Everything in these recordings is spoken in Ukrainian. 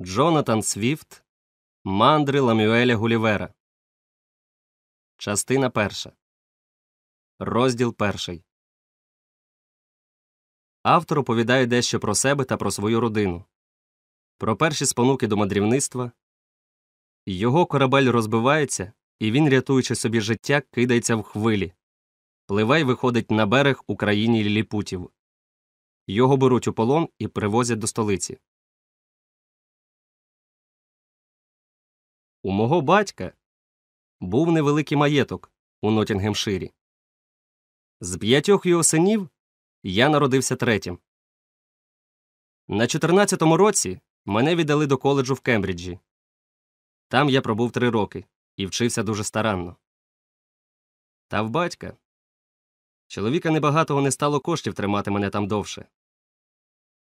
Джонатан Свіфт Мандри Ламюеля Гулівера. Частина перша. Розділ перший. Автор оповідає дещо про себе та про свою родину. Про перші спонуки до мандрівництва. Його корабель розбивається, і він, рятуючи собі життя, кидається в хвилі. Пливе виходить на берег у країні ліліпутів. Його беруть у полон і привозять до столиці. У мого батька був невеликий маєток у Нотінгемширі. З п'ятьох його синів я народився третім. На 14-му році мене віддали до коледжу в Кембриджі. Там я пробув три роки і вчився дуже старанно. Та в батька чоловіка небагатого не стало коштів тримати мене там довше.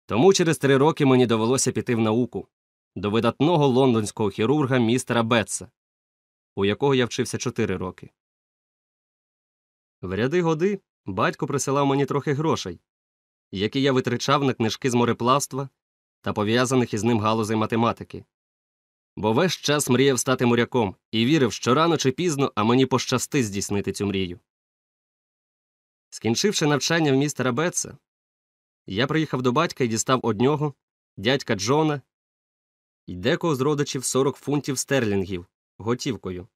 Тому через три роки мені довелося піти в науку до видатного лондонського хірурга містера Бетса, у якого я вчився чотири роки. В ряди годи батько присилав мені трохи грошей, які я витрачав на книжки з мореплавства та пов'язаних із ним галузей математики. Бо весь час мріяв стати моряком і вірив, що рано чи пізно, а мені пощастить здійснити цю мрію. Скінчивши навчання в містера Бетса, я приїхав до батька і дістав од нього, дядька Джона і декого з родичів 40 фунтів стерлінгів готівкою.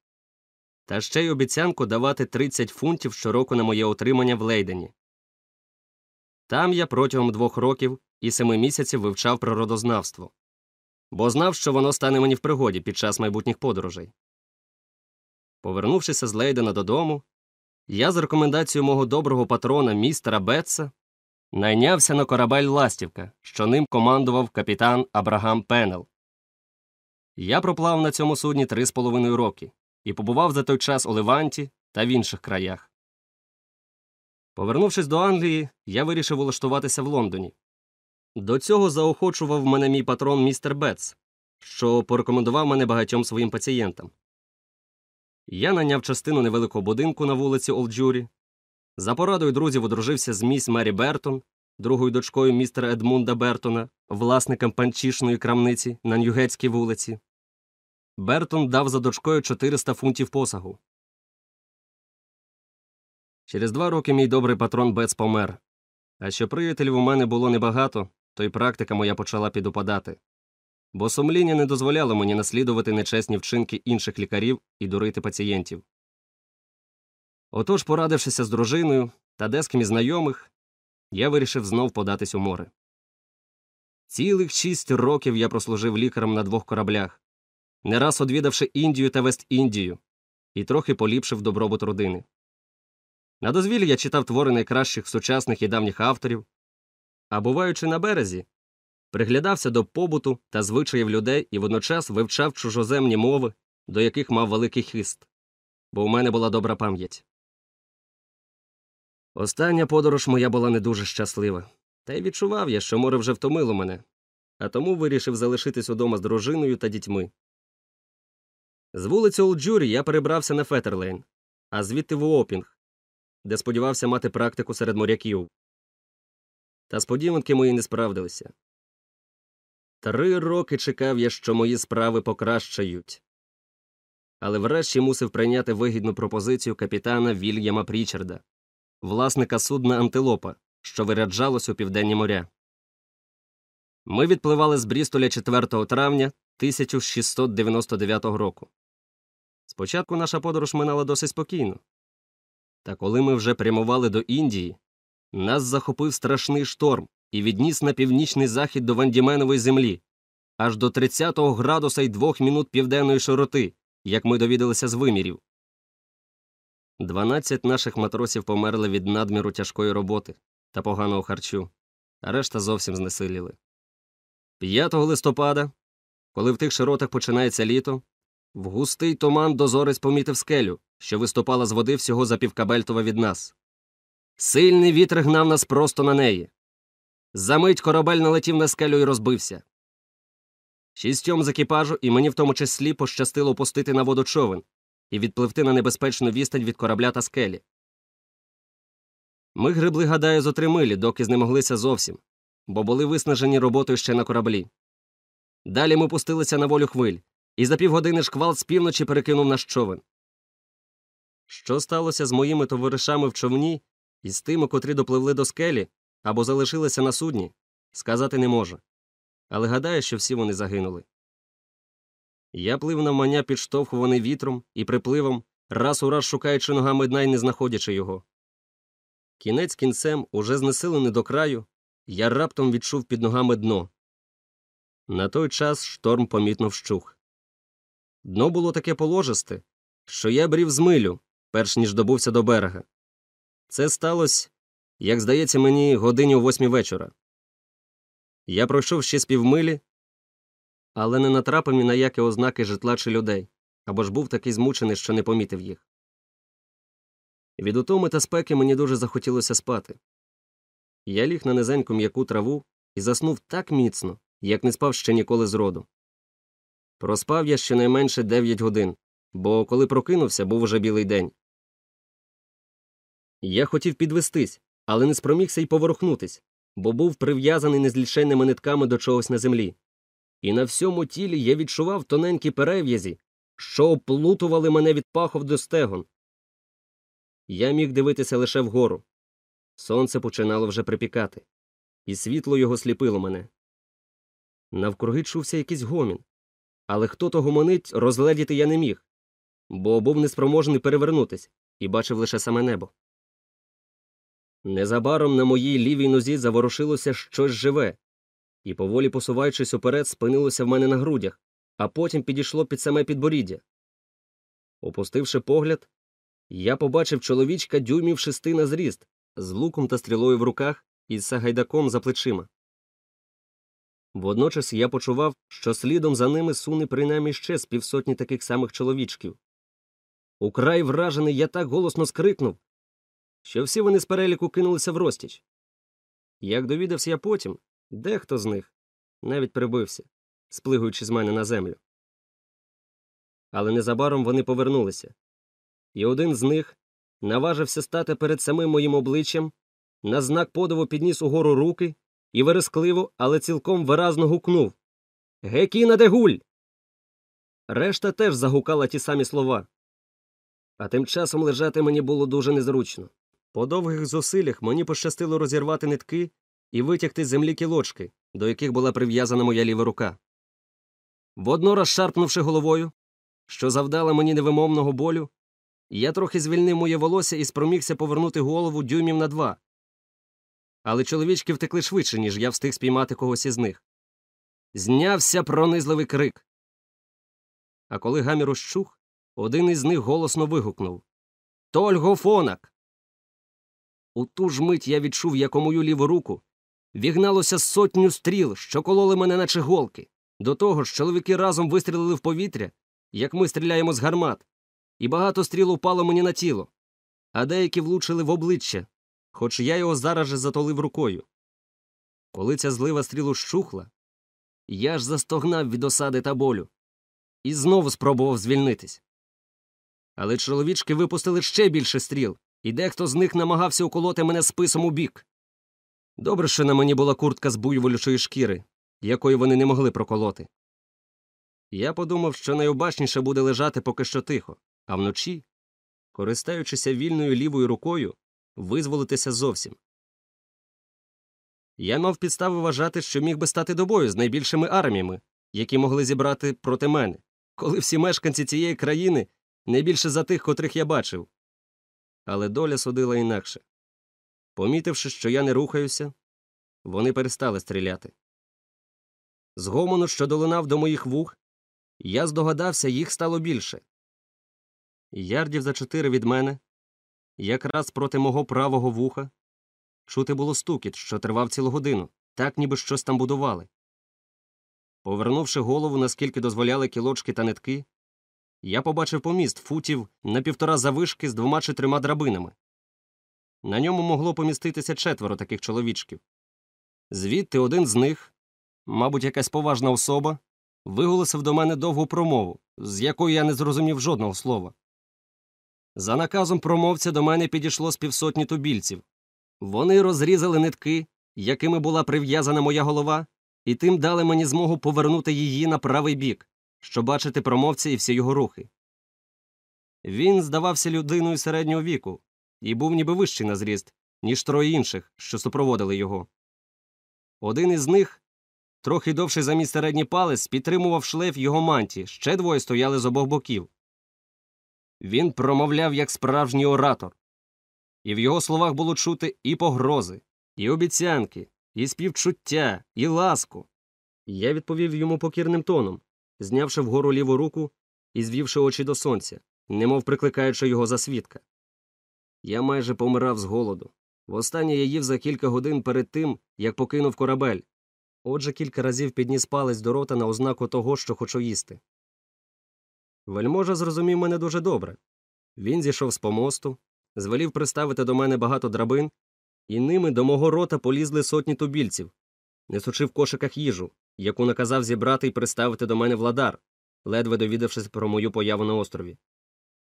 Та ще й обіцянку давати 30 фунтів щороку на моє отримання в Лейдені. Там я протягом двох років і семи місяців вивчав природознавство, бо знав, що воно стане мені в пригоді під час майбутніх подорожей. Повернувшися з Лейдена додому, я за рекомендацією мого доброго патрона містера Бетса найнявся на корабель Ластівка, що ним командував капітан Абрагам Пенел. Я проплав на цьому судні три з половиною роки і побував за той час у Леванті та в інших краях. Повернувшись до Англії, я вирішив улаштуватися в Лондоні. До цього заохочував мене мій патрон містер Бетс, що порекомендував мене багатьом своїм пацієнтам. Я наняв частину невеликого будинку на вулиці Олджурі. За порадою друзів одружився з міс Мері Бертон, другою дочкою містера Едмунда Бертона, власником панчішної крамниці на Ньюгетській вулиці. Бертон дав за дочкою 400 фунтів посагу. Через два роки мій добрий патрон Бец помер. А що приятелів у мене було небагато, то й практика моя почала підупадати. Бо сумління не дозволяло мені наслідувати нечесні вчинки інших лікарів і дурити пацієнтів. Отож, порадившися з дружиною та деским знайомих, я вирішив знов податись у море. Цілих шість років я прослужив лікарем на двох кораблях, не раз одвідавши Індію та Вест-Індію і трохи поліпшив добробут родини. На дозвіллі я читав твори найкращих сучасних і давніх авторів, а буваючи на березі, приглядався до побуту та звичаїв людей і водночас вивчав чужоземні мови, до яких мав великий хист, бо у мене була добра пам'ять. Остання подорож моя була не дуже щаслива, та й відчував я, що море вже втомило мене, а тому вирішив залишитись удома з дружиною та дітьми. З вулиці Олджурі я перебрався на Фетерлейн, а звідти в Уопінг, де сподівався мати практику серед моряків. Та сподіванки мої не справдилися. Три роки чекав я, що мої справи покращають. Але врешті мусив прийняти вигідну пропозицію капітана Вільяма Прічарда, власника судна Антилопа, що виряджалось у південні моря. Ми відпливали з Брістоля 4 травня 1699 року. Спочатку наша подорож минала досить спокійно. Та коли ми вже прямували до Індії, нас захопив страшний шторм і відніс на північний захід до Вандіменової землі, аж до 30 градуса й двох мінут південної широти, як ми довідалися з вимірів. Дванадцять наших матросів померли від надміру тяжкої роботи та поганого харчу, а решта зовсім знесиліли. 5 листопада, коли в тих широтах починається літо, в густий туман дозорець помітив скелю, що виступала з води всього за півкабельтова від нас. Сильний вітер гнав нас просто на неї. Замить корабель налетів на скелю і розбився. Шістьом з екіпажу, і мені в тому числі пощастило опустити на воду човен і відпливти на небезпечну відстань від корабля та скелі. Ми грибли, гадаю, зо три милі, доки знемоглися зовсім, бо були виснажені роботою ще на кораблі. Далі ми пустилися на волю хвиль, і за півгодини шквал з півночі перекинув наш човен. Що сталося з моїми товаришами в човні і з тими, котрі допливли до скелі або залишилися на судні, сказати не можу. Але гадаю, що всі вони загинули. Я плив навмання підштовхуваний вітром і припливом, раз у раз шукаючи ногами дна й не знаходячи його. Кінець кінцем, уже знесилений до краю, я раптом відчув під ногами дно. На той час шторм помітно вщух. Дно було таке положисте, що я брів з милю, перш ніж добувся до берега. Це сталося, як здається мені, годині о восьмій вечора. Я пройшов ще з півмилі, але не натрапив ні на які ознаки житла чи людей, або ж був такий змучений, що не помітив їх. Від утоми та спеки мені дуже захотілося спати. Я ліг на низеньку м'яку траву і заснув так міцно, як не спав ще ніколи зроду. Проспав я щонайменше дев'ять годин, бо коли прокинувся, був уже білий день. Я хотів підвестись, але не спромігся й поворухнутись, бо був прив'язаний незліченними нитками до чогось на землі. І на всьому тілі я відчував тоненькі перев'язі, що оплутували мене від пахов до стегон. Я міг дивитися лише вгору. Сонце починало вже припікати, і світло його сліпило мене. Навкруги чувся якийсь гомін, але хто то гомонить, розгледіти я не міг, бо був неспроможний перевернутись і бачив лише саме небо. Незабаром на моїй лівій нозі заворушилося щось живе, і, поволі посуваючись уперед, спинилося в мене на грудях, а потім підійшло під саме підборіддя. Опустивши погляд, я побачив чоловічка дюймів шести на зріст, з луком та стрілою в руках і з сагайдаком за плечима. Водночас я почував, що слідом за ними суне принаймні ще з півсотні таких самих чоловічків. Украй вражений, я так голосно скрикнув, що всі вони з переліку кинулися в розтіч. Як довідався я потім, дехто з них навіть прибився, сплигуючи з мене на землю. Але незабаром вони повернулися, і один з них наважився стати перед самим моїм обличчям, на знак подиву підніс угору руки і верескливо, але цілком виразно гукнув Гекіна де гуль. Решта теж загукала ті самі слова. А тим часом лежати мені було дуже незручно. По довгих зусиллях мені пощастило розірвати нитки і витягти з землі кілочки, до яких була прив'язана моя ліва рука. Воднораз шарпнувши головою, що завдала мені невимовного болю, я трохи звільнив моє волосся і спромігся повернути голову дюймів на два. Але чоловічки втекли швидше, ніж я встиг спіймати когось із них. Знявся пронизливий крик. А коли гамір ущух, один із них голосно вигукнув Тольгофонак. У ту ж мить я відчув, як у мою ліву руку вігналося сотню стріл, що кололи мене наче голки. До того ж, чоловіки разом вистрілили в повітря, як ми стріляємо з гармат, і багато стріл упало мені на тіло, а деякі влучили в обличчя, хоч я його зараз же затолив рукою. Коли ця злива стрілу щухла, я ж застогнав від осади та болю і знову спробував звільнитись. Але чоловічки випустили ще більше стріл, і дехто з них намагався уколоти мене списом у бік. Добре, що на мені була куртка з буйволючої шкіри, якої вони не могли проколоти. Я подумав, що найобачніше буде лежати поки що тихо, а вночі, користаючися вільною лівою рукою, визволитися зовсім. Я мав підстави вважати, що міг би стати до бою з найбільшими арміями, які могли зібрати проти мене, коли всі мешканці цієї країни не більше за тих, котрих я бачив. Але доля судила інакше. Помітивши, що я не рухаюся, вони перестали стріляти. З гомону, що долинав до моїх вух, я здогадався, їх стало більше. Ярдів за чотири від мене, якраз проти мого правого вуха, чути було стукіт, що тривав цілу годину, так ніби щось там будували. Повернувши голову, наскільки дозволяли кілочки та нитки, я побачив поміст футів на півтора завишки з двома чи трьома драбинами. На ньому могло поміститися четверо таких чоловічків. Звідти один з них, мабуть, якась поважна особа, виголосив до мене довгу промову, з якої я не зрозумів жодного слова. За наказом промовця до мене підійшло з півсотні тубільців. Вони розрізали нитки, якими була прив'язана моя голова, і тим дали мені змогу повернути її на правий бік, щоб бачити промовця і всі його рухи. Він здавався людиною середнього віку і був ніби вищий на зріст, ніж троє інших, що супроводили його. Один із них, трохи довший за мій середній палець, підтримував шлейф його мантії, ще двоє стояли з обох боків. Він промовляв як справжній оратор, і в його словах було чути і погрози, і обіцянки, і співчуття, і ласку. Я відповів йому покірним тоном, знявши вгору ліву руку і звівши очі до сонця, немов прикликаючи його за свідка. Я майже помирав з голоду. Востаннє я їв за кілька годин перед тим, як покинув корабель. Отже, кілька разів підніс палець до рота на ознаку того, що хочу їсти. Вельможа зрозумів мене дуже добре. Він зійшов з помосту, звелів приставити до мене багато драбин, і ними до мого рота полізли сотні тубільців, несучи в кошиках їжу, яку наказав зібрати і приставити до мене владар, ледве довідавшись про мою появу на острові.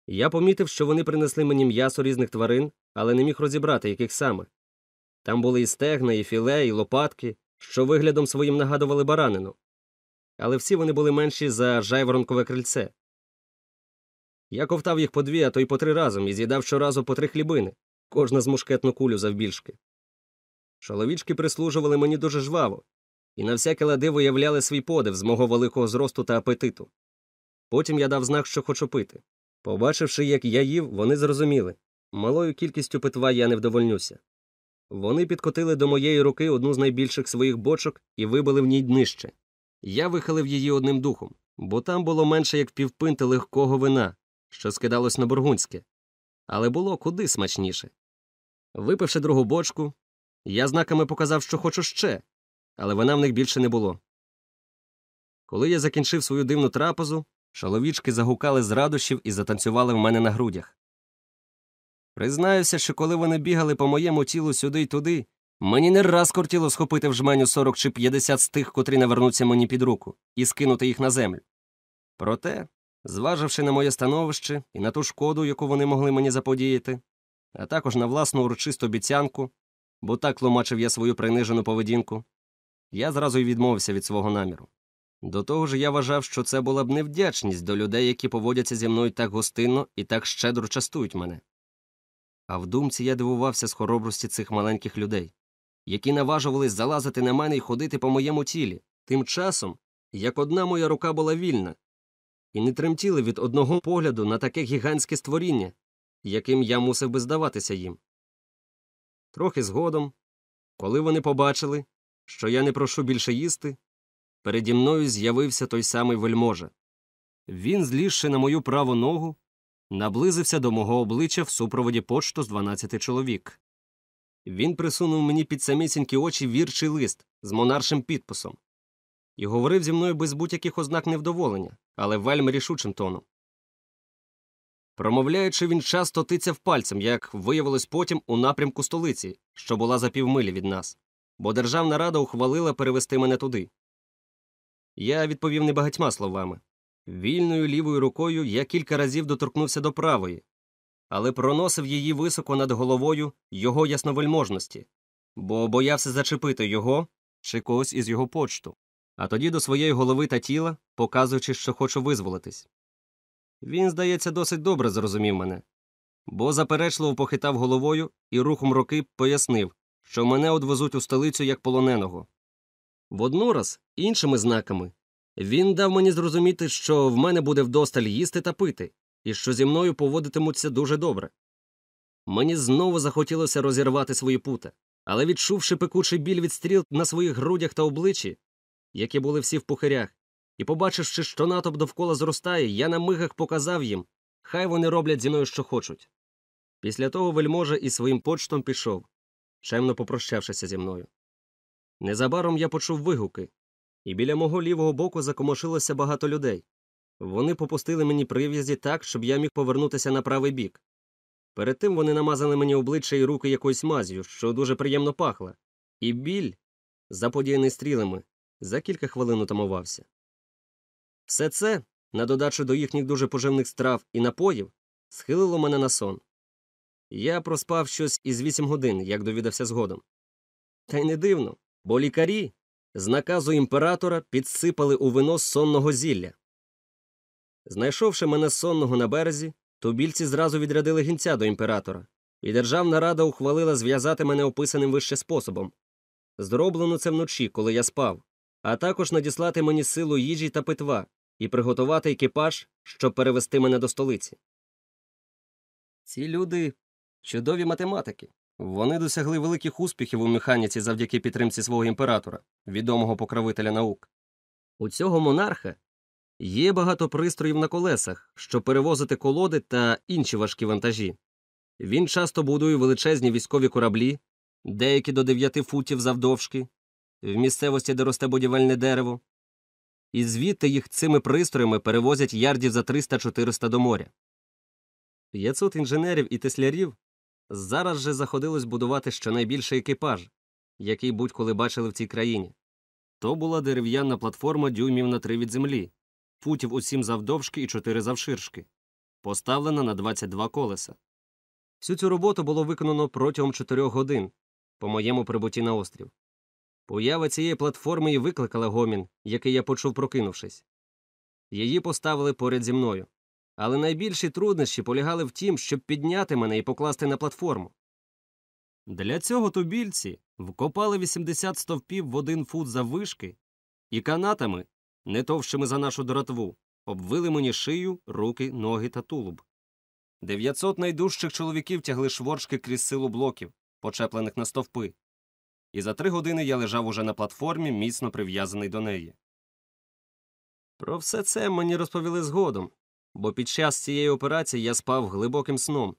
Я помітив, що вони принесли мені м'ясо різних тварин, але не міг розібрати, яких саме. Там були і стегна, і філе, і лопатки, що виглядом своїм нагадували баранину. Але всі вони були менші за жайворонкове крильце. Я ковтав їх по дві, а то й по три разом і з'їдав щоразу по три хлібини, кожна з мушкетну кулю завбільшки. Чоловічки прислужували мені дуже жваво, і на всяке лади виявляли свій подив з мого великого зросту та апетиту. Потім я дав знак, що хочу пити. Побачивши, як я їв, вони зрозуміли малою кількістю питва я не вдовольнюся. Вони підкотили до моєї руки одну з найбільших своїх бочок і вибили в ній днище. Я вихилив її одним духом, бо там було менше як півпинти легкого вина, що скидалось на бургунське, але було куди смачніше. Випивши другу бочку, я знаками показав, що хочу ще, але вина в них більше не було. Коли я закінчив свою дивну трапезу, шаловічки загукали з радощів і затанцювали в мене на грудях. Признаюся, що коли вони бігали по моєму тілу сюди й туди, мені не раз кортіло схопити в жменю 40 чи 50 з тих, котрі навернуться мені під руку, і скинути їх на землю. Проте, зваживши на моє становище і на ту шкоду, яку вони могли мені заподіяти, а також на власну урочисту обіцянку, бо так тлумачив я свою принижену поведінку, я зразу й відмовився від свого наміру. До того ж, я вважав, що це була б невдячність до людей, які поводяться зі мною так гостинно і так щедро частують мене. А в думці я дивувався з хоробрості цих маленьких людей, які наважувались залазити на мене і ходити по моєму тілі, тим часом, як одна моя рука була вільна, і не тремтіли від одного погляду на таке гігантське створіння, яким я мусив би здаватися їм. Трохи згодом, коли вони побачили, що я не прошу більше їсти, переді мною з'явився той самий вельможа. Він, злізши на мою праву ногу, наблизився до мого обличчя в супроводі почту з 12 чоловік. Він присунув мені під самісінькі очі вірчий лист з монаршим підписом і говорив зі мною без будь-яких ознак невдоволення, але вельми рішучим тоном. Промовляючи, він часто тицяв пальцем, як виявилось потім у напрямку столиці, що була за півмилі від нас, бо Державна рада ухвалила перевести мене туди. Я відповів небагатьма словами. Вільною лівою рукою я кілька разів доторкнувся до правої, але проносив її високо над головою його ясновельможності, бо боявся зачепити його чи когось із його почту, а тоді до своєї голови та тіла, показуючи, що хочу визволитись. Він, здається, досить добре зрозумів мене, бо заперечливо похитав головою і рухом руки пояснив, що мене одвезуть у столицю як полоненого. Воднораз, іншими знаками, він дав мені зрозуміти, що в мене буде вдосталь їсти та пити, і що зі мною поводитимуться дуже добре. Мені знову захотілося розірвати свої пута, але відчувши пекучий біль від стріл на своїх грудях та обличчі, які були всі в пухирях, і побачивши, що натовп довкола зростає, я на мигах показав їм, хай вони роблять зі мною, що хочуть. Після того вельможа із своїм почтом пішов, чемно попрощавшися зі мною. Незабаром я почув вигуки, і біля мого лівого боку закомошилося багато людей. Вони попустили мені прив'язі так, щоб я міг повернутися на правий бік. Перед тим вони намазали мені обличчя і руки якоюсь маз'ю, що дуже приємно пахла, і біль, заподіяний стрілами, за кілька хвилин утамувався. Все це, на додачу до їхніх дуже поживних страв і напоїв, схилило мене на сон. Я проспав щось із вісім годин, як довідався згодом. Та й не дивно, бо лікарі, з наказу імператора підсипали у вино сонного зілля. Знайшовши мене сонного на березі, тубільці зразу відрядили гінця до імператора, і Державна рада ухвалила зв'язати мене описаним вище способом. Зроблено це вночі, коли я спав, а також надіслати мені силу їжі та питва і приготувати екіпаж, щоб перевести мене до столиці. Ці люди чудові математики. Вони досягли великих успіхів у механіці завдяки підтримці свого імператора, відомого покровителя наук. У цього монарха є багато пристроїв на колесах, щоб перевозити колоди та інші важкі вантажі. Він часто будує величезні військові кораблі, деякі до 9 футів завдовжки, в місцевості, де росте будівельне дерево, і звідти їх цими пристроями перевозять ярдів за 300-400 до моря. 500 інженерів і теслярів зараз же заходилось будувати щонайбільший екіпаж, який будь-коли бачили в цій країні. То була дерев'яна платформа дюймів на три від землі, футів у сім завдовжки і чотири завширшки, поставлена на 22 колеса. Всю цю роботу було виконано протягом чотирьох годин по моєму прибутті на острів. Поява цієї платформи і викликала гомін, який я почув, прокинувшись. Її поставили поряд зі мною. Але найбільші труднощі полягали в тім, щоб підняти мене і покласти на платформу. Для цього тубільці вкопали 80 стовпів в один фут заввишки і канатами, не товщими за нашу доротву, обвили мені шию, руки, ноги та тулуб. 900 найдужчих чоловіків тягли шворчки крізь силу блоків, почеплених на стовпи, і за три години я лежав уже на платформі, міцно прив'язаний до неї. Про все це мені розповіли згодом, бо під час цієї операції я спав глибоким сном.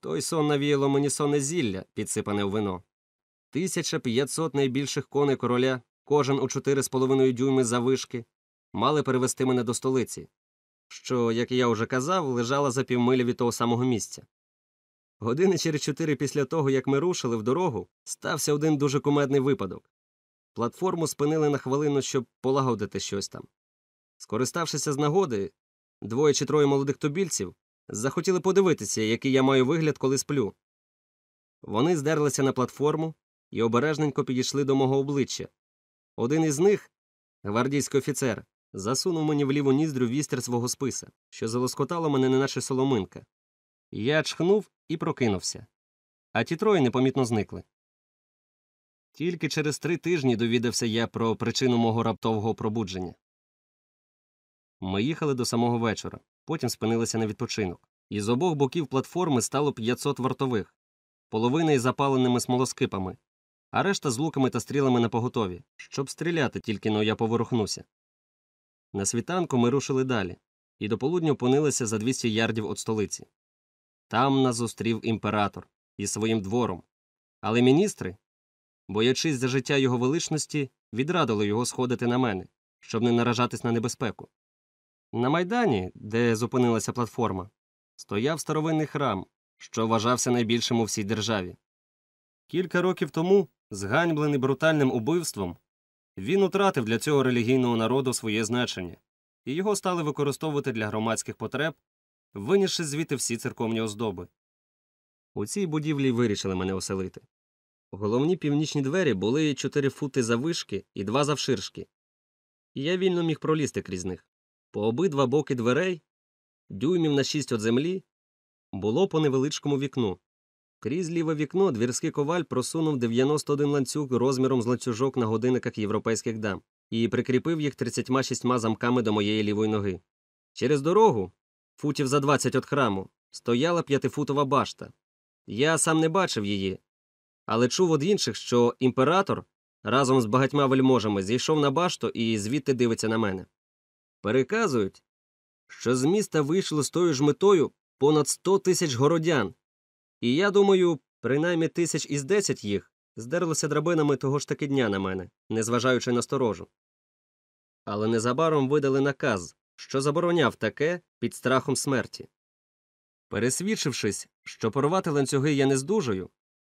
Той сон навіяло мені сонне зілля, підсипане в вино. 1500 найбільших коней короля, кожен у 4,5 дюйми завишки, мали перевести мене до столиці, що, як я вже казав, лежала за півмилі від того самого місця. Години через чотири після того, як ми рушили в дорогу, стався один дуже кумедний випадок. Платформу спинили на хвилину, щоб полагодити щось там. Скориставшися з нагоди, двоє чи троє молодих тубільців захотіли подивитися, який я маю вигляд, коли сплю. Вони здерлися на платформу і обережненько підійшли до мого обличчя. Один із них, гвардійський офіцер, засунув мені в ліву ніздрю вістер свого списа, що залоскотало мене неначе соломинка. Я чхнув і прокинувся. А ті троє непомітно зникли. Тільки через три тижні довідався я про причину мого раптового пробудження. Ми їхали до самого вечора, потім спинилися на відпочинок. Із обох боків платформи стало 500 вартових, половина із запаленими смолоскипами, а решта з луками та стрілами на поготові, щоб стріляти, тільки но я поворухнуся. На світанку ми рушили далі, і до полудня опинилися за 200 ярдів від столиці. Там нас зустрів імператор із своїм двором, але міністри, боячись за життя його величності, відрадили його сходити на мене, щоб не наражатись на небезпеку. На майдані, де зупинилася платформа, стояв старовинний храм, що вважався найбільшим у всій державі. Кілька років тому, зганьблений брутальним убивством, він утратив для цього релігійного народу своє значення, і його стали використовувати для громадських потреб, винісши звідти всі церковні оздоби. У цій будівлі вирішили мене оселити. Головні північні двері були 4 фути завишки і 2 завширшки, і я вільно міг пролізти крізь них. По обидва боки дверей, дюймів на шість від землі, було по невеличкому вікну. Крізь ліве вікно двірський коваль просунув 91 ланцюг розміром з ланцюжок на годинниках європейських дам і прикріпив їх 36 замками до моєї лівої ноги. Через дорогу, футів за 20 від храму, стояла п'ятифутова башта. Я сам не бачив її, але чув від інших, що імператор разом з багатьма вельможами зійшов на башту і звідти дивиться на мене. Переказують, що з міста вийшло з тою ж метою понад 100 тисяч городян, і я думаю, принаймні тисяч із десять їх здерлися драбинами того ж таки дня на мене, незважаючи на сторожу. Але незабаром видали наказ, що забороняв таке під страхом смерті. Пересвідчившись, що порвати ланцюги я не здужую,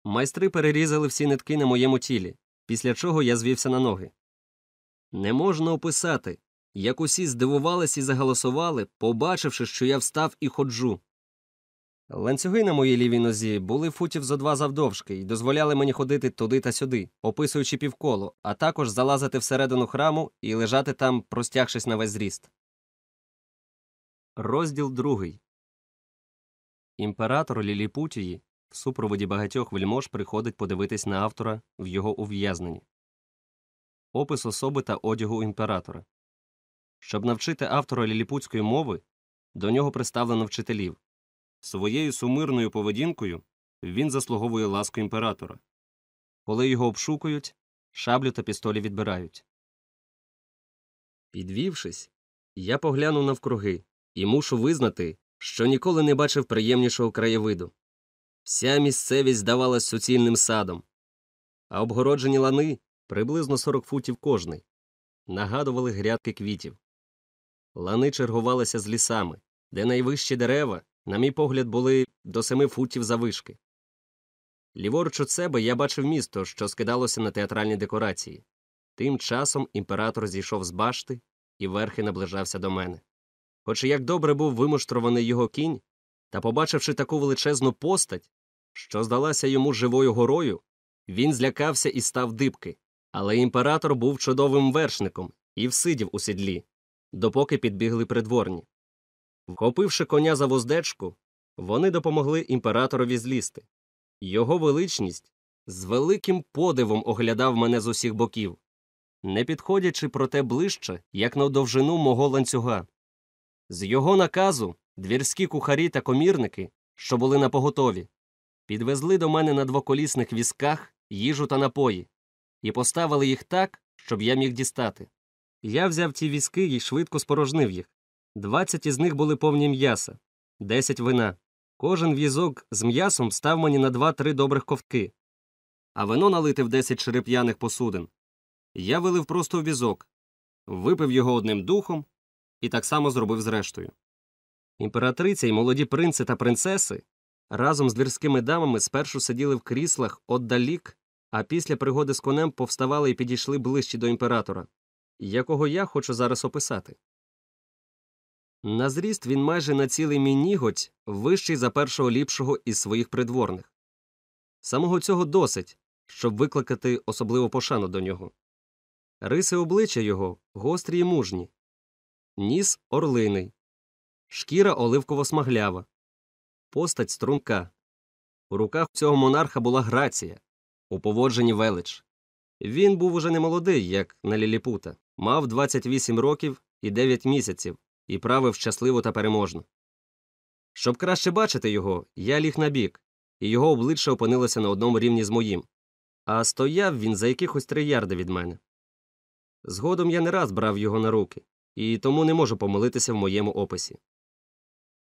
майстри перерізали всі нитки на моєму тілі, після чого я звівся на ноги. Не можна описати, як усі здивувались і заголосували, побачивши, що я встав і ходжу. Ланцюги на моїй лівій нозі були футів зо два завдовжки і дозволяли мені ходити туди та сюди, описуючи півколо, а також залазити всередину храму і лежати там, простягшись на весь зріст. Розділ другий. Імператор Ліліпутії в супроводі багатьох вельмож приходить подивитись на автора в його ув'язненні. Опис особи та одягу імператора. Щоб навчити автора ліліпутської мови, до нього представлено вчителів. Своєю сумирною поведінкою він заслуговує ласку імператора. Коли його обшукують, шаблю та пістолі відбирають. Підвівшись, я поглянув навкруги і мушу визнати, що ніколи не бачив приємнішого краєвиду. Вся місцевість здавалась суцільним садом, а обгороджені лани приблизно 40 футів кожний, нагадували грядки квітів. Лани чергувалися з лісами, де найвищі дерева, на мій погляд, були до семи футів завишки. Ліворуч від себе я бачив місто, що скидалося на театральні декорації. Тим часом імператор зійшов з башти і верхи наближався до мене. Хоч як добре був вимуштрований його кінь, та, побачивши таку величезну постать, що здалася йому живою горою, він злякався і став дибки. Але імператор був чудовим вершником і всидів у сідлі, допоки підбігли придворні. Вхопивши коня за вуздечку, вони допомогли імператорові злізти. Його величність з великим подивом оглядав мене з усіх боків, не підходячи проте ближче, як на довжину мого ланцюга. З його наказу двірські кухарі та комірники, що були на поготові, підвезли до мене на двоколісних візках їжу та напої і поставили їх так, щоб я міг дістати. Я взяв ті візки і швидко спорожнив їх. Двадцять із них були повні м'яса, десять вина. Кожен візок з м'ясом став мені на два-три добрих ковтки, а вино налити в десять череп'яних посудин. Я вилив просто в візок, випив його одним духом і так само зробив з рештою. Імператриця й молоді принци та принцеси разом з двірськими дамами спершу сиділи в кріслах отдалік, а після пригоди з конем повставали і підійшли ближче до імператора, якого я хочу зараз описати. На зріст він майже на цілий мій ніготь вищий за першого ліпшого із своїх придворних. Самого цього досить, щоб викликати особливу пошану до нього. Риси обличчя його гострі й мужні, ніс орлиний, шкіра оливково смаглява, постать струнка. У руках цього монарха була грація, у поводженні велич. Він був уже не молодий, як на Ліліпута, мав 28 років і 9 місяців і правив щасливо та переможно. Щоб краще бачити його, я ліг на бік, і його обличчя опинилося на одному рівні з моїм, а стояв він за якихось три ярди від мене. Згодом я не раз брав його на руки, і тому не можу помилитися в моєму описі.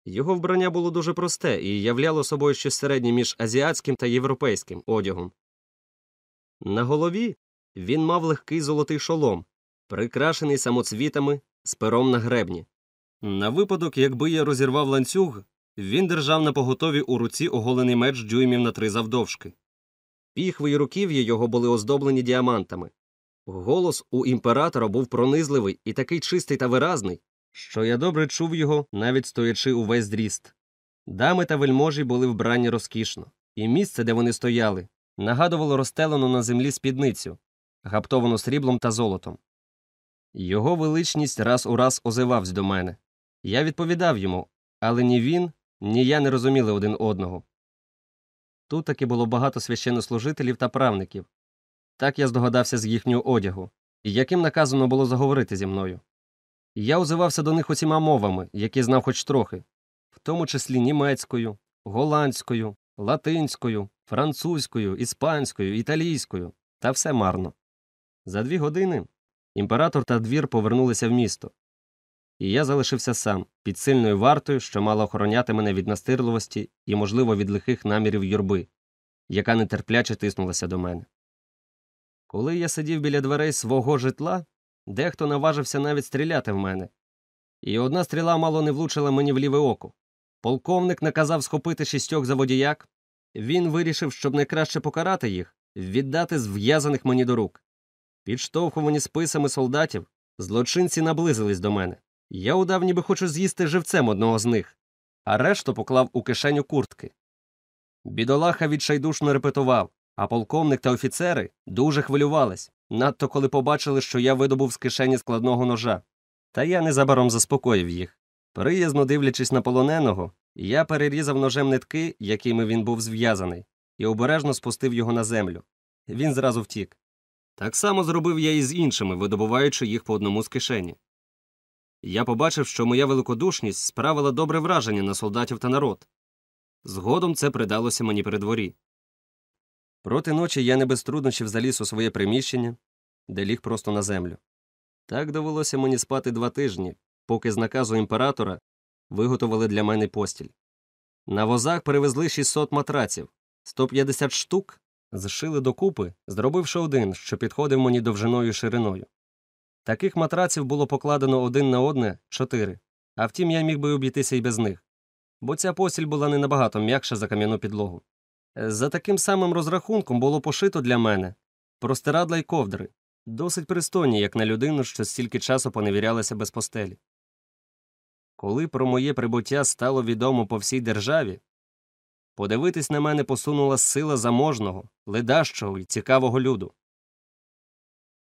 Його вбрання було дуже просте і являло собою щось середнє між азіатським та європейським одягом. На голові він мав легкий золотий шолом, прикрашений самоцвітами з пером на гребні. На випадок, якби я розірвав ланцюг, він держав на поготові у руці оголений меч дюймів на три завдовжки. Піхви й руків'я його були оздоблені діамантами. Голос у імператора був пронизливий і такий чистий та виразний, що я добре чув його, навіть стоячи увесь зріст. Дами та вельможі були вбрані розкішно, і місце, де вони стояли, нагадувало розстелену на землі спідницю, гаптовану сріблом та золотом. Його величність раз у раз озивався до мене. Я відповідав йому, але ні він, ні я не розуміли один одного. Тут таки було багато священнослужителів та правників. Так я здогадався з їхнього одягу, і яким наказано було заговорити зі мною. Я озивався до них усіма мовами, які знав хоч трохи, в тому числі німецькою, голландською, латинською, французькою, іспанською, італійською, та все марно. За дві години імператор та двір повернулися в місто, і я залишився сам, під сильною вартою, що мала охороняти мене від настирливості і, можливо, від лихих намірів юрби, яка нетерпляче тиснулася до мене. Коли я сидів біля дверей свого житла, дехто наважився навіть стріляти в мене, і одна стріла мало не влучила мені в ліве око. Полковник наказав схопити шістьох заводіяк. Він вирішив, щоб найкраще покарати їх, віддати зв'язаних мені до рук. Підштовхувані списами солдатів, злочинці наблизились до мене. Я удав, ніби хочу з'їсти живцем одного з них. а решту поклав у кишеню куртки. Бідолаха відчайдушно репетував, а полковник та офіцери дуже хвилювались, надто коли побачили, що я видобув з кишені складного ножа. Та я незабаром заспокоїв їх. Приязно дивлячись на полоненого, я перерізав ножем нитки, якими він був зв'язаний, і обережно спустив його на землю. Він зразу втік. Так само зробив я і з іншими, видобуваючи їх по одному з кишені. Я побачив, що моя великодушність справила добре враження на солдатів та народ. Згодом це придалося мені при дворі. Проти ночі я не без труднощів заліз у своє приміщення, де ліг просто на землю. Так довелося мені спати два тижні, поки з наказу імператора виготовили для мене постіль. На возах перевезли 600 матраців, 150 штук зшили докупи, зробивши один, що підходив мені довжиною і шириною. Таких матраців було покладено один на одне чотири, а втім я міг би обійтися і без них, бо ця постіль була не набагато м'якша за кам'яну підлогу. За таким самим розрахунком було пошито для мене простирадла й ковдри, досить пристойні, як на людину, що стільки часу поневірялася без постелі. Коли про моє прибуття стало відомо по всій державі, подивитись на мене посунула сила заможного, ледащого і цікавого люду.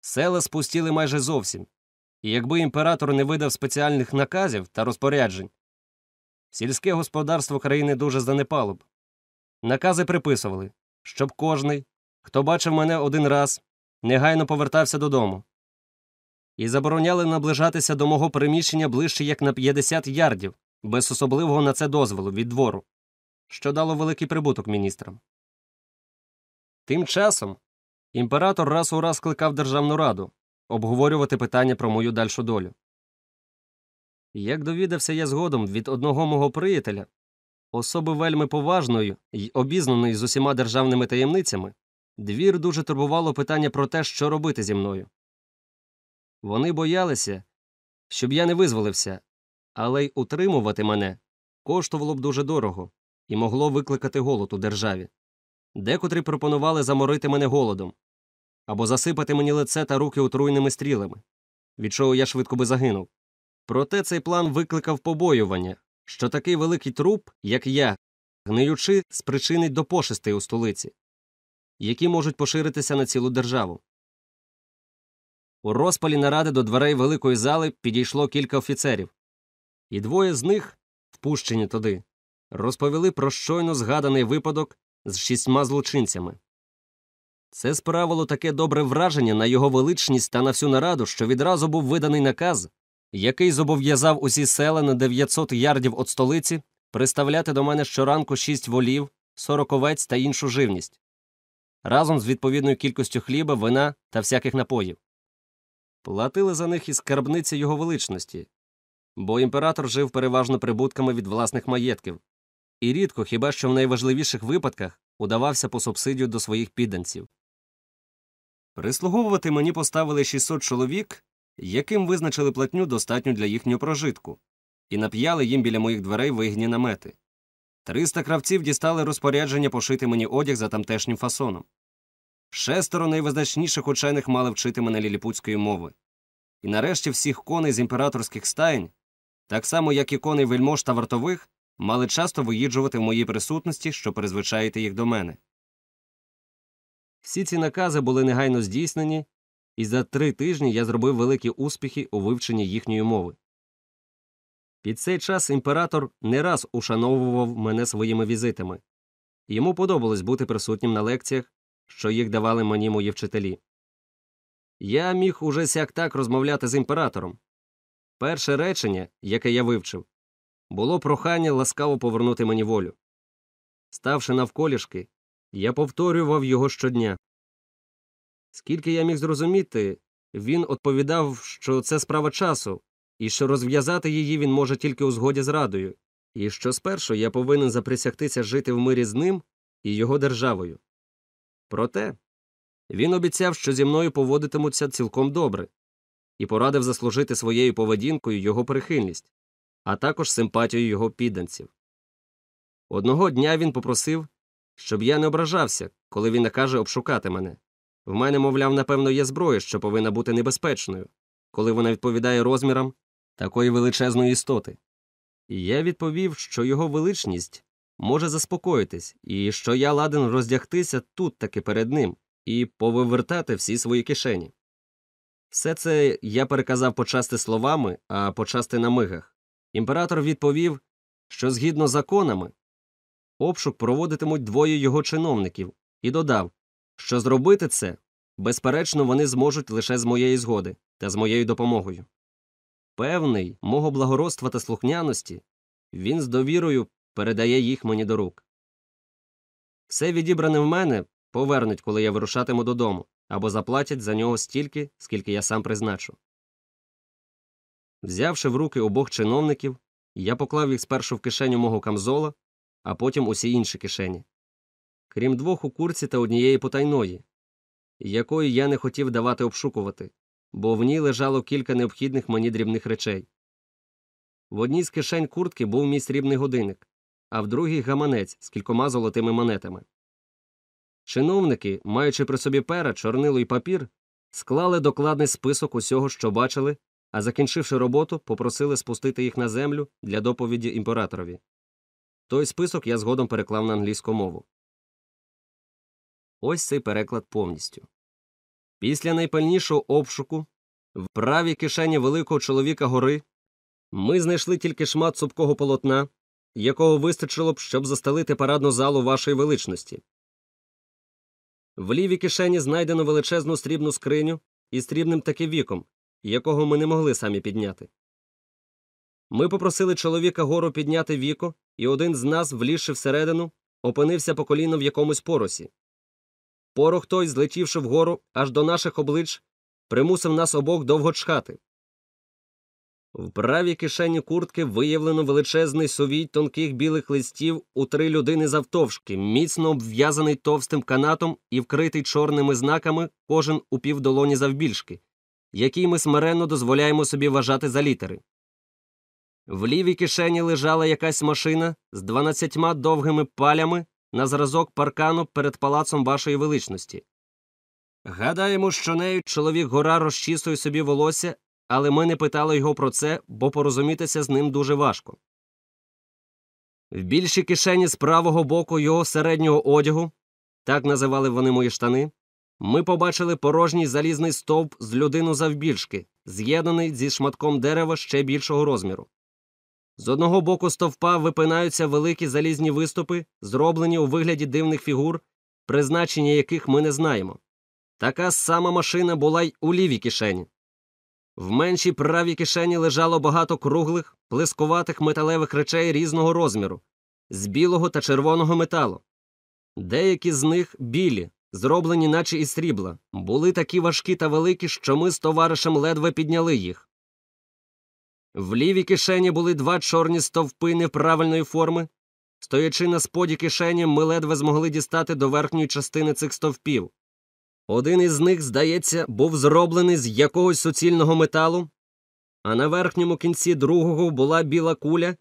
Села спустіли майже зовсім, і якби імператор не видав спеціальних наказів та розпоряджень, сільське господарство країни дуже занепало б. Накази приписували, щоб кожний, хто бачив мене один раз, негайно повертався додому. І забороняли наближатися до мого приміщення ближче як на 50 ярдів, без особливого на це дозволу від двору, що дало великий прибуток міністрам. Тим часом імператор раз у раз кликав Державну раду обговорювати питання про мою дальшу долю. Як довідався я згодом від одного мого приятеля, особи вельми поважної й обізнаної з усіма державними таємницями, двір дуже турбувало питання про те, що робити зі мною. Вони боялися, щоб я не визволився, але й утримувати мене коштувало б дуже дорого і могло викликати голод у державі. Декотрі пропонували заморити мене голодом або засипати мені лице та руки отруйними стрілами, від чого я швидко би загинув. Проте цей план викликав побоювання, що такий великий труп, як я, гниючи, спричинить до пошестей у столиці, які можуть поширитися на цілу державу. У розпалі наради до дверей великої зали підійшло кілька офіцерів, і двоє з них, впущені туди, розповіли про щойно згаданий випадок з шістьма злочинцями. Це справило таке добре враження на його величність та на всю нараду, що відразу був виданий наказ, який зобов'язав усі села на 900 ярдів від столиці приставляти до мене щоранку шість волів, сорок овець та іншу живність, разом з відповідною кількістю хліба, вина та всяких напоїв. Платили за них із скарбниці його величності, бо імператор жив переважно прибутками від власних маєтків, і рідко, хіба що в найважливіших випадках, удавався по субсидію до своїх підданців. Прислуговувати мені поставили 600 чоловік, яким визначили платню достатню для їхнього прожитку, і нап'яли їм біля моїх дверей вигні намети. Триста кравців дістали розпорядження пошити мені одяг за тамтешнім фасоном. Шестеро найвизначніших учених мали вчити мене ліліпутської мови. І нарешті всіх коней з імператорських стаєнь, так само як і коней вельмож та вартових, мали часто виїджувати в моїй присутності, щоб призвичаїти їх до мене. Всі ці накази були негайно здійснені, і за три тижні я зробив великі успіхи у вивченні їхньої мови. Під цей час імператор не раз ушановував мене своїми візитами, йому подобалось бути присутнім на лекціях, що їх давали мені мої вчителі. Я міг уже сяк так розмовляти з імператором. Перше речення, яке я вивчив, було прохання ласкаво повернути мені волю. Ставши навколішки, я повторював його щодня. Скільки я міг зрозуміти, він відповідав, що це справа часу, і що розв'язати її він може тільки у згоді з радою, і що спершу я повинен заприсягтися жити в мирі з ним і його державою. Проте він обіцяв, що зі мною поводитимуться цілком добре, і порадив заслужити своєю поведінкою його прихильність, а також симпатію його підданців. Одного дня він попросив, щоб я не ображався, коли він накаже обшукати мене. В мене, мовляв, напевно, є зброя, що повинна бути небезпечною, коли вона відповідає розмірам такої величезної істоти. Я відповів, що його величність може заспокоїтись, і що я ладен роздягтися тут таки перед ним і повивертати всі свої кишені. Все це я переказав почасти словами, а почасти на мигах. Імператор відповів, що згідно законами обшук проводитимуть двоє його чиновників, і додав, що зробити це, безперечно, вони зможуть лише з моєї згоди та з моєю допомогою. Певний мого благородства та слухняності, він з довірою передає їх мені до рук. Все відібране в мене повернуть, коли я вирушатиму додому, або заплатять за нього стільки, скільки я сам призначу. Взявши в руки обох чиновників, я поклав їх спершу в кишеню мого камзола, а потім усі інші кишені. Крім двох у курці та однієї потайної, якої я не хотів давати обшукувати, бо в ній лежало кілька необхідних мені дрібних речей. В одній з кишень куртки був мій срібний годинник, а в другій гаманець з кількома золотими монетами. Чиновники, маючи при собі пера, чорнило і папір, склали докладний список усього, що бачили, а закінчивши роботу, попросили спустити їх на землю для доповіді імператорові. Той список я згодом переклав на англійську мову. Ось цей переклад повністю. Після найпальнішого обшуку в правій кишені великого чоловіка гори ми знайшли тільки шмат цупкого полотна, якого вистачило б, щоб застелити парадну залу вашої величності. В лівій кишені знайдено величезну срібну скриню із срібним таки віком, якого ми не могли самі підняти. Ми попросили чоловіка гору підняти віко, і один з нас, влізши всередину, опинився по коліно в якомусь поросі. Порох той, злетівши вгору аж до наших облич, примусив нас обох довго чхати. В правій кишені куртки виявлено величезний совій тонких білих листів у три людини завтовшки, міцно обв'язаний товстим канатом і вкритий чорними знаками кожен у півдолоні завбільшки, який ми смиренно дозволяємо собі вважати за літери. В лівій кишені лежала якась машина з дванадцятьма довгими палями на зразок паркану перед палацом вашої величності. Гадаємо, що нею чоловік гора розчісує собі волосся, але ми не питали його про це, бо порозумітися з ним дуже важко. В більшій кишені з правого боку його середнього одягу так називали вони мої штани. Ми побачили порожній залізний стовп з людину завбільшки, з'єднаний зі шматком дерева ще більшого розміру. З одного боку стовпа випинаються великі залізні виступи, зроблені у вигляді дивних фігур, призначення яких ми не знаємо. Така сама машина була й у лівій кишені. В меншій правій кишені лежало багато круглих, плескуватих металевих речей різного розміру, з білого та червоного металу. Деякі з них білі, зроблені наче із срібла, були такі важкі та великі, що ми з товаришем ледве підняли їх. В лівій кишені були два чорні стовпи неправильної форми. Стоячи на споді кишені, ми ледве змогли дістати до верхньої частини цих стовпів. Один із них, здається, був зроблений з якогось суцільного металу, а на верхньому кінці другого була біла куля,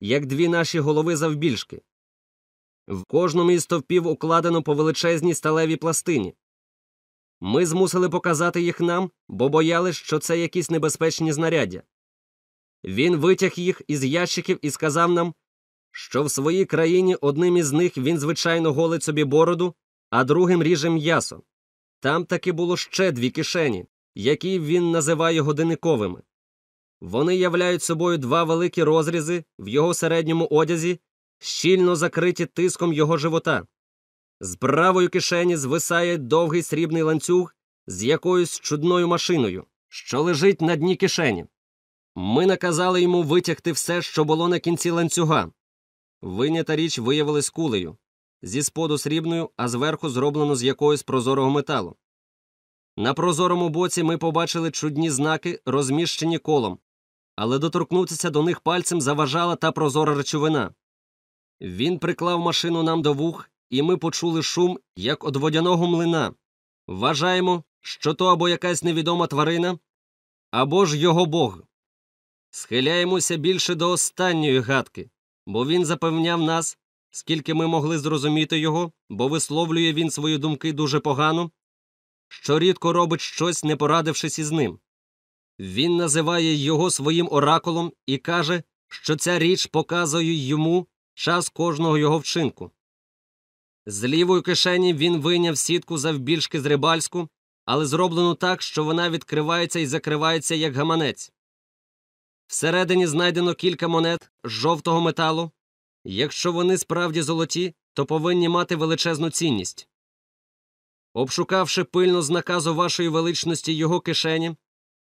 як дві наші голови завбільшки. В кожному із стовпів укладено по величезній сталевій пластині. Ми змусили показати їх нам, бо боялись, що це якісь небезпечні знаряддя. Він витяг їх із ящиків і сказав нам, що в своїй країні одним із них він, звичайно, голить собі бороду, а другим ріже м'ясо. Там таки було ще дві кишені, які він називає годинниковими. Вони являють собою два великі розрізи в його середньому одязі, щільно закриті тиском його живота. З правої кишені звисає довгий срібний ланцюг з якоюсь чудною машиною, що лежить на дні кишені. Ми наказали йому витягти все, що було на кінці ланцюга. Винята річ виявилась кулею зі споду срібною, а зверху зроблено з якогось прозорого металу. На прозорому боці ми побачили чудні знаки, розміщені колом, але доторкнутися до них пальцем заважала та прозора речовина. Він приклав машину нам до вух, і ми почули шум, як од водяного млина. Вважаємо, що то або якась невідома тварина, або ж його бог. Схиляємося більше до останньої гадки, бо він запевняв нас, скільки ми могли зрозуміти його, бо висловлює він свої думки дуже погано, що рідко робить щось, не порадившись із ним. Він називає його своїм оракулом і каже, що ця річ показує йому час кожного його вчинку. З лівої кишені він вийняв сітку завбільшки з рибальську, але зроблену так, що вона відкривається і закривається як гаманець. Всередині знайдено кілька монет жовтого металу. Якщо вони справді золоті, то повинні мати величезну цінність. Обшукавши пильно з наказу вашої величності його кишені,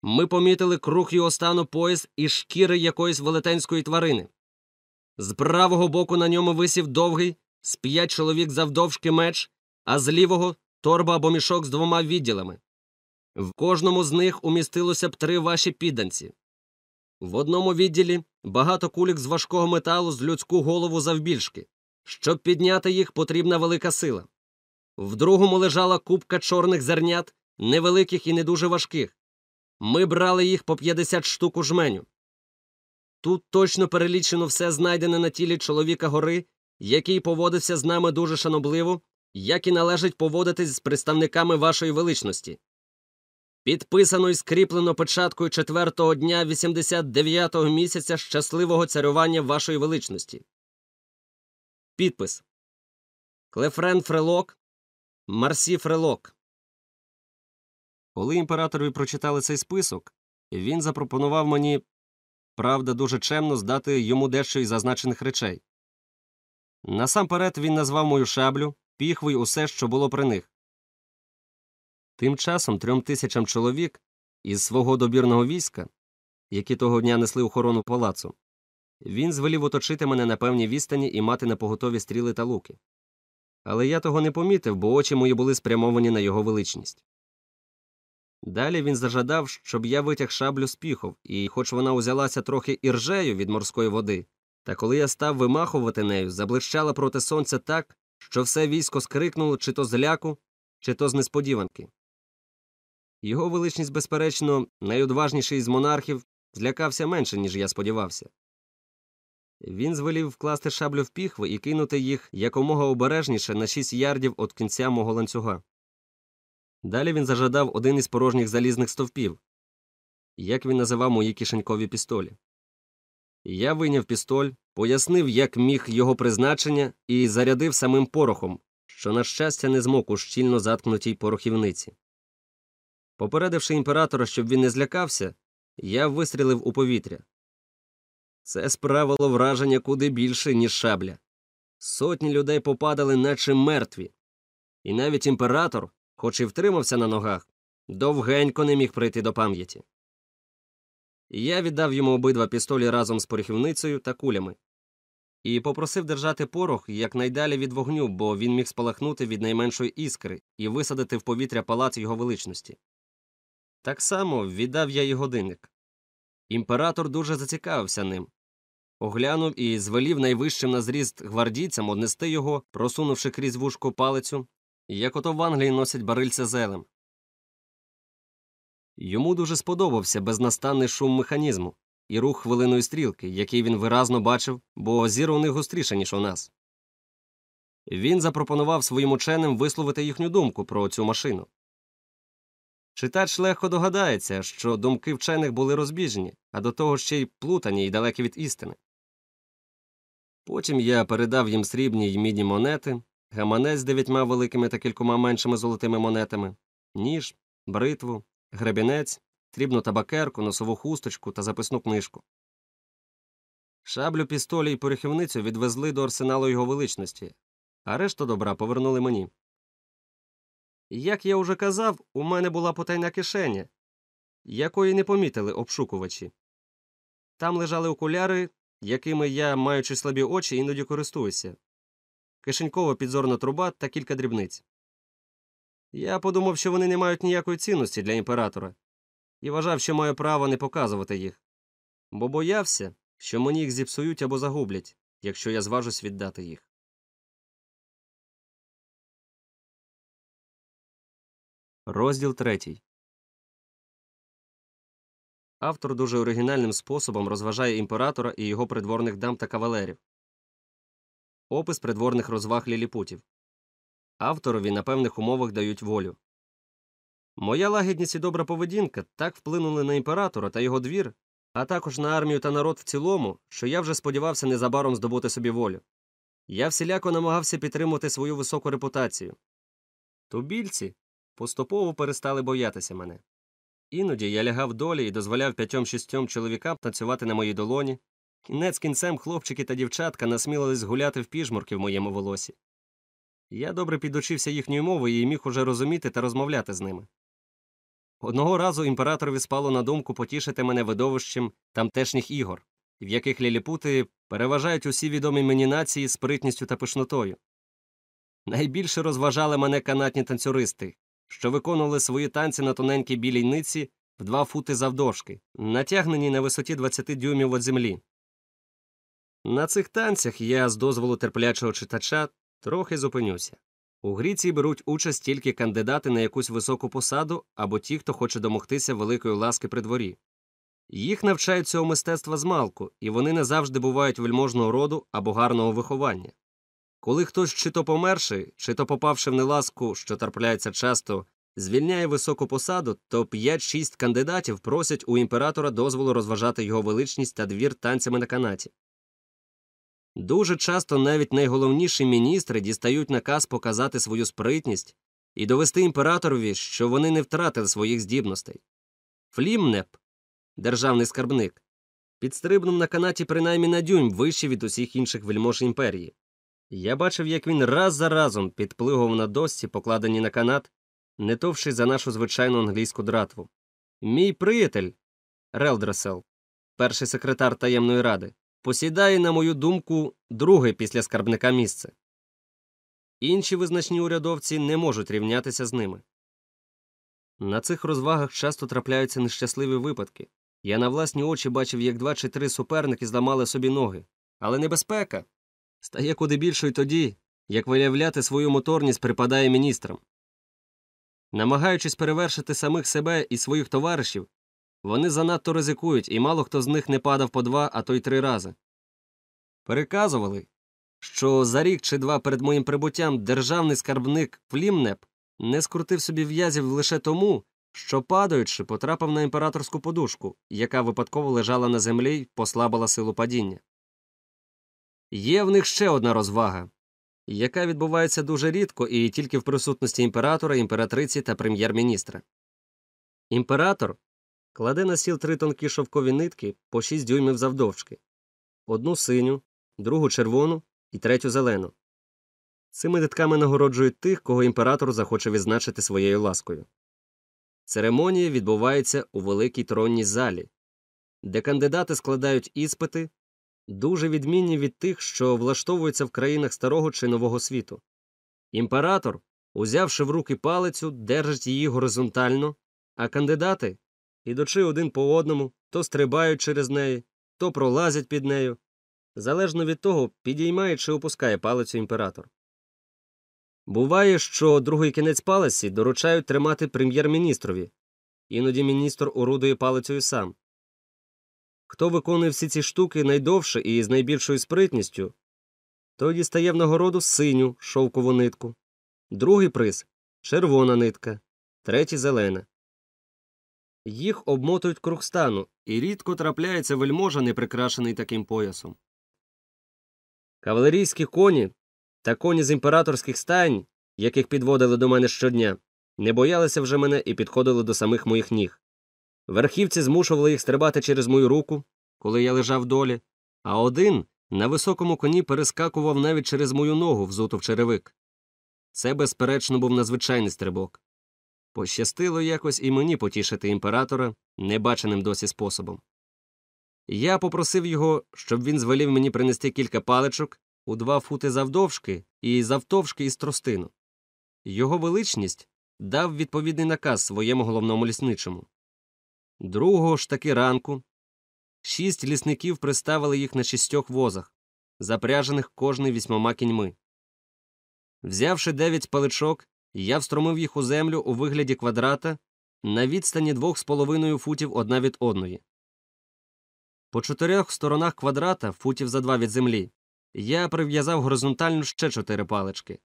ми помітили круг його стану пояс із шкіри якоїсь велетенської тварини. З правого боку на ньому висів довгий, з п'ять чоловік завдовжки меч, а з лівого торба або мішок з двома відділами. В кожному з них умістилося б три ваші підданці. В одному відділі багато кулік з важкого металу з людську голову завбільшки. Щоб підняти їх, потрібна велика сила. В другому лежала купка чорних зернят, невеликих і не дуже важких. Ми брали їх по 50 штук у жменю. Тут точно перелічено все знайдене на тілі чоловіка гори, який поводився з нами дуже шанобливо, як і належить поводитись з представниками вашої величності. Підписано і скріплено печаткою четвертого дня 89-го місяця щасливого царювання вашої величності. Підпис Клефрен Фрелок, Марсі Фрелок. Коли імператорові прочитали цей список, він запропонував мені, правда, дуже чемно здати йому дещо із зазначених речей. Насамперед він назвав мою шаблю, піхву й усе, що було при них. Тим часом трьом тисячам чоловік із свого добірного війська, які того дня несли охорону палацу, він звелів оточити мене на певній відстані і мати на поготові стріли та луки. Але я того не помітив, бо очі мої були спрямовані на його величність. Далі він зажадав, щоб я витяг шаблю з піхов, і, хоч вона узялася трохи іржею від морської води, та коли я став вимахувати нею, заблищала проти сонця так, що все військо скрикнуло чи то з ляку, чи то з несподіванки. Його величність, безперечно, найодважніший із монархів, злякався менше, ніж я сподівався. Він звелів вкласти шаблю в піхви і кинути їх якомога обережніше на шість ярдів від кінця мого ланцюга. Далі він зажадав один із порожніх залізних стовпів, як він називав мої кишенькові пістолі. Я вийняв пістоль, пояснив, як міг його призначення, і зарядив самим порохом, що, на щастя, не змог у щільно заткнутій порохівниці. Попередивши імператора, щоб він не злякався, я вистрілив у повітря. Це справило враження куди більше, ніж шабля. Сотні людей попадали, наче мертві, і навіть імператор, хоч і втримався на ногах, довгенько не міг прийти до пам'яті. Я віддав йому обидва пістолі разом з порохівницею та кулями і попросив держати порох якнайдалі від вогню, бо він міг спалахнути від найменшої іскри і висадити в повітря палац його величності. Так само віддав я й годинник. Імператор дуже зацікавився ним. Оглянув і звелів найвищим на зріст гвардійцям однести його, просунувши крізь вушку палицю, як ото в Англії носять барильця зелем. Йому дуже сподобався безнастанний шум механізму і рух хвилиної стрілки, який він виразно бачив, бо зір у них гостріше, ніж у нас. Він запропонував своїм ученим висловити їхню думку про цю машину. Читач легко догадається, що думки вчених були розбіжні, а до того ще й плутані і далекі від істини. Потім я передав їм срібні й мідні монети, гаманець з дев'ятьма великими та кількома меншими золотими монетами, ніж, бритву, гребінець, срібну табакерку, носову хусточку та записну книжку. Шаблю, пістолі й порохівницю відвезли до арсеналу його величності, а решту добра повернули мені. Як я уже казав, у мене була потайна кишеня, якої не помітили обшукувачі. Там лежали окуляри, якими я, маючи слабі очі, іноді користуюся, кишенькова підзорна труба та кілька дрібниць. Я подумав, що вони не мають ніякої цінності для імператора, і вважав, що маю право не показувати їх, бо боявся, що мені їх зіпсують або загублять, якщо я зважусь віддати їх. Розділ третій. Автор дуже оригінальним способом розважає імператора і його придворних дам та кавалерів. Опис придворних розваг ліліпутів. Авторові на певних умовах дають волю. Моя лагідність і добра поведінка так вплинули на імператора та його двір, а також на армію та народ в цілому, що я вже сподівався незабаром здобути собі волю. Я всіляко намагався підтримувати свою високу репутацію. Тубільці поступово перестали боятися мене. Іноді я лягав долі і дозволяв п'ятьом-шістьом чоловікам танцювати на моїй долоні. Кінець кінцем хлопчики та дівчатка насмілились гуляти в піжмурки в моєму волосі. Я добре підучився їхньою мовою і міг уже розуміти та розмовляти з ними. Одного разу імператорові спало на думку потішити мене видовищем тамтешніх ігор, в яких ліліпути переважають усі відомі мені нації спритністю та пишнотою. Найбільше розважали мене канатні танцюристи, що виконували свої танці на тоненькій білій ниці в два фути завдовжки, натягнені на висоті 20 дюймів від землі. На цих танцях я, з дозволу терплячого читача, трохи зупинюся. У Гріції беруть участь тільки кандидати на якусь високу посаду або ті, хто хоче домогтися великої ласки при дворі. Їх навчають цього мистецтва змалку, і вони не завжди бувають вельможного роду або гарного виховання. Коли хтось чи то померши, чи то попавши в неласку, що трапляється часто, звільняє високу посаду, то 5-6 кандидатів просять у імператора дозволу розважати його величність та двір танцями на канаті. Дуже часто навіть найголовніші міністри дістають наказ показати свою спритність і довести імператорові, що вони не втратили своїх здібностей. Флімнеп, державний скарбник, підстрибнув на канаті принаймні на дюйм вище від усіх інших вельмож імперії. Я бачив, як він раз за разом підплигав на досці, покладені на канат, не товши за нашу звичайну англійську дратву. Мій приятель Релдресел, перший секретар таємної ради, посідає, на мою думку, друге після скарбника місце. Інші визначні урядовці не можуть рівнятися з ними. На цих розвагах часто трапляються нещасливі випадки. Я на власні очі бачив, як два чи три суперники зламали собі ноги. Але небезпека стає куди більшою тоді, як виявляти свою моторність припадає міністрам. Намагаючись перевершити самих себе і своїх товаришів, вони занадто ризикують, і мало хто з них не падав по два, а то й три рази. Переказували, що за рік чи два перед моїм прибуттям державний скарбник Флімнеп не скрутив собі в'язів лише тому, що, падаючи, потрапив на імператорську подушку, яка випадково лежала на землі й послабила силу падіння. Є в них ще одна розвага, яка відбувається дуже рідко і тільки в присутності імператора, імператриці та прем'єр-міністра. Імператор кладе на сіл три тонкі шовкові нитки по 6 дюймів завдовжки одну синю, другу червону і третю зелену. Цими нитками нагороджують тих, кого імператор захоче відзначити своєю ласкою. Церемонія відбувається у великій тронній залі, де кандидати складають іспити, дуже відмінні від тих, що влаштовуються в країнах старого чи нового світу. Імператор, узявши в руки палицю, держить її горизонтально, а кандидати, ідучи один по одному, то стрибають через неї, то пролазять під нею, залежно від того, підіймає чи опускає палицю імператор. Буває, що другий кінець палиці доручають тримати прем'єр-міністрові, іноді міністр орудує палицею сам. Хто виконує всі ці штуки найдовше і з найбільшою спритністю, той дістає в нагороду синю шовкову нитку, другий приз червона нитка, третій зелена. Їх обмотують круг стану, і рідко трапляється вельможа, не прикрашений таким поясом. Кавалерійські коні та коні з імператорських стань, яких підводили до мене щодня, не боялися вже мене і підходили до самих моїх ніг. Верхівці змушували їх стрибати через мою руку, коли я лежав долі, а один на високому коні перескакував навіть через мою ногу, взуту в черевик. Це, безперечно, був надзвичайний стрибок. Пощастило якось і мені потішити імператора небаченим досі способом. Я попросив його, щоб він звелів мені принести кілька паличок у два фути завдовжки і завтовшки із тростину. Його величність дав відповідний наказ своєму головному лісничому. Другого ж таки ранку шість лісників приставили їх на шістьох возах, запряжених кожний вісьмома кіньми. Взявши дев'ять паличок, я встромив їх у землю у вигляді квадрата на відстані двох з половиною футів одна від одної. По чотирьох сторонах квадрата, футів за два від землі, я прив'язав горизонтально ще чотири палички.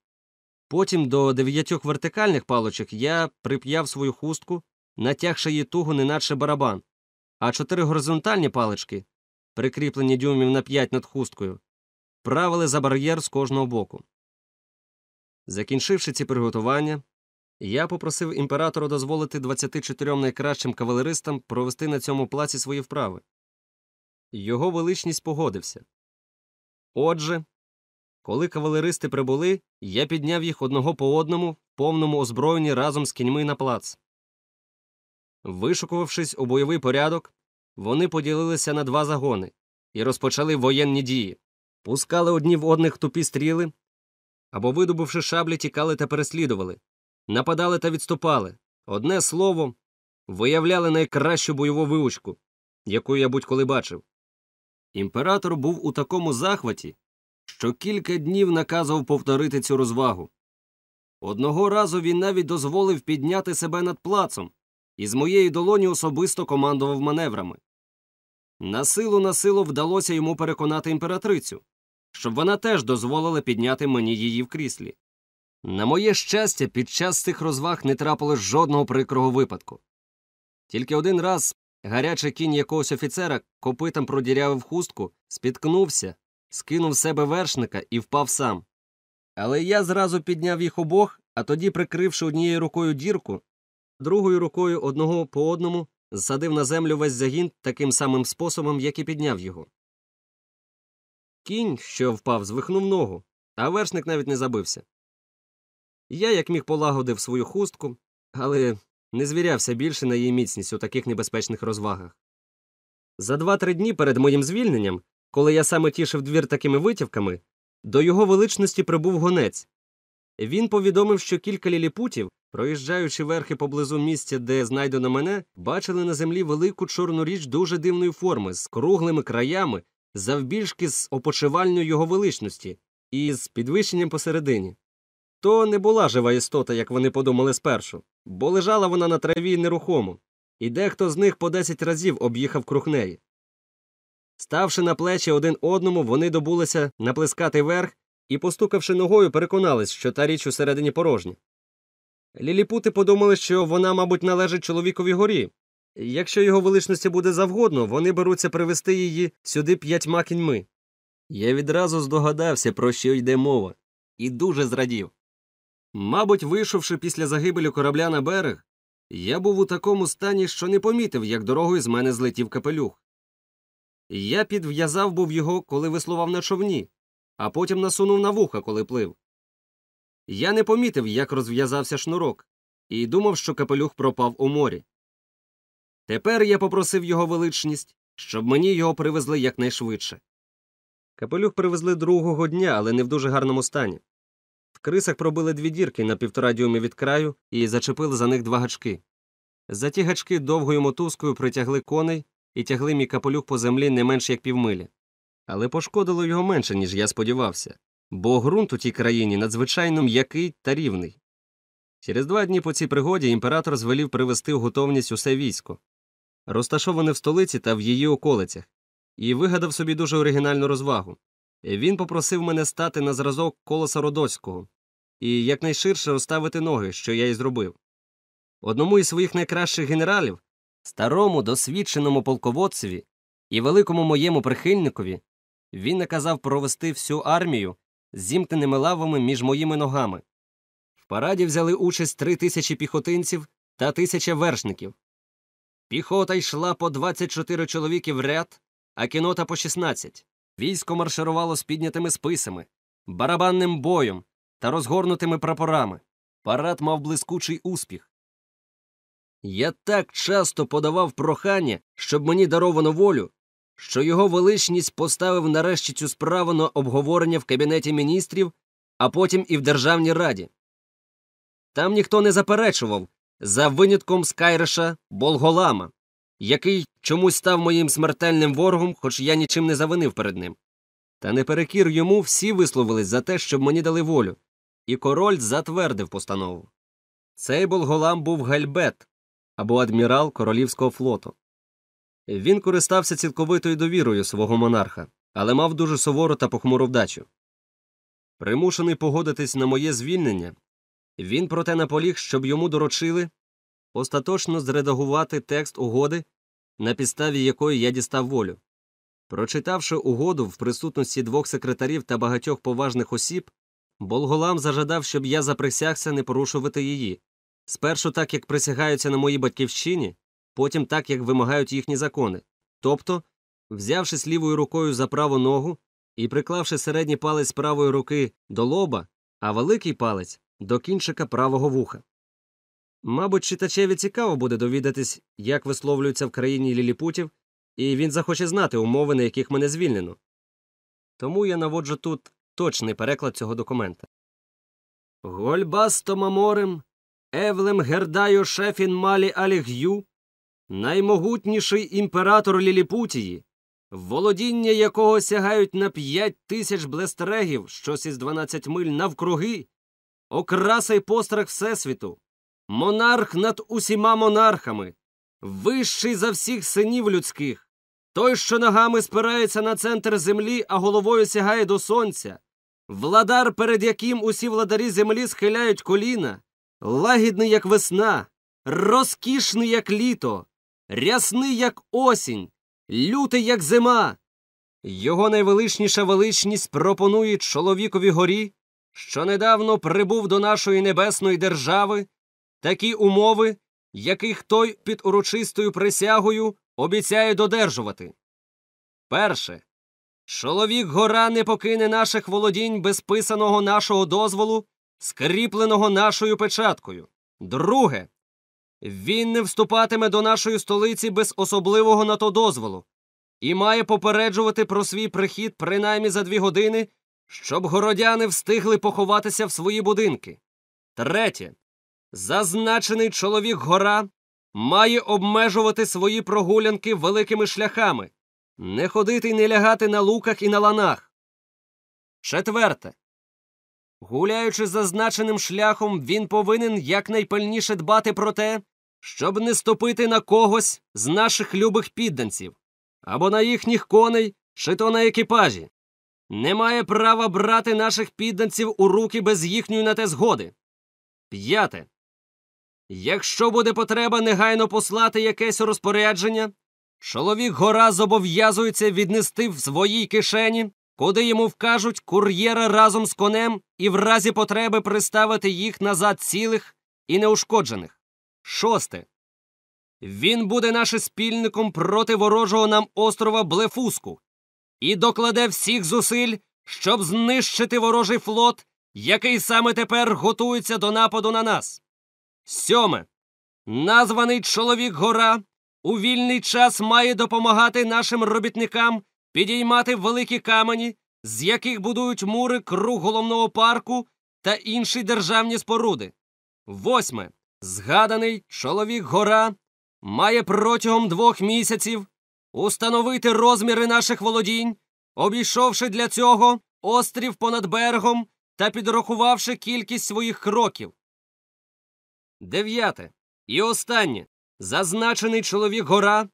Потім до дев'ятьох вертикальних палочок я прип'яв свою хустку, натягши її туго, неначе барабан, а чотири горизонтальні палички, прикріплені дюймів на п'ять над хусткою, правили за бар'єр з кожного боку. Закінчивши ці приготування, я попросив імператора дозволити 24 найкращим кавалеристам провести на цьому плаці свої вправи. Його величність погодився. Отже, коли кавалеристи прибули, я підняв їх одного по одному в повному озброєнні разом з кіньми на плац. Вишукувавшись у бойовий порядок, вони поділилися на два загони і розпочали воєнні дії, пускали одні в одних тупі стріли або, видобувши шаблі, тікали та переслідували, нападали та відступали. Одне слово, виявляли найкращу бойову виучку, яку я будь-коли бачив. Імператор був у такому захваті, що кілька днів наказував повторити цю розвагу. Одного разу він навіть дозволив підняти себе над плацом і з моєї долоні особисто командував маневрами. На силу на силу вдалося йому переконати імператрицю, щоб вона теж дозволила підняти мені її в кріслі. На моє щастя, під час цих розваг не трапилось жодного прикрого випадку. Тільки один раз гарячий кінь якогось офіцера копитом продірявив хустку, спіткнувся, скинув себе вершника і впав сам. Але я зразу підняв їх обох, а тоді, прикривши однією рукою дірку, другою рукою одного по одному зсадив на землю весь загін таким самим способом, як і підняв його. Кінь, що впав, звихнув ногу, а вершник навіть не забився. Я, як міг, полагодив свою хустку, але не звірявся більше на її міцність у таких небезпечних розвагах. За два-три дні перед моїм звільненням, коли я саме тішив двір такими витівками, до його величності прибув гонець. Він повідомив, що кілька ліліпутів, проїжджаючи верхи поблизу місця, де знайдено мене, бачили на землі велику чорну річ дуже дивної форми, з круглими краями, завбільшки з опочивальною його величності і з підвищенням посередині. То не була жива істота, як вони подумали спершу, бо лежала вона на траві нерухомо, і дехто з них по десять разів об'їхав круг неї. Ставши на плечі один одному, вони добулися наплескати верх і, постукавши ногою, переконались, що та річ усередині порожня. Ліліпути подумали, що вона, мабуть, належить чоловікові горі. Якщо його величності буде завгодно, вони беруться привести її сюди п'ятьма кіньми. Я відразу здогадався, про що йде мова, і дуже зрадів. Мабуть, вийшовши після загибелі корабля на берег, я був у такому стані, що не помітив, як дорогою з мене злетів капелюх. Я підв'язав був його, коли веслував на човні, а потім насунув на вуха, коли плив. Я не помітив, як розв'язався шнурок, і думав, що капелюх пропав у морі. Тепер я попросив його величність, щоб мені його привезли якнайшвидше. Капелюх привезли другого дня, але не в дуже гарному стані. В крисах пробили дві дірки на півтора дюйми від краю і зачепили за них два гачки. За ті гачки довгою мотузкою притягли коней і тягли мій капелюх по землі не менш як півмилі. Але пошкодило його менше, ніж я сподівався, бо ґрунт у тій країні надзвичайно м'який та рівний. Через два дні по цій пригоді імператор звелів привести в готовність усе військо, розташоване в столиці та в її околицях, і вигадав собі дуже оригінальну розвагу. Він попросив мене стати на зразок колоса Родоцького і якнайширше розставити ноги, що я й зробив. Одному із своїх найкращих генералів, старому досвідченому полководцеві і великому моєму прихильникові, він наказав провести всю армію з зімкненими лавами між моїми ногами. В параді взяли участь три тисячі піхотинців та тисяча вершників. Піхота йшла по 24 чоловіки в ряд, а кінота по 16. Військо марширувало з піднятими списами, барабанним боєм та розгорнутими прапорами. Парад мав блискучий успіх. Я так часто подавав прохання, щоб мені даровано волю, що його величність поставив нарешті цю справу на обговорення в Кабінеті міністрів, а потім і в Державній раді. Там ніхто не заперечував за винятком Скайриша Болголама, який чомусь став моїм смертельним ворогом, хоч я нічим не завинив перед ним. Та неперекір йому всі висловились за те, щоб мені дали волю, і король затвердив постанову. Цей Болголам був гальбет або адмірал королівського флоту. Він користався цілковитою довірою свого монарха, але мав дуже сувору та похмуру вдачу. Примушений погодитись на моє звільнення, він проте наполіг, щоб йому доручили остаточно зредагувати текст угоди на підставі якої я дістав волю. Прочитавши угоду в присутності двох секретарів та багатьох поважних осіб, Болголам зажадав, щоб я заприсягся не порушувати її. Спершу так, як присягаються на моїй батьківщині, потім так, як вимагають їхні закони. Тобто, взявшись лівою рукою за праву ногу і приклавши середній палець правої руки до лоба, а великий палець до кінчика правого вуха. Мабуть, читачеві цікаво буде довідатись, як висловлюються в країні ліліпутів, і він захоче знати умови, на яких мене звільнено. Тому я наводжу тут точний переклад цього документа. Гольбастом морем, Евлем Гердаю Шефін Малі Аліг'ю, наймогутніший імператор Ліліпутії, володіння якого сягають на п'ять тисяч блестерегів, щось із дванадцять миль навкруги, окраса й пострах Всесвіту, монарх над усіма монархами, вищий за всіх синів людських, той, що ногами спирається на центр землі, а головою сягає до сонця, владар, перед яким усі владарі землі схиляють коліна, лагідний, як весна, розкішний, як літо, рясний, як осінь, лютий, як зима. Його найвеличніша величність пропонує чоловікові горі, що недавно прибув до нашої небесної держави, такі умови, яких той під урочистою присягою обіцяє додержувати. Перше. Чоловік гора не покине наших володінь без писаного нашого дозволу, скріпленого нашою печаткою. Друге. Він не вступатиме до нашої столиці без особливого на то дозволу і має попереджувати про свій прихід принаймні за дві години, щоб городяни встигли поховатися в свої будинки. Третє. Зазначений чоловік гора має обмежувати свої прогулянки великими шляхами, не ходити й не лягати на луках і на ланах. Четверте. Гуляючи зазначеним шляхом, він повинен якнайпильніше дбати про те, щоб не ступити на когось з наших любих підданців або на їхніх коней, чи то на екіпажі. Не має права брати наших підданців у руки без їхньої на те згоди. П'яте. Якщо буде потреба негайно послати якесь розпорядження, чоловік гора зобов'язується віднести в своїй кишені, куди йому вкажуть кур'єра разом з конем і в разі потреби приставити їх назад цілих і неушкоджених. Шосте. Він буде нашим спільником проти ворожого нам острова Блефуску і докладе всіх зусиль, щоб знищити ворожий флот, який саме тепер готується до нападу на нас. Сьоме. Названий чоловік гора у вільний час має допомагати нашим робітникам підіймати великі камені, з яких будують мури круг головного парку та інші державні споруди. Восьме. Згаданий чоловік гора має протягом двох місяців установити розміри наших володінь, обійшовши для цього острів понад берегом та підрахувавши кількість своїх кроків. Дев'яте. І останнє. Зазначений чоловік гора,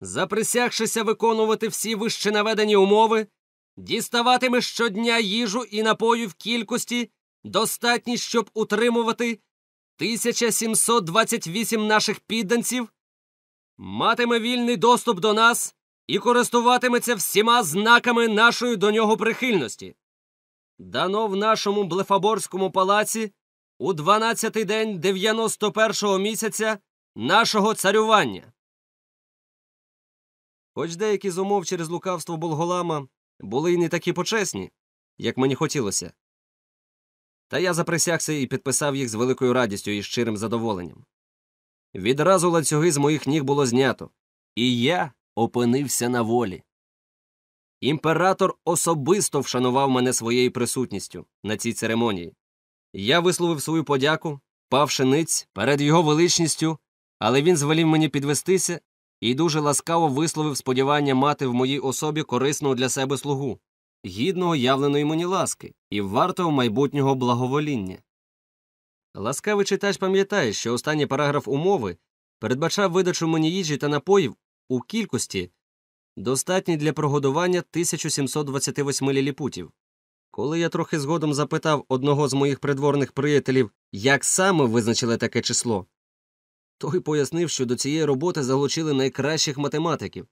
заприсягшися виконувати всі вище наведені умови, діставатиме щодня їжу і напою в кількості, достатній, щоб утримувати 1728 наших підданців, матиме вільний доступ до нас і користуватиметься всіма знаками нашої до нього прихильності. Дано в нашому Блефаборському палаці у 12-й день 91-го місяця нашого царювання. Хоч деякі з умов через лукавство Болголама були й не такі почесні, як мені хотілося. Та я заприсягся і підписав їх з великою радістю і щирим задоволенням. Відразу ланцюги з моїх ніг було знято, і я опинився на волі. Імператор особисто вшанував мене своєю присутністю на цій церемонії. Я висловив свою подяку, павши ниць перед його величністю, але він звелів мені підвестися і дуже ласкаво висловив сподівання мати в моїй особі корисного для себе слугу, гідного явленої мені ласки і вартого майбутнього благовоління. Ласкавий читач пам'ятає, що останній параграф умови передбачав видачу мені їжі та напоїв у кількості, достатній для прогодування 1728 ліліпутів. Коли я трохи згодом запитав одного з моїх придворних приятелів, як саме визначили таке число, Той пояснив, що до цієї роботи залучили найкращих математиків.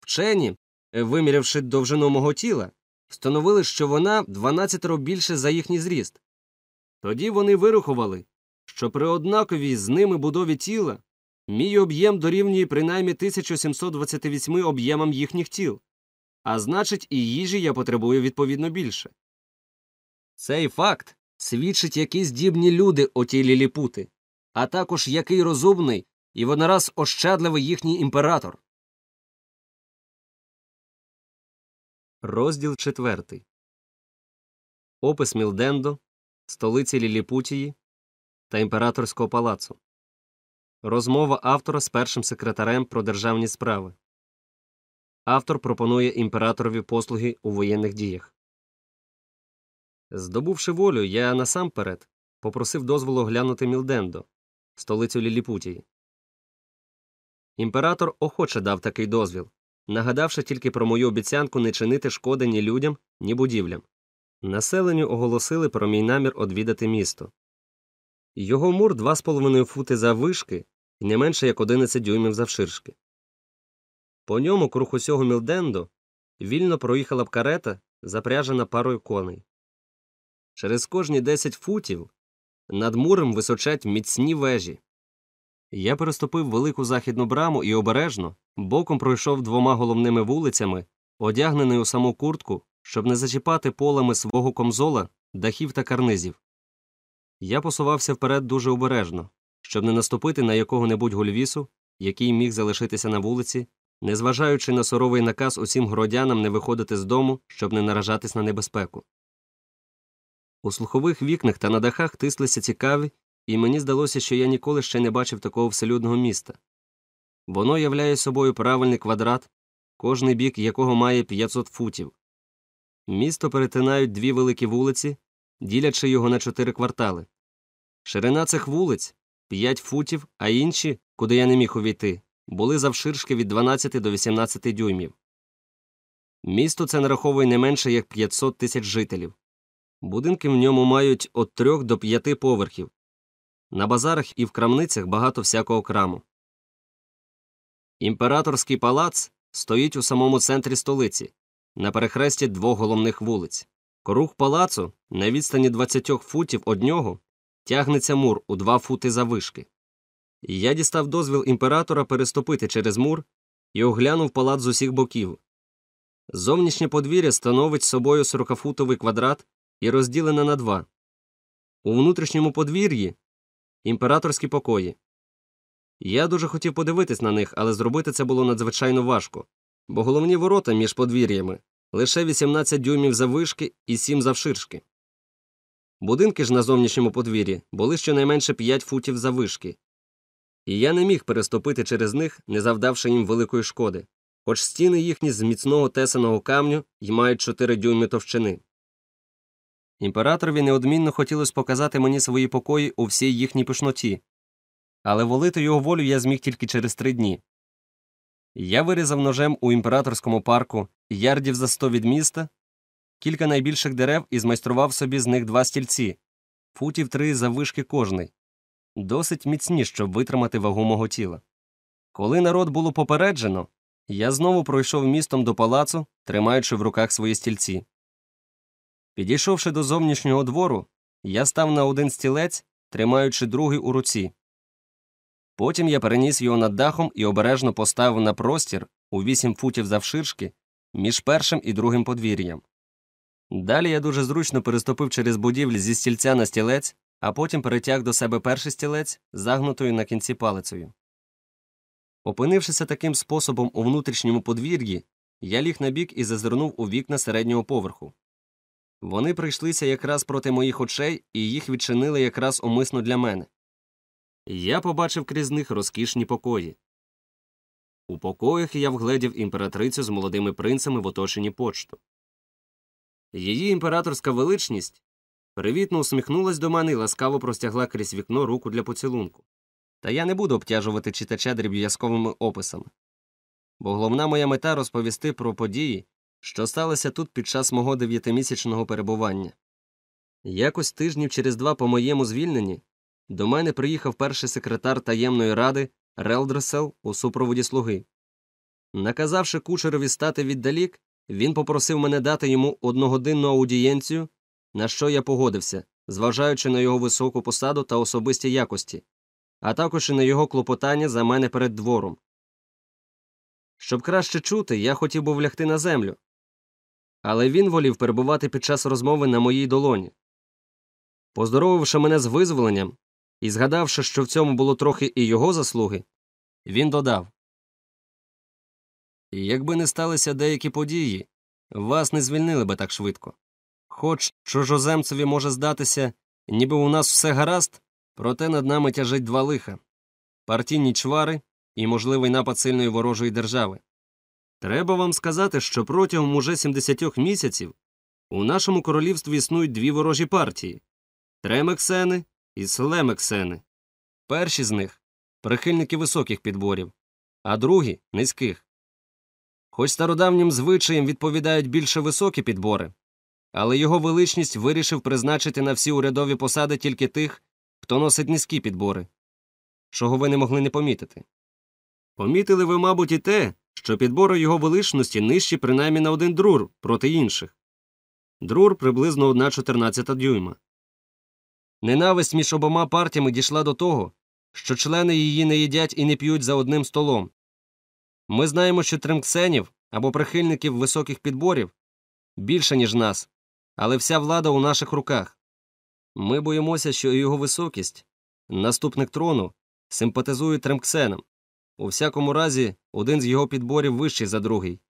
Вчені, вимірявши довжину мого тіла, встановили, що вона 12 більше за їхній зріст. Тоді вони вирахували, що при однаковій з ними будові тіла мій об'єм дорівнює принаймні 1728 об'ємам їхніх тіл, а значить, і їжі я потребую відповідно більше. Цей факт свідчить, які здібні люди оті ліліпути, а також який розумний і воднораз ощадливий їхній імператор. Розділ четвертий. Опис Мілдендо, столиці Ліліпутії та імператорського палацу. Розмова автора з першим секретарем про державні справи. Автор пропонує імператорові послуги у воєнних діях. Здобувши волю, я насамперед попросив дозволу оглянути Мілдендо, столицю Ліліпутії. Імператор охоче дав такий дозвіл, нагадавши тільки про мою обіцянку не чинити шкоди ні людям, ні будівлям. Населенню оголосили про мій намір одвідати місто. Його мур 2,5 фути заввишки і не менше як 11 дюймів завширшки. По ньому круг усього Мілдендо вільно проїхала б карета, запряжена парою коней. Через кожні 10 футів над муром височать міцні вежі. Я переступив велику західну браму і обережно боком пройшов двома головними вулицями, одягнений у саму куртку, щоб не зачіпати полами свого комзола, дахів та карнизів. Я посувався вперед дуже обережно, щоб не наступити на якого небудь гульвісу, який міг залишитися на вулиці, незважаючи на суровий наказ усім городянам не виходити з дому, щоб не наражатись на небезпеку. У слухових вікнах та на дахах тислися цікаві, і мені здалося, що я ніколи ще не бачив такого вселюдного міста. Воно являє собою правильний квадрат, кожний бік якого має 500 футів. Місто перетинають дві великі вулиці, ділячи його на чотири квартали. Ширина цих вулиць 5 футів, а інші, куди я не міг увійти, були завширшки від 12 до 18 дюймів. Місто це нараховує не менше як 500 тисяч жителів. Будинки в ньому мають від 3 до 5 поверхів. На базарах і в крамницях багато всякого краму. Імператорський палац стоїть у самому центрі столиці, на перехресті двох головних вулиць. Круг палацу на відстані 20 футів од нього тягнеться мур у 2 фути заввишки. Я дістав дозвіл імператора переступити через мур і оглянув палац з усіх боків. Зовнішнє подвір'я становить собою 40-футовий квадрат і розділене на два. У внутрішньому подвір'ї імператорські покої. Я дуже хотів подивитись на них, але зробити це було надзвичайно важко, бо головні ворота між подвір'ями лише 18 дюймів заввишки і 7 завширшки. Будинки ж на зовнішньому подвір'ї були щонайменше 5 футів заввишки, і я не міг переступити через них, не завдавши їм великої шкоди, хоч стіни їхні з міцного тесаного камню й мають 4 дюйми товщини. Імператорові неодмінно хотілося показати мені свої покої у всій їхній пишноті, але волити його волю я зміг тільки через три дні. Я вирізав ножем у імператорському парку ярдів за сто від міста, кілька найбільших дерев і змайстрував собі з них два стільці, футів три заввишки кожний, досить міцні, щоб витримати вагу мого тіла. Коли народ було попереджено, я знову пройшов містом до палацу, тримаючи в руках свої стільці. Підійшовши до зовнішнього двору, я став на один стілець, тримаючи другий у руці. Потім я переніс його над дахом і обережно поставив на простір у вісім футів завширшки між першим і другим подвір'ям. Далі я дуже зручно переступив через будівлі зі стільця на стілець, а потім перетяг до себе перший стілець, загнутою на кінці палицею. Опинившися таким способом у внутрішньому подвір'ї, я ліг на бік і зазирнув у вікна середнього поверху. Вони прийшлися якраз проти моїх очей і їх відчинили якраз умисно для мене. Я побачив крізь них розкішні покої. У покоях я вгледів імператрицю з молодими принцами в оточенні почту. Її імператорська величність привітно усміхнулась до мене і ласкаво простягла крізь вікно руку для поцілунку. Та я не буду обтяжувати читача дріб'язковими описами, бо головна моя мета розповісти про події, що сталося тут під час мого дев'ятимісячного перебування. Якось тижнів через два по моєму звільненні до мене приїхав перший секретар таємної ради Релдресел у супроводі слуги. Наказавши кучерові стати віддалік, він попросив мене дати йому одногодинну аудієнцію, на що я погодився, зважаючи на його високу посаду та особисті якості, а також і на його клопотання за мене перед двором. Щоб краще чути, я хотів був лягти на землю, але він волів перебувати під час розмови на моїй долоні. Поздоровивши мене з визволенням і згадавши, що в цьому було трохи і його заслуги, він додав Якби не сталися деякі події, вас не звільнили би так швидко. Хоч чужоземцеві може здатися, ніби у нас все гаразд, проте над нами тяжить два лиха партійні чвари і можливий напад сильної ворожої держави. Треба вам сказати, що протягом уже 70 місяців у нашому королівстві існують дві ворожі партії тремексени і слемексени. Перші з них прихильники високих підборів, а другі низьких. Хоч стародавнім звичаєм відповідають більше високі підбори, але його величність вирішив призначити на всі урядові посади тільки тих, хто носить низькі підбори, чого ви не могли не помітити. Помітили ви, мабуть, і те, що підбори його величності нижчі принаймні на один друр проти інших. Друр приблизно 1,14 дюйма. Ненависть між обома партіями дійшла до того, що члени її не їдять і не п'ють за одним столом. Ми знаємо, що тремксенів або прихильників високих підборів більше, ніж нас, але вся влада у наших руках. Ми боїмося, що його високість, наступник трону, симпатизує тремксенам. У всякому разі, один з його підборів вищий за другий,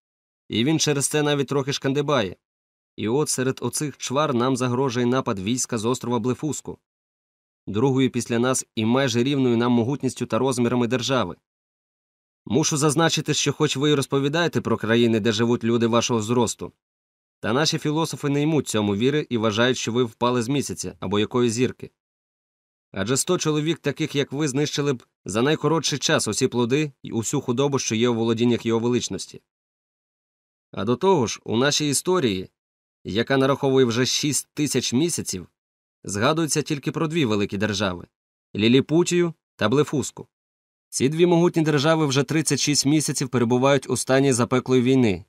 і він через це навіть трохи шкандибає. І от серед оцих чвар нам загрожує напад війська з острова Блефуску, другою після нас і майже рівною нам могутністю та розмірами держави. Мушу зазначити, що хоч ви й розповідаєте про країни, де живуть люди вашого зросту, та наші філософи не ймуть цьому віри і вважають, що ви впали з місяця або якої зірки. Адже сто чоловік, таких як ви, знищили б за найкоротший час усі плоди і усю худобу, що є у володіннях його величності. А до того ж, у нашій історії, яка нараховує вже шість тисяч місяців, згадується тільки про дві великі держави Ліліпутію та Блефуску. Ці дві могутні держави вже 36 місяців перебувають у стані запеклої війни,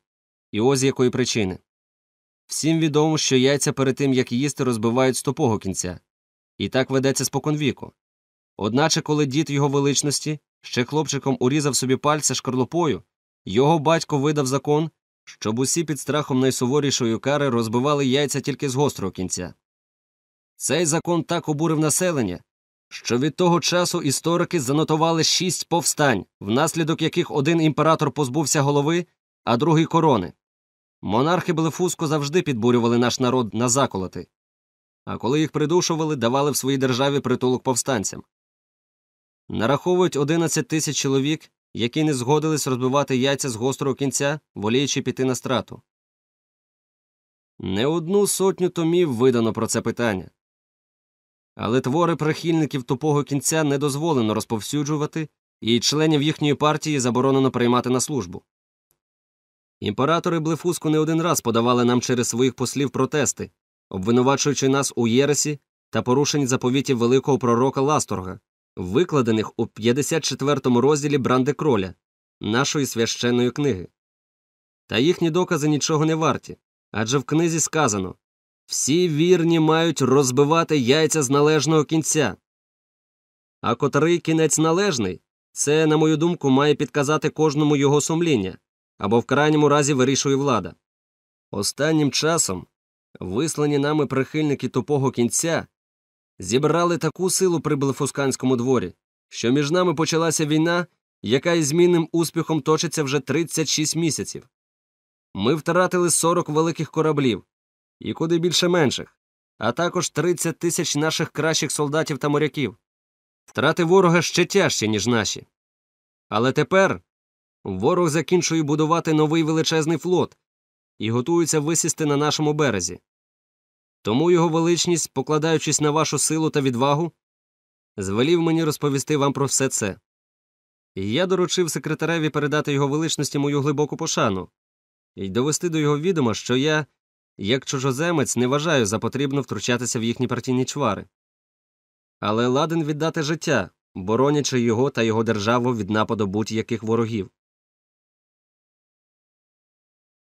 і ось якої причини. Всім відомо, що яйця перед тим, як їсти, розбивають з тупого кінця, і так ведеться споконвіку. Одначе, коли дід його величності ще хлопчиком урізав собі пальця шкарлупою, його батько видав закон, щоб усі під страхом найсуворішої кари розбивали яйця тільки з гострого кінця. Цей закон так обурив населення, що від того часу історики занотували шість повстань, внаслідок яких один імператор позбувся голови, а другий корони. Монархи Блефуско завжди підбурювали наш народ на заколоти, а коли їх придушували, давали в своїй державі притулок повстанцям. Нараховують 11 тисяч чоловік, які не згодились розбивати яйця з гострого кінця, воліючи піти на страту. Не одну сотню томів видано про це питання. Але твори прихильників тупого кінця не дозволено розповсюджувати, і членів їхньої партії заборонено приймати на службу. Імператори Блефуску не один раз подавали нам через своїх послів протести, обвинувачуючи нас у єресі та порушенні заповітів великого пророка Ласторга, викладених у 54 розділі Брандекроля, нашої священної книги. Та їхні докази нічого не варті, адже в книзі сказано всі вірні мають розбивати яйця з належного кінця. А котрий кінець належний, це, на мою думку, має підказати кожному його сумління або в крайньому разі вирішує влада. Останнім часом вислані нами прихильники тупого кінця зібрали таку силу при Блефусканському дворі, що між нами почалася війна, яка із змінним успіхом точиться вже 36 місяців. Ми втратили 40 великих кораблів і куди більше менших, а також 30 тисяч наших кращих солдатів та моряків. Втрати ворога ще тяжчі, ніж наші. Але тепер ворог закінчує будувати новий величезний флот і готується висісти на нашому березі. Тому його величність, покладаючись на вашу силу та відвагу, звелів мені розповісти вам про все це. І я доручив секретареві передати його величності мою глибоку пошану і довести до його відома, що я, як чужоземець, не вважаю за потрібно втручатися в їхні партійні чвари. але ладен віддати життя, боронячи його та його державу від нападу будь-яких ворогів.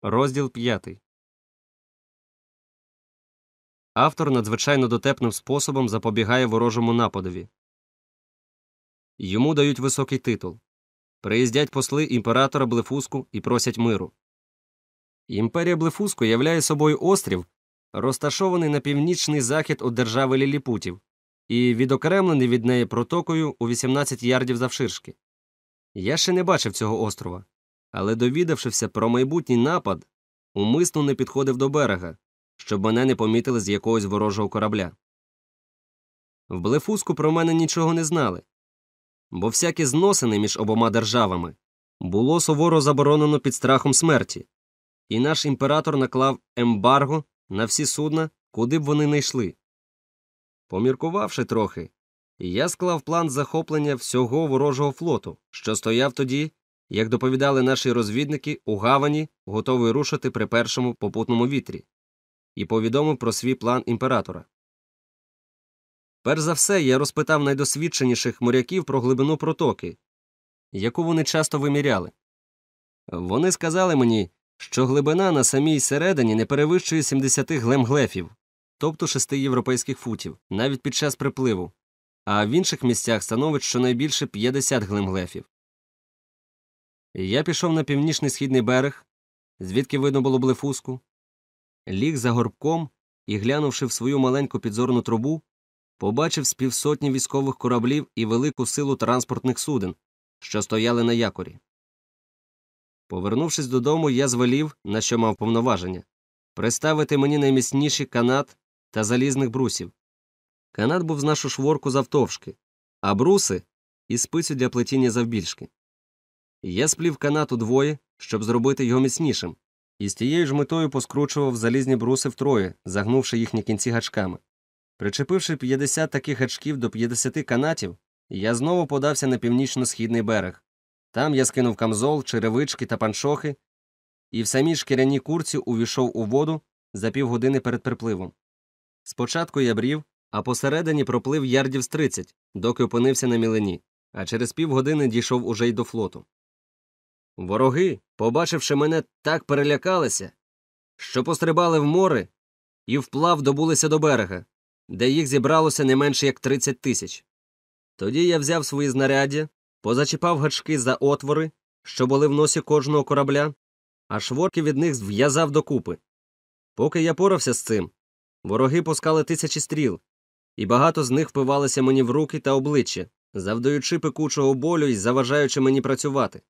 Розділ 5 Автор надзвичайно дотепним способом запобігає ворожому нападові. Йому дають високий титул. Приїздять посли імператора Блефуску і просять миру. Імперія Блефуску являє собою острів, розташований на північний захід від держави Ліліпутів і відокремлений від неї протокою у 18 ярдів завширшки. Я ще не бачив цього острова, але, довідавшися про майбутній напад, умисно не підходив до берега, щоб мене не помітили з якогось ворожого корабля. В Блефуску про мене нічого не знали, бо всякі зносини між обома державами було суворо заборонено під страхом смерті, і наш імператор наклав ембарго на всі судна, куди б вони не йшли. Поміркувавши трохи, я склав план захоплення всього ворожого флоту, що стояв тоді, як доповідали наші розвідники у гавані, готовий рушити при першому попутному вітрі, і повідомив про свій план імператора. Перш за все, я розпитав найдосвідченіших моряків про глибину протоки, яку вони часто виміряли. Вони сказали мені, що глибина на самій середині не перевищує 70 глемглефів, тобто 6 європейських футів, навіть під час припливу, а в інших місцях становить щонайбільше 50 глемглефів. Я пішов на північний східний берег, звідки видно було блефуску, ліг за горбком і, глянувши в свою маленьку підзорну трубу, побачив з півсотні військових кораблів і велику силу транспортних суден, що стояли на якорі. Повернувшись додому, я звелів, на що мав повноваження, приставити мені найміцніші канат та залізних брусів. Канат був з нашу шворку завтовшки, а бруси із спицю для плетіння завбільшки. Я сплів канат удвоє, щоб зробити його міцнішим, і з тією ж метою поскручував залізні бруси втроє, загнувши їхні кінці гачками. Причепивши 50 таких гачків до 50 канатів, я знову подався на північно-східний берег. Там я скинув камзол, черевички та паншохи, і в самій шкіряній курці увійшов у воду за півгодини перед припливом. Спочатку я брів, а посередині проплив ярдів з 30, доки опинився на мілені, а через півгодини дійшов уже й до флоту. Вороги, побачивши мене, так перелякалися, що пострибали в море і вплав добулися до берега, де їх зібралося не менше як 30 тисяч. Тоді я взяв свої знаряддя, позачіпав гачки за отвори, що були в носі кожного корабля, а шворки від них зв'язав докупи. Поки я порався з цим, вороги пускали тисячі стріл, і багато з них впивалися мені в руки та обличчя, завдаючи пекучого болю і заважаючи мені працювати.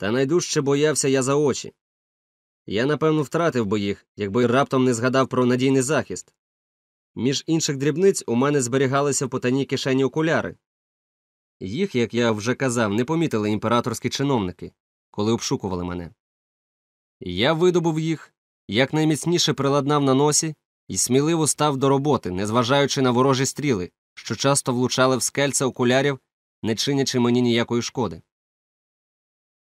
Та найдужче боявся я за очі. Я, напевно, втратив би їх, якби раптом не згадав про надійний захист. Між інших дрібниць у мене зберігалися в потайній кишені окуляри. Їх, як я вже казав, не помітили імператорські чиновники, коли обшукували мене. Я видобув їх, якнайміцніше приладнав на носі і сміливо став до роботи, незважаючи на ворожі стріли, що часто влучали в скельця окулярів, не чинячи мені ніякої шкоди.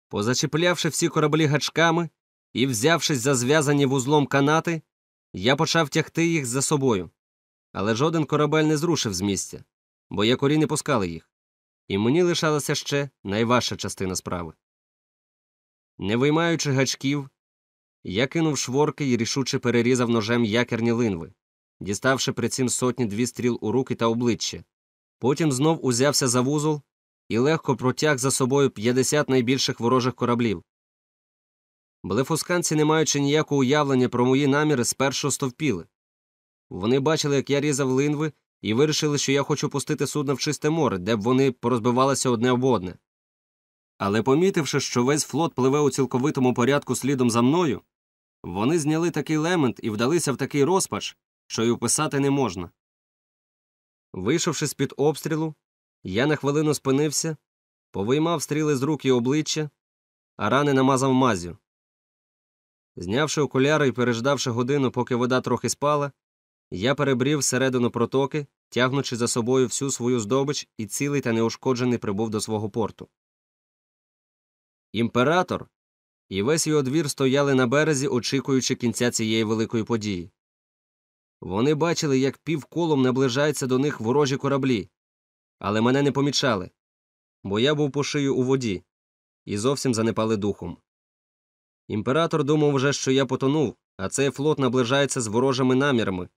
Позачіплявши всі кораблі гачками і взявшись за зв'язані вузлом канати, я почав тягти їх за собою. Але жоден корабель не зрушив з місця, бо якорі не пускали їх, і мені лишалася ще найважча частина справи. Не виймаючи гачків, я кинув шворки і рішуче перерізав ножем якерні линви, діставши при цім сотні дві стріл у руки та обличчя. Потім знов узявся за вузол і легко протяг за собою 50 найбільших ворожих кораблів. Блефусканці, не маючи ніякого уявлення про мої наміри, спершу стовпіли. Вони бачили, як я різав линви, і вирішили, що я хочу пустити судно в чисте море, де б вони порозбивалися одне об одне. Але помітивши, що весь флот пливе у цілковитому порядку слідом за мною, вони зняли такий лемент і вдалися в такий розпач, що й описати не можна. Вийшовши з під обстрілу, я на хвилину спинився, повиймав стріли з рук і обличчя, а рани намазав мазю. Знявши окуляри і переждавши годину, поки вода трохи спала, я перебрів середину протоки, тягнучи за собою всю свою здобич і цілий та неушкоджений прибув до свого порту. Імператор і весь його двір стояли на березі, очікуючи кінця цієї великої події. Вони бачили, як півколом наближаються до них ворожі кораблі, але мене не помічали, бо я був по шию у воді і зовсім занепали духом. Імператор думав вже, що я потонув, а цей флот наближається з ворожими намірами,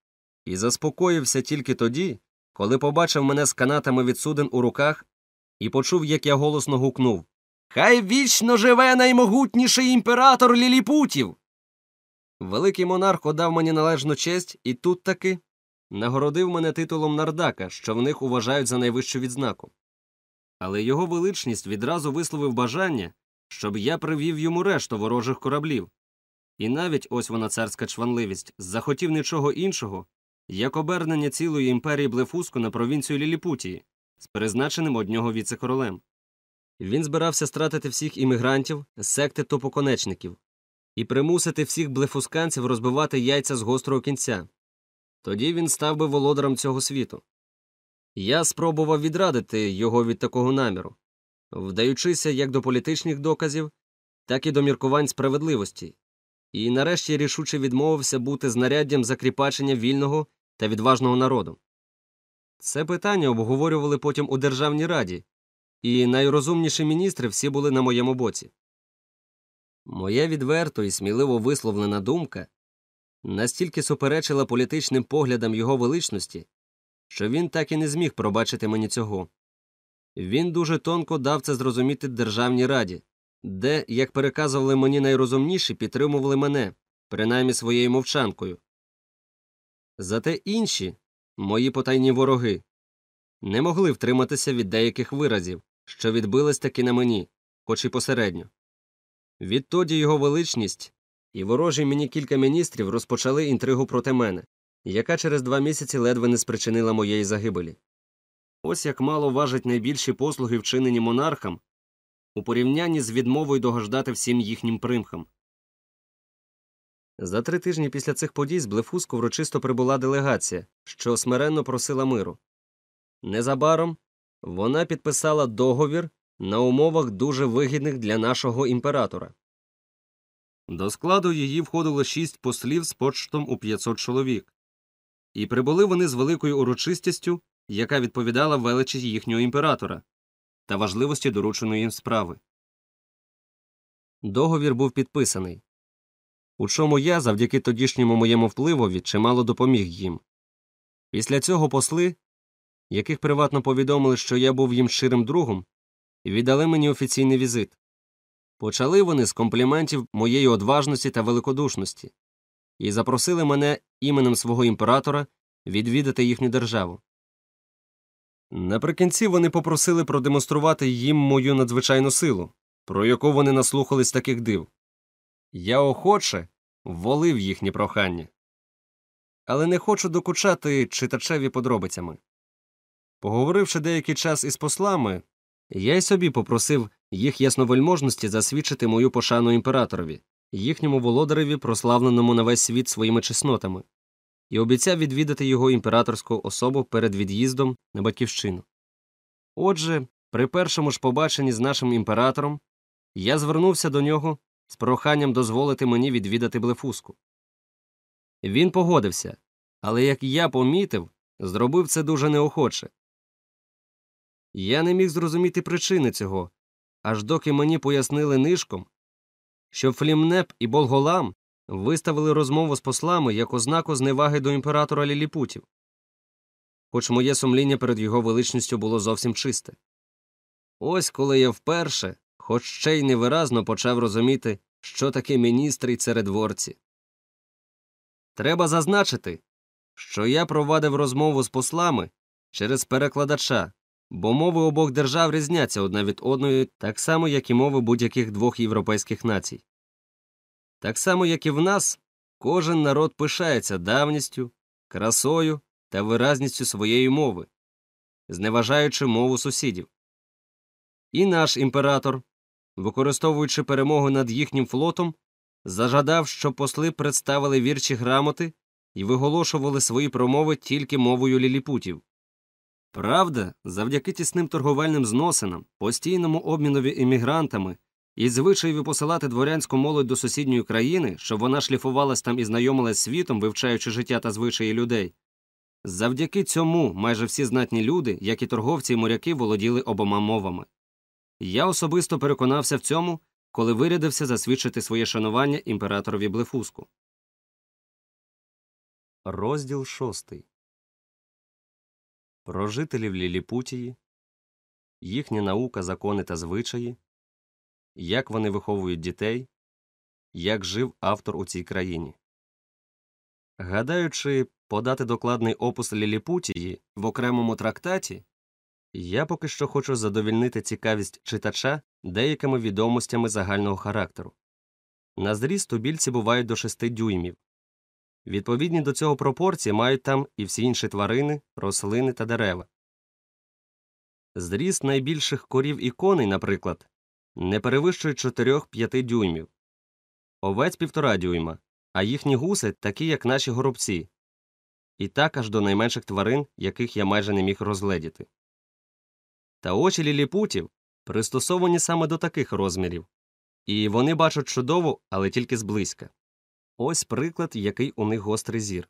і заспокоївся тільки тоді, коли побачив мене з канатами від суден у руках і почув, як я голосно гукнув Хай вічно живе наймогутніший імператор ліліпутів. Великий монарх одав мені належну честь і тут таки нагородив мене титулом нардака, що в них вважають за найвищу відзнаку. Але його величність відразу висловив бажання, щоб я привів йому решту ворожих кораблів. І навіть ось вона царська чванливість захотів нічого іншого, як обернення цілої імперії Блефуску на провінцію Ліліпутії з призначеним од нього віце-королем. Він збирався стратити всіх іммігрантів секти топоконечників і примусити всіх блефусканців розбивати яйця з гострого кінця. Тоді він став би володарем цього світу. Я спробував відрадити його від такого наміру, вдаючися як до політичних доказів, так і до міркувань справедливості, і нарешті рішуче відмовився бути знаряддям закріпачення вільного та відважного народу. Це питання обговорювали потім у Державній раді, і найрозумніші міністри всі були на моєму боці. Моя відверто і сміливо висловлена думка настільки суперечила політичним поглядам його величності, що він так і не зміг пробачити мені цього. Він дуже тонко дав це зрозуміти Державній раді, де, як переказували мені найрозумніші, підтримували мене, принаймні своєю мовчанкою. Зате інші, мої потайні вороги, не могли втриматися від деяких виразів, що відбились таки на мені, хоч і посередньо. Відтоді його величність і ворожі мені кілька міністрів розпочали інтригу проти мене, яка через два місяці ледве не спричинила моєї загибелі. Ось як мало важать найбільші послуги, вчинені монархам, у порівнянні з відмовою догождати всім їхнім примхам. За три тижні після цих подій з Блефуску врочисто прибула делегація, що смиренно просила миру. Незабаром вона підписала договір на умовах дуже вигідних для нашого імператора. До складу її входило шість послів з почтом у 500 чоловік, і прибули вони з великою урочистістю, яка відповідала величі їхнього імператора та важливості дорученої їм справи. Договір був підписаний, у чому я, завдяки тодішньому моєму впливові, чимало допоміг їм. Після цього посли, яких приватно повідомили, що я був їм щирим другом, віддали мені офіційний візит. Почали вони з компліментів моєї одважності та великодушності і запросили мене іменем свого імператора відвідати їхню державу. Наприкінці вони попросили продемонструвати їм мою надзвичайну силу, про яку вони наслухались таких див. Я охоче волив їхні прохання. Але не хочу докучати читачеві подробицями. Поговоривши деякий час із послами, я й собі попросив їх ясновельможності засвідчити мою пошану імператорові, їхньому володареві, прославленому на весь світ своїми чеснотами, і обіцяв відвідати його імператорську особу перед від'їздом на батьківщину. Отже, при першому ж побаченні з нашим імператором я звернувся до нього з проханням дозволити мені відвідати блефуску. Він погодився, але, як я помітив, зробив це дуже неохоче. Я не міг зрозуміти причини цього, аж доки мені пояснили нишком, що Флімнеп і Болголам виставили розмову з послами як ознаку зневаги до імператора Ліліпутів, хоч моє сумління перед його величністю було зовсім чисте. Ось коли я вперше, хоч ще й невиразно почав розуміти, що таке міністри й царедворці. Треба зазначити, що я провадив розмову з послами через перекладача, бо мови обох держав різняться одна від одної, так само, як і мови будь-яких двох європейських націй. Так само, як і в нас, кожен народ пишається давністю, красою та виразністю своєї мови, зневажаючи мову сусідів. І наш імператор, використовуючи перемогу над їхнім флотом, зажадав, щоб посли представили вірчі грамоти і виголошували свої промови тільки мовою ліліпутів. Правда, завдяки тісним торговельним зносинам, постійному обмінові іммігрантами І звичаєві посилати дворянську молодь до сусідньої країни, щоб вона шліфувалась там і знайомилась світом, вивчаючи життя та звичаї людей. Завдяки цьому майже всі знатні люди, як і торговці і моряки, володіли обома мовами. Я особисто переконався в цьому, коли вирядився засвідчити своє шанування імператорові Блефуску. Розділ шостий Про жителів Ліліпутії, їхня наука, закони та звичаї, як вони виховують дітей, як жив автор у цій країні. Гадаючи подати докладний опус Ліліпутії в окремому трактаті, я поки що хочу задовільнити цікавість читача деякими відомостями загального характеру. На зріст тубільці бувають до 6 дюймів. Відповідні до цього пропорції мають там і всі інші тварини, рослини та дерева. Зріст найбільших корів і коней, наприклад, не перевищує 4-5 дюймів, овець півтора дюйма, а їхні гуси такі, як наші горобці, і так аж до найменших тварин, яких я майже не міг розгледіти. Та очі ліліпутів пристосовані саме до таких розмірів, і вони бачать чудово, але тільки зблизька. Ось приклад, який у них гострий зір.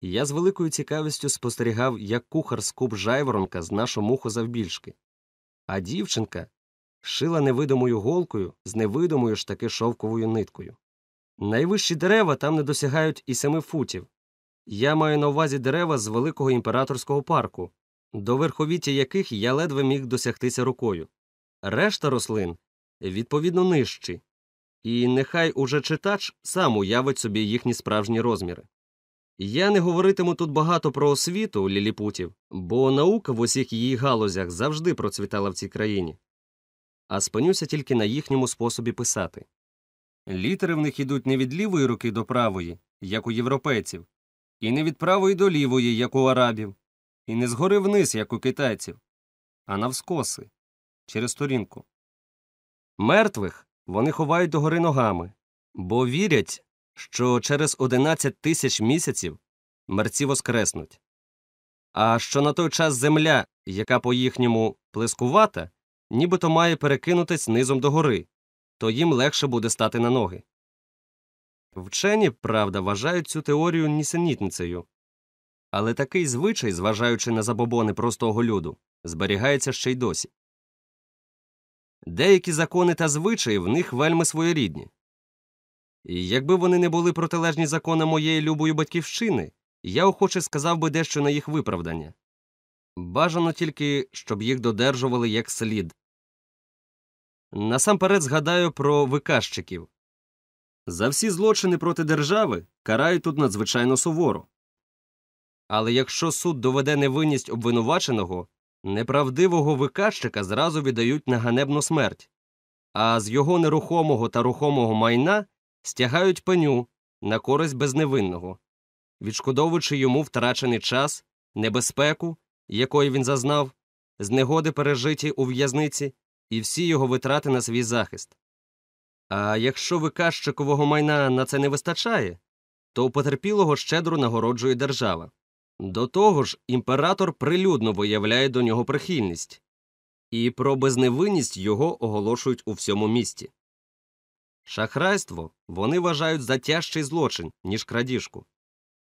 Я з великою цікавістю спостерігав, як кухар скуб жайворонка з нашу муху завбільшки, а дівчинка шила невидимою голкою з невидимою ж таки шовковою ниткою. Найвищі дерева там не досягають і семи футів. Я маю на увазі дерева з великого імператорського парку, до верховіття яких я ледве міг досягтися рукою. Решта рослин відповідно нижчі, і нехай уже читач сам уявить собі їхні справжні розміри. Я не говоритиму тут багато про освіту ліліпутів, бо наука в усіх її галузях завжди процвітала в цій країні, а спинюся тільки на їхньому способі писати. Літери в них ідуть не від лівої руки до правої, як у європейців, і не від правої до лівої, як у арабів, і не згори вниз, як у китайців, а навскоси через сторінку. Мертвих вони ховають догори ногами, бо вірять, що через 11 тисяч місяців мерці воскреснуть. А що на той час земля, яка по їхньому плескувата, нібито має перекинутись низом догори, то їм легше буде стати на ноги. Вчені, правда, вважають цю теорію нісенітницею. Але такий звичай, зважаючи на забобони простого люду, зберігається ще й досі. Деякі закони та звичаї в них вельми своєрідні. І якби вони не були протилежні законам моєї любої батьківщини, я охоче сказав би дещо на їх виправдання. Бажано тільки, щоб їх додержували як слід. Насамперед згадаю про виказчиків. За всі злочини проти держави карають тут надзвичайно суворо. Але якщо суд доведе невинність обвинуваченого, неправдивого виказчика зразу віддають на ганебну смерть, а з його нерухомого та рухомого майна стягають пеню на користь безневинного, відшкодовуючи йому втрачений час, небезпеку, якої він зазнав, знегоди пережиті у в'язниці, і всі його витрати на свій захист. А якщо виказчикового майна на це не вистачає, то у потерпілого щедро нагороджує держава. До того ж, імператор прилюдно виявляє до нього прихильність, і про безневинність його оголошують у всьому місті. Шахрайство вони вважають за тяжчий злочин, ніж крадіжку,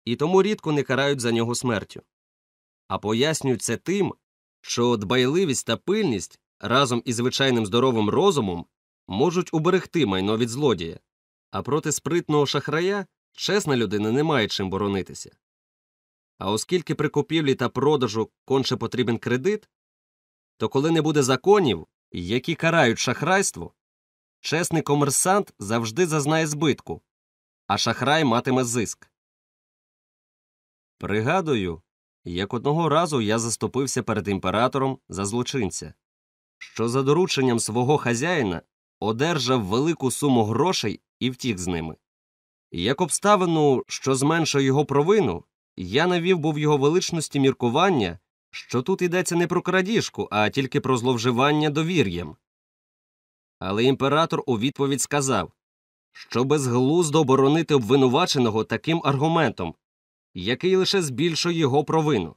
і тому рідко не карають за нього смертю. А пояснюють це тим, що дбайливість та пильність разом із звичайним здоровим розумом можуть уберегти майно від злодія, а проти спритного шахрая чесна людина не має чим боронитися. А оскільки при купівлі та продажу конче потрібен кредит, то коли не буде законів, які карають шахрайство, чесний комерсант завжди зазнає збитку, а шахрай матиме зиск. Пригадую, як одного разу я заступився перед імператором за злочинця, що за дорученням свого хазяїна одержав велику суму грошей і втік з ними. Як обставину, що зменшує його провину, я навів був його величності міркування, що тут йдеться не про крадіжку, а тільки про зловживання довір'ям. Але імператор у відповідь сказав, що безглуздо оборонити обвинуваченого таким аргументом, який лише збільшує його провину.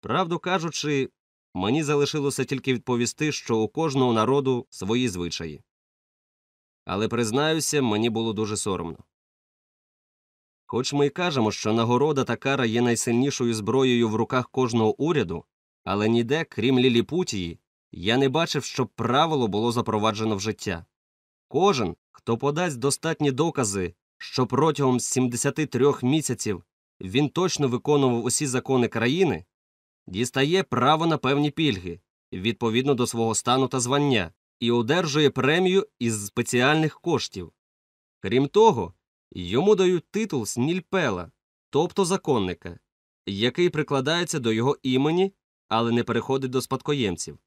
Правду кажучи, мені залишилося тільки відповісти, що у кожного народу свої звичаї. Але признаюся, мені було дуже соромно. Хоч ми й кажемо, що нагорода та кара є найсильнішою зброєю в руках кожного уряду, але ніде, крім Ліліпутії, я не бачив, щоб правило було запроваджено в життя. Кожен, хто подасть достатні докази, що протягом 73 місяців він точно виконував усі закони країни, дістає право на певні пільги відповідно до свого стану та звання і одержує премію із спеціальних коштів. Крім того, йому дають титул снільпела, тобто законника, який прикладається до його імені, але не переходить до спадкоємців.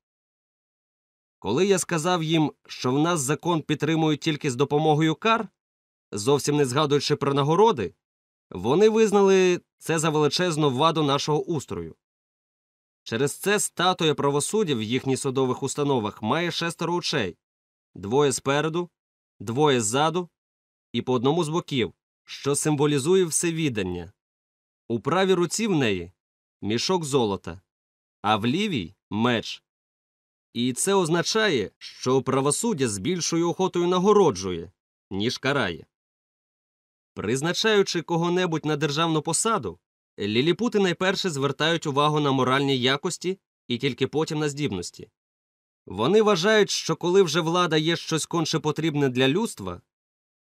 Коли я сказав їм, що в нас закон підтримують тільки з допомогою кар, зовсім не згадуючи про нагороди, вони визнали це за величезну ваду нашого устрою. Через це статуя правосуддя в їхніх судових установах має шестеро очей двоє спереду, двоє ззаду і по одному з боків, що символізує всевідання. У правій руці в неї мішок золота, а в лівій меч. І це означає, що правосуддя з більшою охотою нагороджує, ніж карає. Призначаючи кого-небудь на державну посаду, ліліпути найперше звертають увагу на моральні якості і тільки потім на здібності. Вони вважають, що коли вже влада є щось конче потрібне для людства,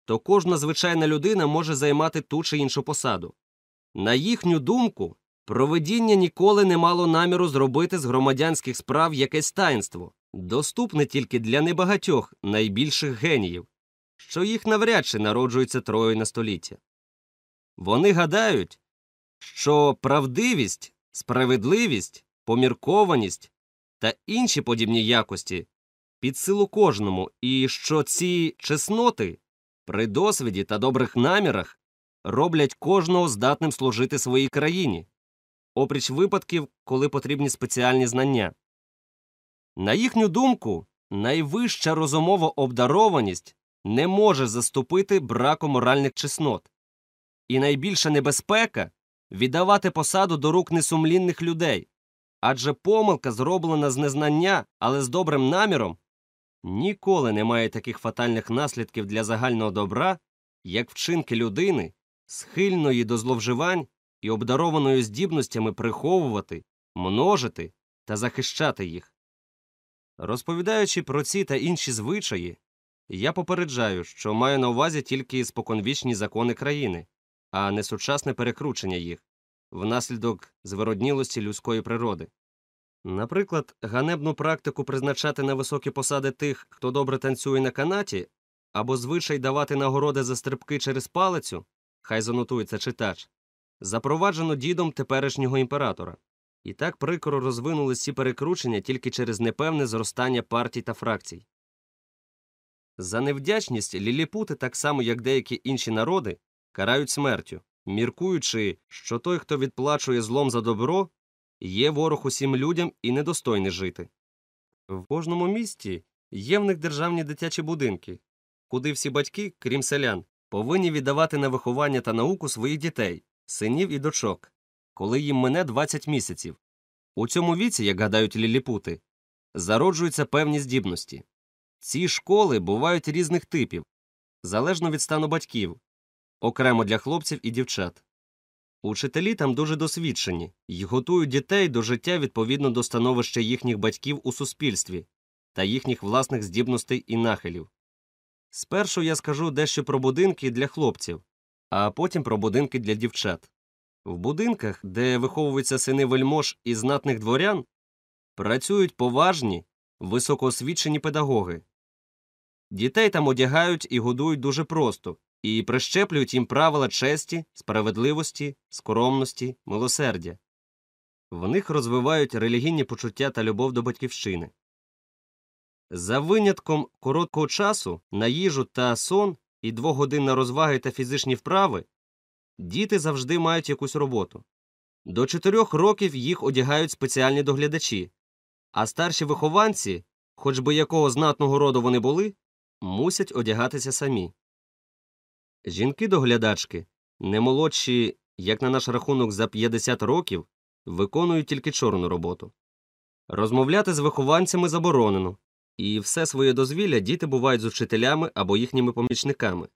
то кожна звичайна людина може займати ту чи іншу посаду. На їхню думку, проведіння ніколи не мало наміру зробити з громадянських справ якесь таїнство, доступне тільки для небагатьох найбільших геніїв, що їх навряд чи народжується троє на століття. Вони гадають, що правдивість, справедливість, поміркованість та інші подібні якості під силу кожному, і що ці чесноти при досвіді та добрих намірах роблять кожного здатним служити своїй країні, опріч випадків, коли потрібні спеціальні знання. На їхню думку, найвища розумова обдарованість не може заступити браку моральних чеснот, і найбільша небезпека віддавати посаду до рук несумлінних людей, адже помилка, зроблена з незнання, але з добрим наміром, ніколи не має таких фатальних наслідків для загального добра, як вчинки людини, схильної до зловживань і обдарованої здібностями приховувати, множити та захищати їх. Розповідаючи про ці та інші звичаї, я попереджаю, що маю на увазі тільки споконвічні закони країни, а не сучасне перекручення їх внаслідок звироднілості людської природи. Наприклад, ганебну практику призначати на високі посади тих, хто добре танцює на канаті, або звичай давати нагороди за стрибки через палицю, хай занотується читач, запроваджено дідом теперішнього імператора. І так прикро розвинули ці перекручення тільки через непевне зростання партій та фракцій. За невдячність ліліпути, так само як деякі інші народи, карають смертю, міркуючи, що той, хто відплачує злом за добро, є ворог усім людям і недостойний жити. В кожному місті є в них державні дитячі будинки, куди всі батьки, крім селян, повинні віддавати на виховання та науку своїх дітей, синів і дочок, коли їм мине 20 місяців. У цьому віці, як гадають ліліпути, зароджуються певні здібності. Ці школи бувають різних типів, залежно від стану батьків, окремо для хлопців і дівчат. Учителі там дуже досвідчені й готують дітей до життя відповідно до становища їхніх батьків у суспільстві та їхніх власних здібностей і нахилів. Спершу я скажу дещо про будинки для хлопців, а потім про будинки для дівчат. В будинках, де виховуються сини вельмож і знатних дворян, працюють поважні, високоосвічені педагоги. Дітей там одягають і годують дуже просто, і прищеплюють їм правила честі, справедливості, скромності, милосердя. В них розвивають релігійні почуття та любов до батьківщини. За винятком короткого часу на їжу та сон і двох годин на розваги та фізичні вправи діти завжди мають якусь роботу. До чотирьох років їх одягають спеціальні доглядачі, а старші вихованці, хоч би якого знатного роду вони були, мусять одягатися самі. Жінки-доглядачки, не молодші, як на наш рахунок, за 50 років, виконують тільки чорну роботу. Розмовляти з вихованцями заборонено, і все своє дозвілля діти бувають з учителями або їхніми помічниками.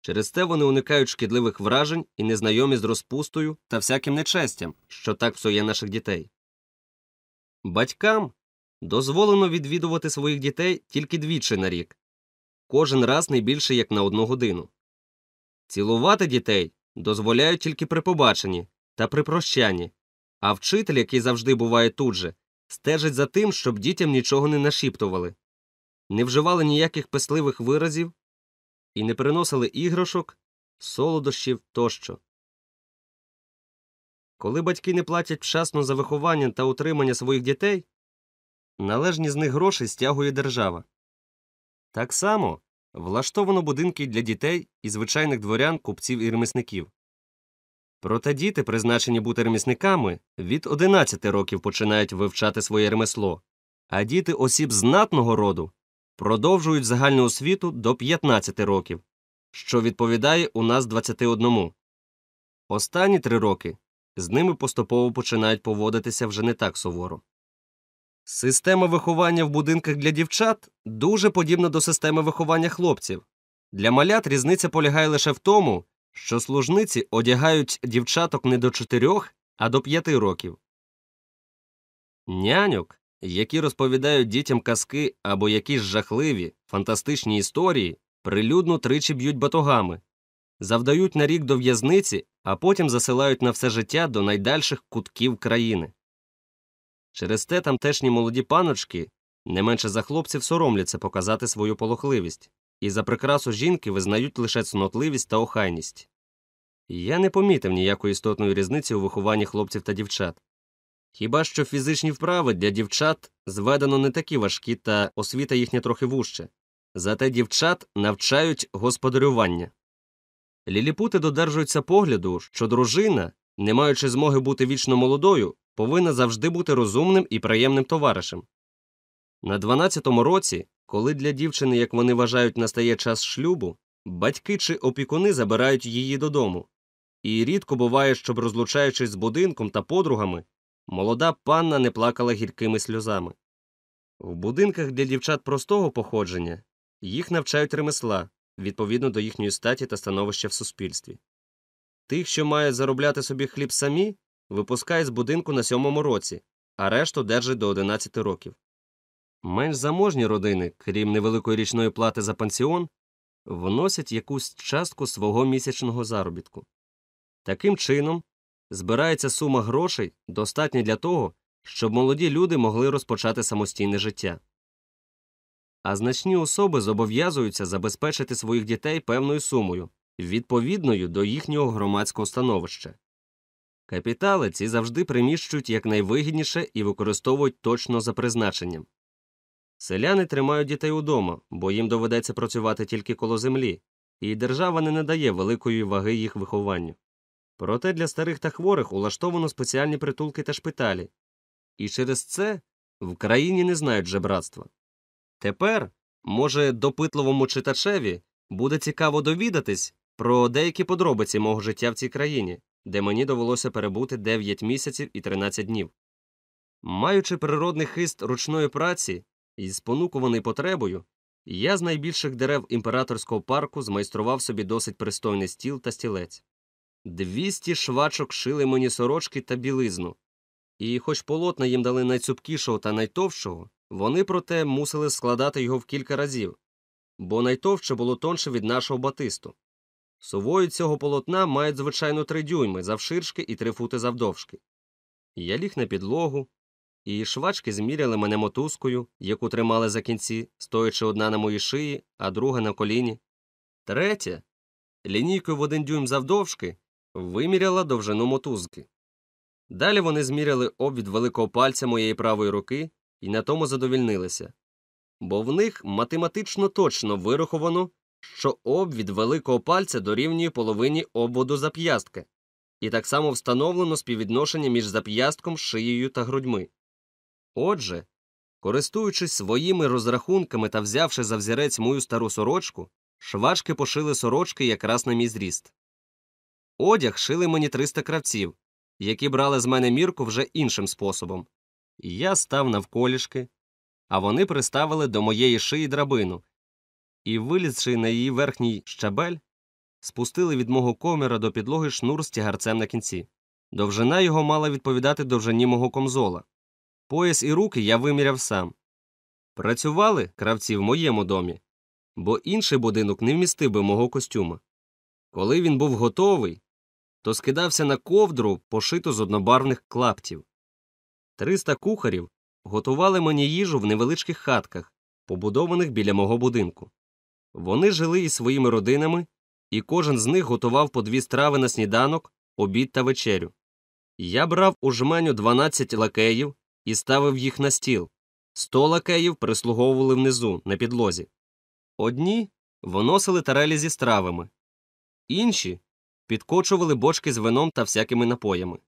Через це вони уникають шкідливих вражень і незнайомі з розпустою та всяким нечестям, що так псує наших дітей. Батькам дозволено відвідувати своїх дітей тільки двічі на рік, кожен раз не більше як на одну годину. Цілувати дітей дозволяють тільки при побаченні та при прощанні, а вчитель, який завжди буває тут же, стежить за тим, щоб дітям нічого не нашіптували, не вживали ніяких писливих виразів і не приносили іграшок, солодощів тощо. Коли батьки не платять вчасно за виховання та утримання своїх дітей, належні з них гроші стягує держава. Так само влаштовано будинки для дітей і звичайних дворян, купців і ремісників. Проте діти, призначені бути ремісниками, від 11 років починають вивчати своє ремесло, а діти осіб знатного роду продовжують загальну освіту до 15 років, що відповідає у нас 21. Останні три роки з ними поступово починають поводитися вже не так суворо. Система виховання в будинках для дівчат дуже подібна до системи виховання хлопців. Для малят різниця полягає лише в тому, що служниці одягають дівчаток не до 4, а до 5 років. Няньок, які розповідають дітям казки або якісь жахливі, фантастичні історії, прилюдно тричі б'ють батогами, завдають на рік до в'язниці, а потім засилають на все життя до найдальших кутків країни. Через те тамтешні молоді паночки не менше за хлопців соромляться показати свою полохливість, і за прикрасу жінки визнають лише цнотливість та охайність. Я не помітив ніякої істотної різниці у вихованні хлопців та дівчат. Хіба що фізичні вправи для дівчат зведено не такі важкі та освіта їхня трохи вужче, зате дівчат навчають господарювання. Ліліпути додержуються погляду, що дружина, не маючи змоги бути вічно молодою, повинна завжди бути розумним і приємним товаришем. На 12-му році, коли для дівчини, як вони вважають, настає час шлюбу, батьки чи опікуни забирають її додому. І рідко буває, щоб, розлучаючись з будинком та подругами, молода панна не плакала гіркими сльозами. В будинках для дівчат простого походження їх навчають ремесла відповідно до їхньої статі та становища в суспільстві. Тих, що мають заробляти собі хліб самі, випускають з будинку на сьомому році, а решту держать до 11 років. Менш заможні родини, крім невеликої річної плати за пансіон, вносять якусь частку свого місячного заробітку. Таким чином, збирається сума грошей, достатня для того, щоб молоді люди могли розпочати самостійне життя. А значні особи зобов'язуються забезпечити своїх дітей певною сумою, відповідною до їхнього громадського становища. Капітали ці завжди приміщують якнайвигідніше і використовують точно за призначенням. Селяни тримають дітей удома, бо їм доведеться працювати тільки коло землі, і держава не надає великої ваги їх вихованню. Проте для старих та хворих улаштовано спеціальні притулки та шпиталі, і через це в країні не знають жебратства. Тепер, може, допитливому читачеві буде цікаво довідатись про деякі подробиці мого життя в цій країні, де мені довелося перебути 9 місяців і 13 днів. Маючи природний хист ручної праці і спонукуваний потребою, я з найбільших дерев імператорського парку змайстрував собі досить пристойний стіл та стілець. Двісті швачок шили мені сорочки та білизну, і, хоч полотна їм дали найцупкішого та найтовшого, вони проте мусили складати його в кілька разів, бо найтовще було тонше від нашого батисту. Сувої цього полотна мають звичайно три дюйми завширшки і три фути завдовжки. Я ліг на підлогу, і швачки зміряли мене мотузкою, яку тримали за кінці, стоячи одна на моїй шиї, а друга на коліні. Третя, лінійкою в один дюйм завдовжки, виміряла довжину мотузки. Далі вони зміряли обвід великого пальця моєї правої руки і на тому задовільнилися, бо в них математично точно вираховано, що обвід великого пальця дорівнює половині обводу зап'ястка, і так само встановлено співвідношення між зап'ястком, шиєю та грудьми. Отже, користуючись своїми розрахунками та взявши за взірець мою стару сорочку, швачки пошили сорочки якраз на мій зріст. Одяг шили мені 300 кравців, які брали з мене мірку вже іншим способом. Я став навколішки, а вони приставили до моєї шиї драбину і, вилізши на її верхній щабель, спустили від мого коміра до підлоги шнур з тягарцем на кінці. Довжина його мала відповідати довжині мого комзола. Пояс і руки я виміряв сам. Працювали кравці в моєму домі, бо інший будинок не вмістив би мого костюма. Коли він був готовий, то скидався на ковдру, пошиту з однобарвних клаптів. Триста кухарів готували мені їжу в невеличких хатках, побудованих біля мого будинку. Вони жили із своїми родинами, і кожен з них готував по дві страви на сніданок, обід та вечерю. Я брав у жменю 12 лакеїв і ставив їх на стіл. Сто лакеїв прислуговували внизу, на підлозі. Одні виносили тарелі зі стравами, інші підкочували бочки з вином та всякими напоями.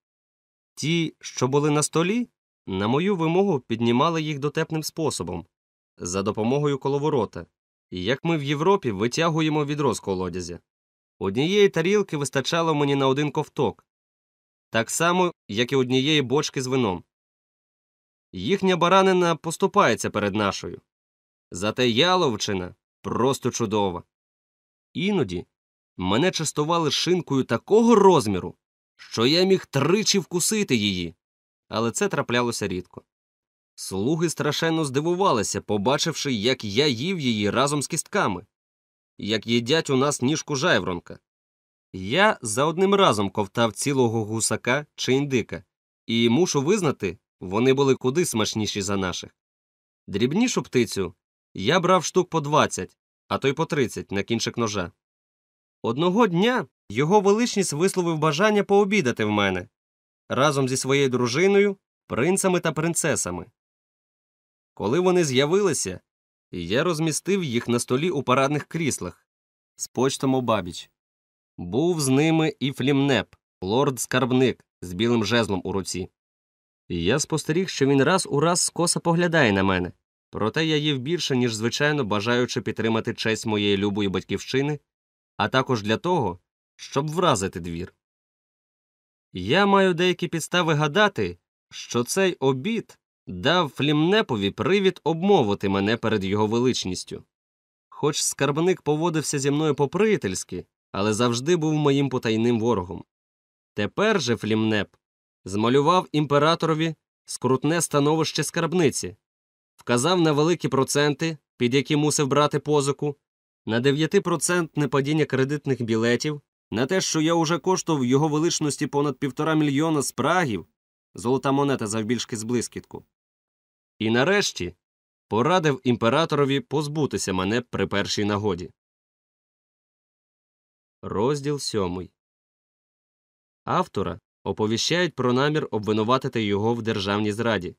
Ті, що були на столі, на мою вимогу піднімали їх дотепним способом за допомогою коловорота, як ми в Європі витягуємо відро з колодязя. Однієї тарілки вистачало мені на один ковток, так само, як і однієї бочки з вином. Їхня баранина поступається перед нашою. Зате яловчина просто чудова. Іноді мене частували шинкою такого розміру, що я міг тричі вкусити її, але це траплялося рідко. Слуги страшенно здивувалися, побачивши, як я їв її разом з кістками, як їдять у нас ніжку жайвронка. Я за одним разом ковтав цілого гусака чи індика, і мушу визнати, вони були куди смачніші за наших. Дрібнішу птицю я брав штук по 20, а то й по 30 на кінчик ножа. Одного дня його величність висловив бажання пообідати в мене разом зі своєю дружиною, принцами та принцесами. Коли вони з'явилися, я розмістив їх на столі у парадних кріслах з почтом обабіч. Був з ними і флімнеп, лорд-скарбник з білим жезлом у руці. Я спостеріг, що він раз у раз скоса поглядає на мене, проте я їв більше, ніж звичайно, бажаючи підтримати честь моєї любої батьківщини, а також для того, щоб вразити двір. Я маю деякі підстави гадати, що цей обід дав Флімнепові привід обмовити мене перед його величністю. Хоч скарбник поводився зі мною по-приятельськи, але завжди був моїм потайним ворогом. Тепер же Флімнеп змалював імператорові скрутне становище скарбниці, вказав на великі проценти, під які мусив брати позику, на 9% падіння кредитних білетів, на те, що я уже коштував його величності понад півтора мільйона спрагів, золота монета завбільшки з блискітку. І нарешті порадив імператорові позбутися мене при першій нагоді. Розділ сьомий Автора оповіщають про намір обвинуватити його в державній зраді,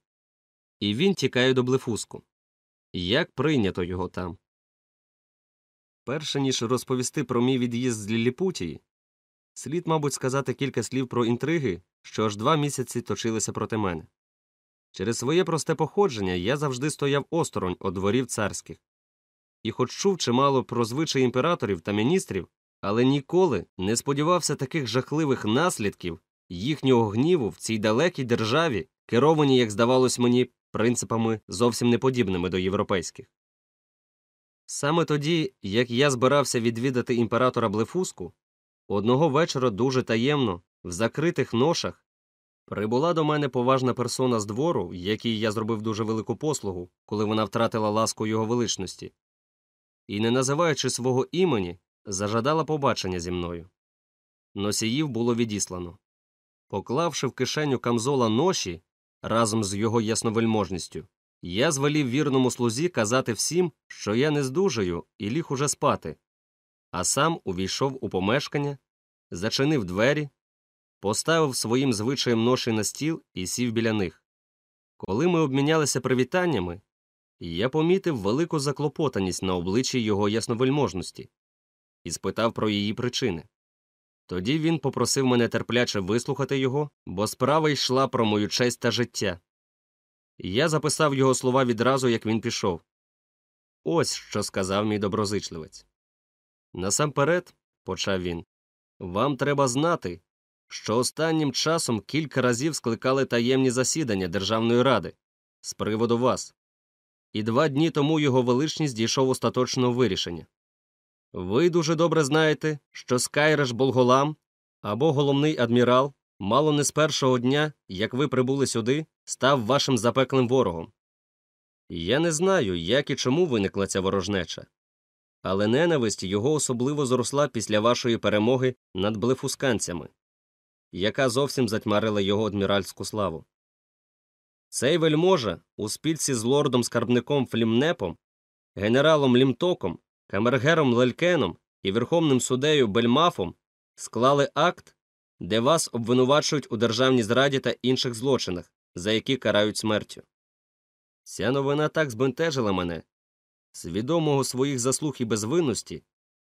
і він тікає до блефуску. Як прийнято його там. Перше ніж розповісти про мій від'їзд з Ліліпутії, слід, мабуть, сказати кілька слів про інтриги, що аж два місяці точилися проти мене. Через своє просте походження я завжди стояв осторонь од дворів царських, і хоч чув чимало про звичаї імператорів та міністрів, але ніколи не сподівався таких жахливих наслідків їхнього гніву в цій далекій державі, керованій, як здавалось мені, принципами зовсім неподібними до європейських. Саме тоді, як я збирався відвідати імператора Блефуску, одного вечора дуже таємно, в закритих ношах, прибула до мене поважна персона з двору, якій я зробив дуже велику послугу, коли вона втратила ласку його величності, і, не називаючи свого імені, зажадала побачення зі мною. Носіїв було відіслано. Поклавши в кишеню камзола ноші разом з його ясновельможністю, я звелів вірному слузі казати всім, що я не здужаю і ліг уже спати, а сам увійшов у помешкання, зачинив двері, поставив своїм звичаєм ноші на стіл і сів біля них. Коли ми обмінялися привітаннями, я помітив велику заклопотаність на обличчі його ясновельможності і спитав про її причини. Тоді він попросив мене терпляче вислухати його, бо справа йшла про мою честь та життя. Я записав його слова відразу, як він пішов. Ось що сказав мій доброзичливець. Насамперед, почав він, вам треба знати, що останнім часом кілька разів скликали таємні засідання Державної ради, з приводу вас. І два дні тому його величність дійшов остаточного вирішення. Ви дуже добре знаєте, що Скайреш Болголам або головний адмірал мало не з першого дня, як ви прибули сюди, став вашим запеклим ворогом. Я не знаю, як і чому виникла ця ворожнеча, але ненависть його особливо зросла після вашої перемоги над блефусканцями, яка зовсім затьмарила його адміральську славу. Цей вельможа у спільці з лордом скарбником Флімнепом, генералом Лімтоком, камергером Лелькеном і верховним судею Бельмафом склали акт, де вас обвинувачують у державній зраді та інших злочинах, за які карають смертю. Ця новина так збентежила мене, свідомого своїх заслуг і безвинності,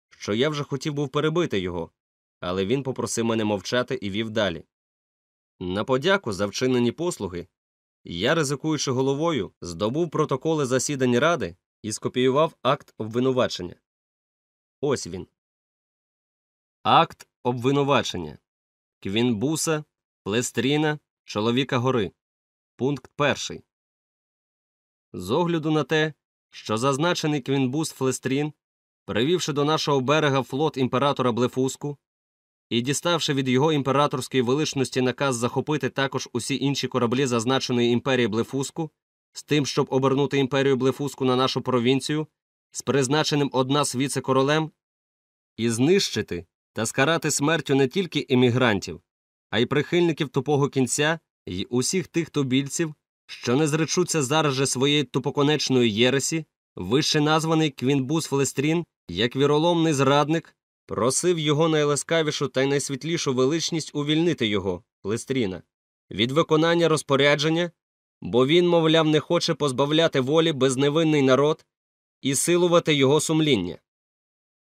що я вже хотів був перебити його, але він попросив мене мовчати і вів далі. На подяку за вчинені послуги я, ризикуючи головою, здобув протоколи засідань ради і скопіював акт обвинувачення. Ось він. Акт обвинувачення Квінбуса, Плестріна, Чоловіка гори. Пункт перший. З огляду на те, що зазначений Квінбус Флестрін, привівши до нашого берега флот імператора Блефуску і діставши від його імператорської величності наказ захопити також усі інші кораблі зазначеної імперії Блефуску, з тим, щоб обернути імперію Блефуску на нашу провінцію, з призначеним одна з віце-королем, і знищити та скарати смертю не тільки емігрантів, а й прихильників тупого кінця і усіх тих тубільців, що не зречуться зараз же своєї тупоконечної єресі, вище названий Квінбус Флестрін, як віроломний зрадник, просив його найласкавішу та й найсвітлішу величність увільнити його, Флестріна, від виконання розпорядження, бо він, мовляв, не хоче позбавляти волі безневинний народ і силувати його сумління.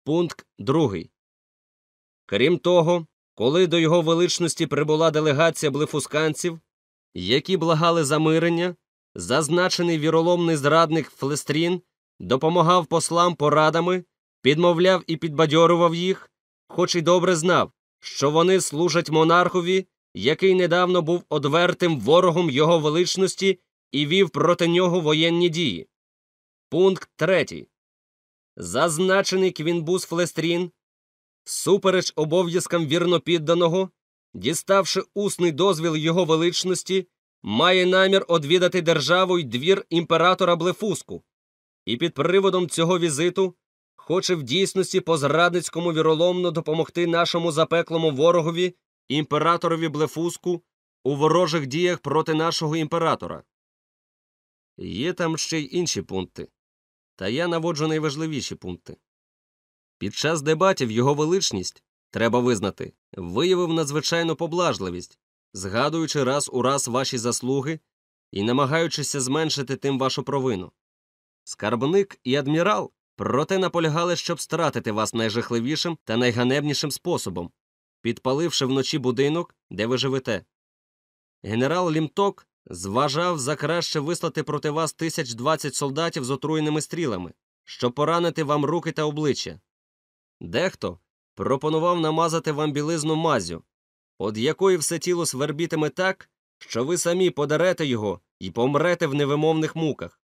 Пункт другий. Крім того, коли до його величності прибула делегація блефусканців, які благали замирення, зазначений віроломний зрадник Флестрін допомагав послам порадами, підмовляв і підбадьорував їх, хоч і добре знав, що вони служать монархові, який недавно був одвертим ворогом його величності і вів проти нього воєнні дії. Пункт третій. Зазначений Квінбус Флестрін, всупереч обов'язкам вірнопідданого, діставши усний дозвіл його величності, має намір одвідати державу й двір імператора Блефуску, і під приводом цього візиту хоче в дійсності по зрадницькому віроломно допомогти нашому запеклому ворогові, імператорові Блефуску, у ворожих діях проти нашого імператора. Є там ще й інші пункти, та я наводжу найважливіші пункти. Під час дебатів його величність, треба визнати, виявив надзвичайну поблажливість, згадуючи раз у раз ваші заслуги і намагаючися зменшити тим вашу провину. Скарбник і адмірал проте наполягали, щоб стратити вас найжахливішим та найганебнішим способом, підпаливши вночі будинок, де ви живете. Генерал Лімток зважав за краще вислати проти вас тисяч двадцять солдатів з отруєними стрілами, щоб поранити вам руки та обличчя. Дехто пропонував намазати вам білизну мазю, од якої все тіло свербітиме так, що ви самі подарете його і помрете в невимовних муках.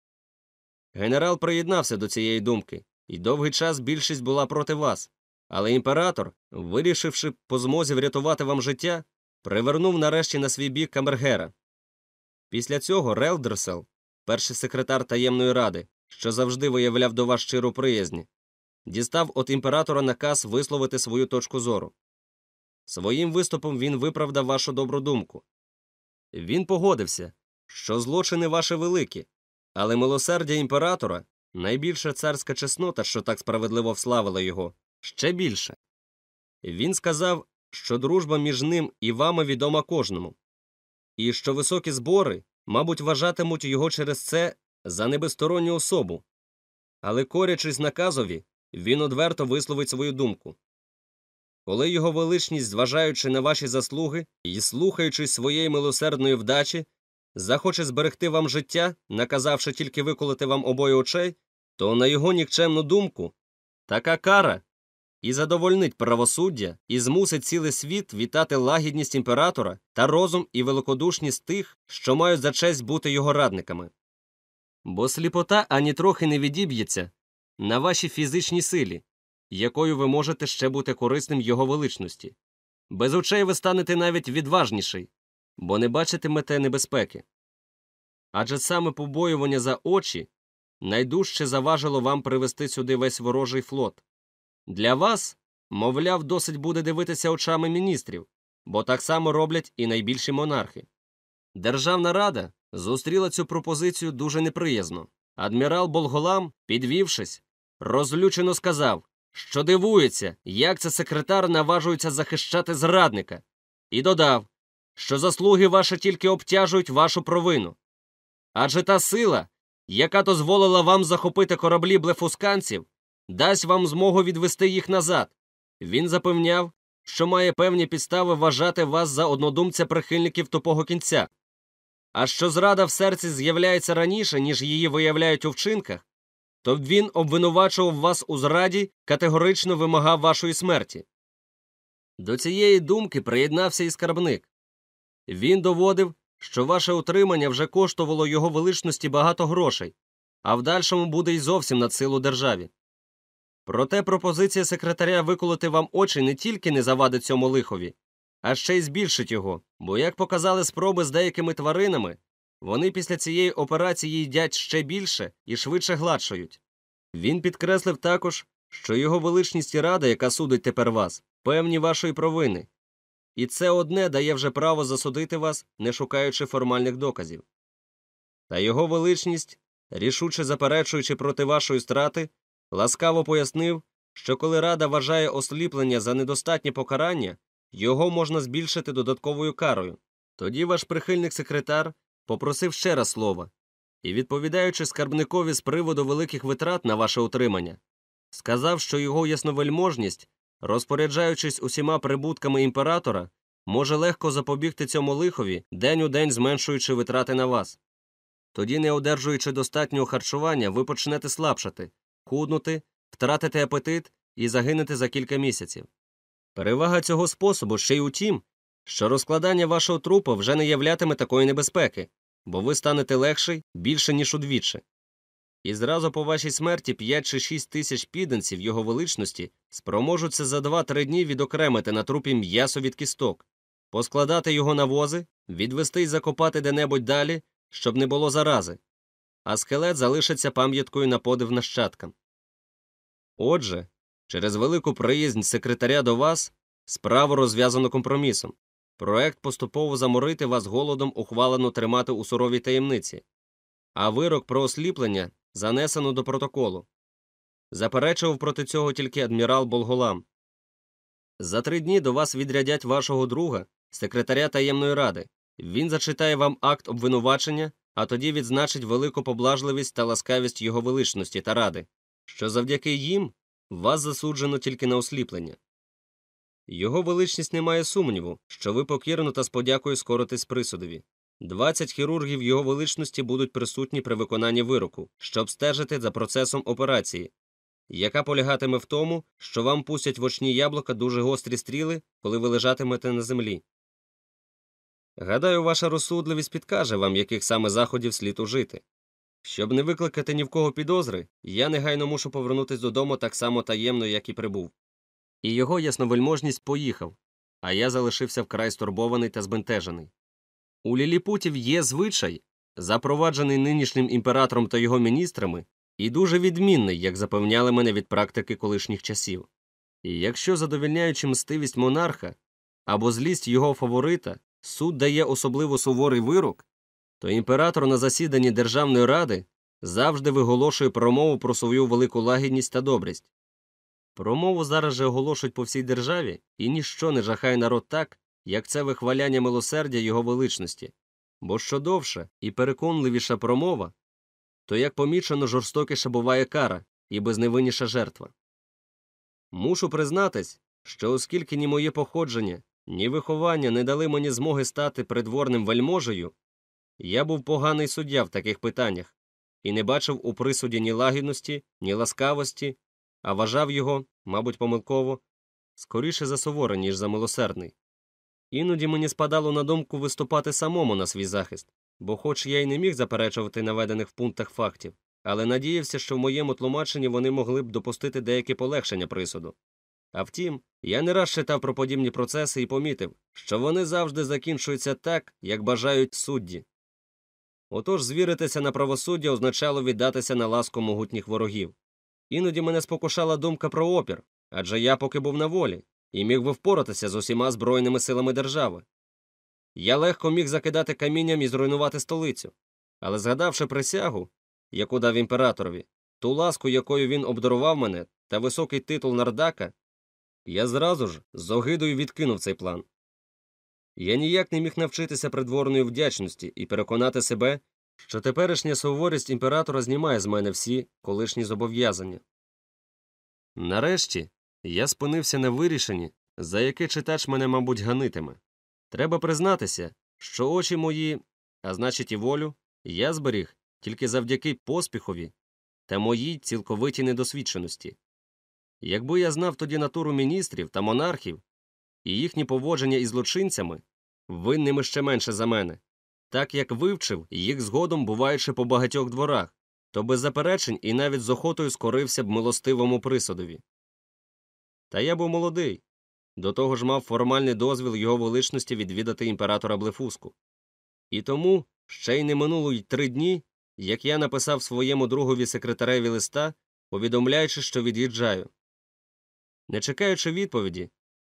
Генерал приєднався до цієї думки, і довгий час більшість була проти вас, але імператор, вирішивши по змозі врятувати вам життя, привернув нарешті на свій бік Камергера. Після цього Релдерсел, перший секретар таємної ради, що завжди виявляв до вас щиру приязні, дістав від імператора наказ висловити свою точку зору. Своїм виступом він виправдав вашу добру думку. Він погодився, що злочини ваші великі, але милосердя імператора найбільша царська чеснота, що так справедливо вславила його, ще більше. Він сказав, що дружба між ним і вами відома кожному, і що високі збори, мабуть, вважатимуть його через це за небесторонню особу, але, корячись наказові, він одверто висловить свою думку. Коли його величність, зважаючи на ваші заслуги і слухаючись своєї милосердної вдачі, захоче зберегти вам життя, наказавши тільки виколити вам обоє очей, то на його нікчемну думку така кара і задовольнить правосуддя, і змусить цілий світ вітати лагідність імператора та розум і великодушність тих, що мають за честь бути його радниками. бо сліпота ані трохи не відіб'ється на вашій фізичній силі, якою ви можете ще бути корисним його величності. Без очей ви станете навіть відважніший, бо не бачитимете небезпеки. Адже саме побоювання за очі найдужче заважило вам привести сюди весь ворожий флот. Для вас, мовляв, досить буде дивитися очами міністрів, бо так само роблять і найбільші монархи. Державна рада зустріла цю пропозицію дуже неприязно. Адмірал Болголам, підвівшись, розлючено сказав, що дивується, як це секретар наважується захищати зрадника, і додав, що заслуги ваші тільки обтяжують вашу провину. Адже та сила, яка дозволила вам захопити кораблі блефусканців, дасть вам змогу відвести їх назад. Він запевняв, що має певні підстави вважати вас за однодумця прихильників тупого кінця. А що зрада в серці з'являється раніше, ніж її виявляють у вчинках, то він обвинувачував вас у зраді, категорично вимагав вашої смерті. До цієї думки приєднався і скарбник. Він доводив, що ваше утримання вже коштувало його величності багато грошей, а в дальшому буде й зовсім над силу державі. Проте пропозиція секретаря виколоти вам очі не тільки не завадить цьому лихові, а ще й збільшить його, бо, як показали спроби з деякими тваринами, вони після цієї операції їдять ще більше і швидше гладшають. Він підкреслив також, що його величність і рада, яка судить тепер вас, певні вашої провини, і це одне дає вже право засудити вас, не шукаючи формальних доказів. Та його величність, рішуче заперечуючи проти вашої страти, ласкаво пояснив, що коли рада вважає осліплення за недостатнє покарання, його можна збільшити додатковою карою. Тоді ваш прихильник секретар попросив ще раз слова і, відповідаючи скарбникові з приводу великих витрат на ваше утримання, сказав, що його ясновельможність, розпоряджаючись усіма прибутками імператора, може легко запобігти цьому лихові, день у день зменшуючи витрати на вас. Тоді, не одержуючи достатнього харчування, ви почнете слабшати, худнути, втратити апетит і загинете за кілька місяців. Перевага цього способу ще й у тім, що розкладання вашого трупа вже не являтиме такої небезпеки, бо ви станете легший більше, ніж удвічі. І зразу по вашій смерті 5 чи 6 тисяч підданців його величності спроможуться за 2-3 дні відокремити на трупі м'ясо від кісток, поскладати його на вози, відвести й закопати де-небудь далі, щоб не було зарази, а скелет залишиться пам'яткою на подив нащадкам. Отже, через велику приязнь секретаря до вас справу розв'язано компромісом. Проект поступово заморити вас голодом ухвалено тримати у суровій таємниці, а вирок про осліплення занесено до протоколу. Заперечував проти цього тільки адмірал Болголам. За три дні до вас відрядять вашого друга, секретаря таємної ради. Він зачитає вам акт обвинувачення, а тоді відзначить велику поблажливість та ласкавість його величності та ради, що завдяки їм вас засуджено тільки на осліплення. Його величність не має сумніву, що ви покірно та з подякою скоритесь присудові. Двадцять хірургів його величності будуть присутні при виконанні вироку, щоб стежити за процесом операції, яка полягатиме в тому, що вам пустять в очні яблука дуже гострі стріли, коли ви лежатимете на землі. Гадаю, ваша розсудливість підкаже вам, яких саме заходів слід ужити. Щоб не викликати ні в кого підозри, я негайно мушу повернутись додому так само таємно, як і прибув. І його ясновельможність поїхав, а я залишився вкрай стурбований та збентежений. У ліліпутів є звичай, запроваджений нинішнім імператором та його міністрами, і дуже відмінний, як запевняли мене від практики колишніх часів. І якщо задовільняючи мстивість монарха або злість його фаворита, суд дає особливо суворий вирок, то імператор на засіданні Державної ради завжди виголошує промову про свою велику лагідність та добрість. Промову зараз же оголошують по всій державі, і ніщо не жахає народ так, як це вихваляння милосердя його величності, бо що довша і переконливіша промова, то, як помічено, жорстокіша буває кара і безневинніша жертва. Мушу признатись, що оскільки ні моє походження, ні виховання не дали мені змоги стати придворним вельможею, я був поганий суддя в таких питаннях і не бачив у присуді ні лагідності, ні ласкавості, а вважав його, мабуть, помилково, скоріше за суворий, ніж за милосердний. Іноді мені спадало на думку виступати самому на свій захист, бо, хоч я й не міг заперечувати наведених в пунктах фактів, але надіявся, що в моєму тлумаченні вони могли б допустити деякі полегшення присуду. А втім, я не раз читав про подібні процеси і помітив, що вони завжди закінчуються так, як бажають судді. Отож звіритися на правосуддя означало віддатися на ласку могутніх ворогів. Іноді мене спокушала думка про опір, адже я поки був на волі і міг би впоратися з усіма збройними силами держави. Я легко міг закидати камінням і зруйнувати столицю, але згадавши присягу, яку дав імператорові, ту ласку, якою він обдарував мене, та високий титул нардака, я зразу ж з огидою відкинув цей план. Я ніяк не міг навчитися придворної вдячності і переконати себе, що теперішня суворість імператора знімає з мене всі колишні зобов'язання. Нарешті я спинився на вирішенні, за яке читач мене, мабуть, ганитиме. Треба признатися, що очі мої, а значить і волю, я зберіг тільки завдяки поспіхові та моїй цілковитій недосвідченості. Якби я знав тоді натуру міністрів та монархів і їхні поводження із злочинцями, винними ще менше за мене, так як вивчив їх згодом, буваючи по багатьох дворах, то без заперечень і навіть з охотою скорився б милостивому присудові. Та я був молодий, до того ж мав формальний дозвіл його величності відвідати імператора Блефуску. І тому ще й не минуло й три дні, як я написав своєму другові секретареві листа, повідомляючи, що від'їжджаю. Не чекаючи відповіді,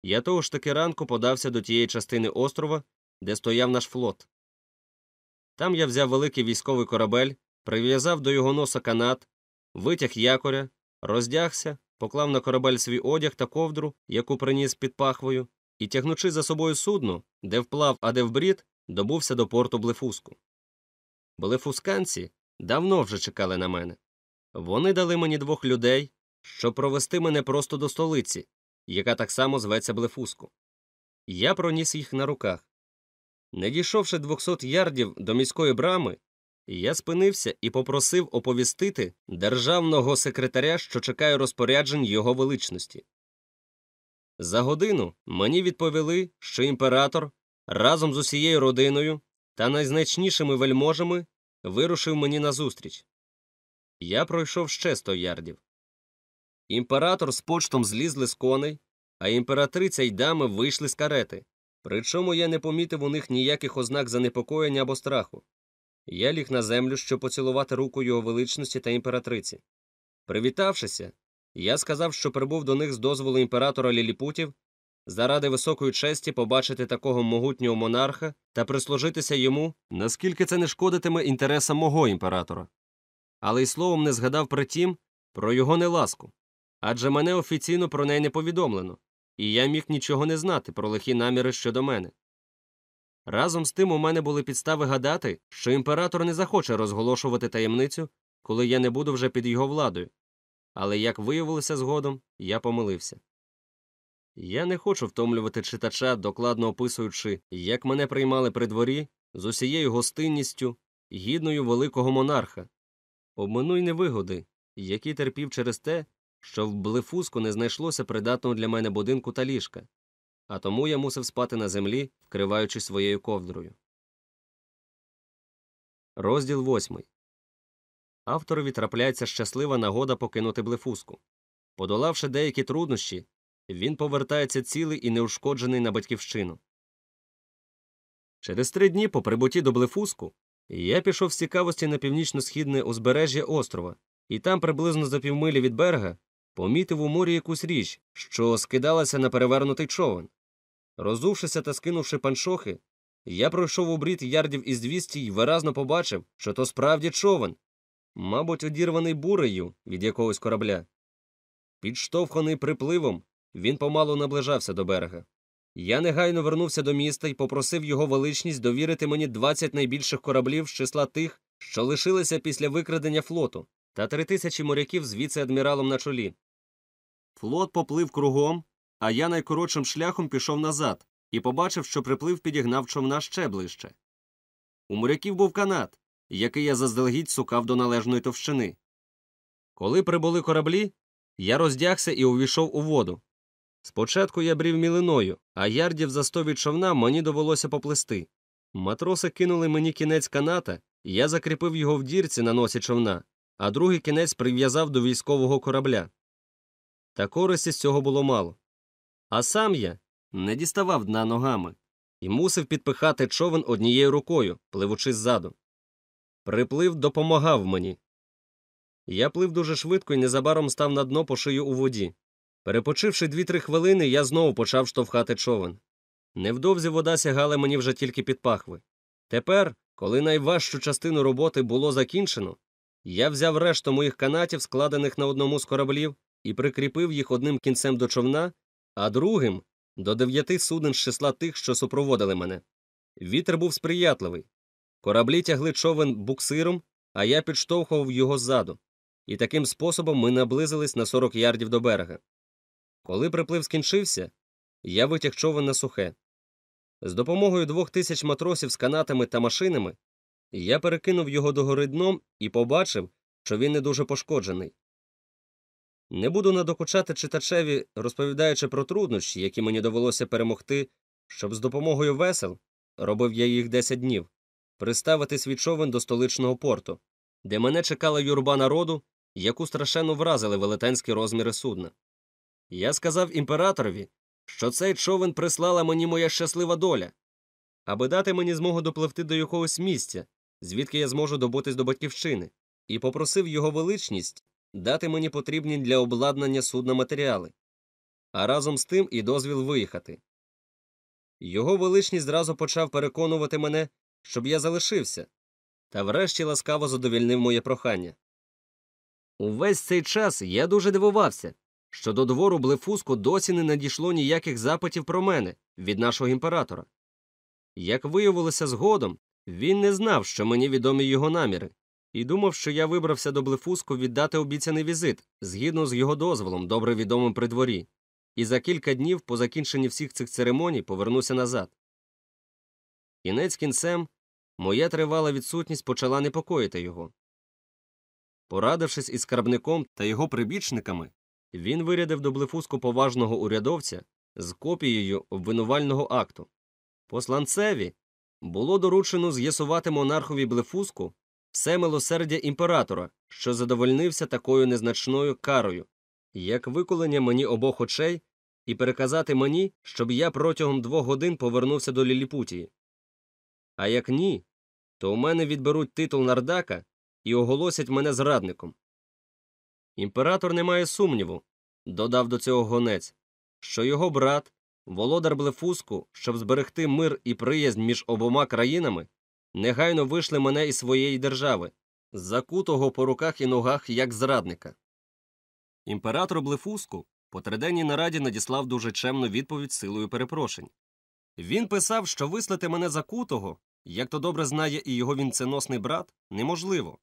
я того ж таки ранку подався до тієї частини острова, де стояв наш флот. Там я взяв великий військовий корабель, прив'язав до його носа канат, витяг якоря, роздягся, поклав на корабель свій одяг та ковдру, яку приніс під пахвою, і, тягнучи за собою судно, де вплав, а де вбрід, добувся до порту Блефуску. Блефусканці давно вже чекали на мене. Вони дали мені двох людей, щоб провести мене просто до столиці, яка так само зветься Блефуску. Я проніс їх на руках. Не дійшовши 200 ярдів до міської брами, я спинився і попросив оповістити державного секретаря, що чекає розпоряджень його величності. За годину мені відповіли, що імператор разом з усією родиною та найзначнішими вельможами вирушив мені назустріч. Я пройшов ще 100 ярдів. Імператор з почтом злізли з коней, а імператриця й дами вийшли з карети. Причому я не помітив у них ніяких ознак занепокоєння або страху. Я ліг на землю, щоб поцілувати руку його величності та імператриці. Привітавшися, я сказав, що прибув до них з дозволу імператора Ліліпутів заради високої честі побачити такого могутнього монарха та прислужитися йому, наскільки це не шкодитиме інтересам мого імператора. Але й словом не згадав при тім про його неласку адже мене офіційно про неї не повідомлено, і я міг нічого не знати про лихі наміри щодо мене. Разом з тим у мене були підстави гадати, що імператор не захоче розголошувати таємницю, коли я не буду вже під його владою. Але як виявилося згодом, я помилився. Я не хочу втомлювати читача, докладно описуючи, як мене приймали при дворі з усією гостинністю, гідною великого монарха, обминуй невигоди, які терпів через те, що в блефуску не знайшлося придатного для мене будинку та ліжка, а тому я мусив спати на землі, вкриваючись своєю ковдрою. Розділ восьмий. Авторові трапляється щаслива нагода покинути блефуску. Подолавши деякі труднощі, він повертається цілий і неушкоджений на батьківщину. Через три дні по прибутті до блефуску я пішов з цікавості на північно-східне узбережжя острова, і там, приблизно за півмилі від берега, помітив у морі якусь річ, що скидалася на перевернутий човен. Розувшися та скинувши паншохи, я пройшов у брід ярдів із двісті й виразно побачив, що то справді човен, мабуть, одірваний бурею від якогось корабля. Підштовханий припливом, він помалу наближався до берега. Я негайно вернувся до міста і попросив його величність довірити мені 20 найбільших кораблів з числа тих, що лишилися після викрадення флоту, та три тисячі моряків з віце-адміралом на чолі. Флот поплив кругом, а я найкоротшим шляхом пішов назад і побачив, що приплив підігнав човна ще ближче. У моряків був канат, який я заздалегідь сукав до належної товщини. Коли прибули кораблі, я роздягся і увійшов у воду. Спочатку я брів мілиною, а ярдів за сто від човна мені довелося поплисти. Матроси кинули мені кінець каната, і я закріпив його в дірці на носі човна, а другий кінець прив'язав до військового корабля. Та користі з цього було мало. А сам я не діставав дна ногами і мусив підпихати човен однією рукою, пливучи ззаду. Приплив допомагав мені. Я плив дуже швидко і незабаром став на дно по шию у воді. Перепочивши дві-три хвилини, я знову почав штовхати човен. Невдовзі вода сягала мені вже тільки під пахви. Тепер, коли найважчу частину роботи було закінчено, я взяв решту моїх канатів, складених на одному з кораблів, і прикріпив їх одним кінцем до човна, а другим до дев'яти суден з числа тих, що супроводили мене. Вітер був сприятливий. Кораблі тягли човен буксиром, а я підштовхував його ззаду, і таким способом ми наблизились на 40 ярдів до берега. Коли приплив скінчився, я витяг човен на сухе. З допомогою двох тисяч матросів з канатами та машинами я перекинув його догори дном і побачив, що він не дуже пошкоджений. Не буду надокучати читачеві, розповідаючи про труднощі, які мені довелося перемогти, щоб з допомогою весел, робив я їх 10 днів, приставити свій човен до столичного порту, де мене чекала юрба народу, яку страшенно вразили велетенські розміри судна. Я сказав імператорові, що цей човен прислала мені моя щаслива доля, аби дати мені змогу допливти до якогось місця, звідки я зможу добутись до батьківщини, і попросив його величність дати мені потрібні для обладнання судна матеріали, а разом з тим і дозвіл виїхати. Його величність зразу почав переконувати мене, щоб я залишився, та врешті ласкаво задовільнив моє прохання. Увесь цей час я дуже дивувався, що до двору Блефуску досі не надійшло ніяких запитів про мене від нашого імператора. Як виявилося згодом, він не знав, що мені відомі його наміри, і думав, що я вибрався до Блефуску віддати обіцяний візит згідно з його дозволом, добре відомим при дворі, і за кілька днів по закінченні всіх цих церемоній повернуся назад. Кінець кінцем моя тривала відсутність почала непокоїти його. Порадившись із скарбником та його прибічниками, він вирядив до Блефуску поважного урядовця з копією обвинувального акту. Посланцеві було доручено з'ясувати монархові Блефуску все милосердя імператора, що задовольнився такою незначною карою, як виколення мені обох очей, і переказати мені, щоб я протягом двох годин повернувся до Ліліпутії. А як ні, то у мене відберуть титул нардака і оголосять мене зрадником. Імператор не має сумніву, додав до цього гонець, що його брат, володар Блефуску, щоб зберегти мир і приязнь між обома країнами, негайно вийшли мене із своєї держави, закутого по руках і ногах як зрадника. Імператор Блефуску по триденній нараді надіслав дуже чемну відповідь силою перепрошень. Він писав, що вислати мене закутого, як то добре знає і його вінценосний брат, неможливо,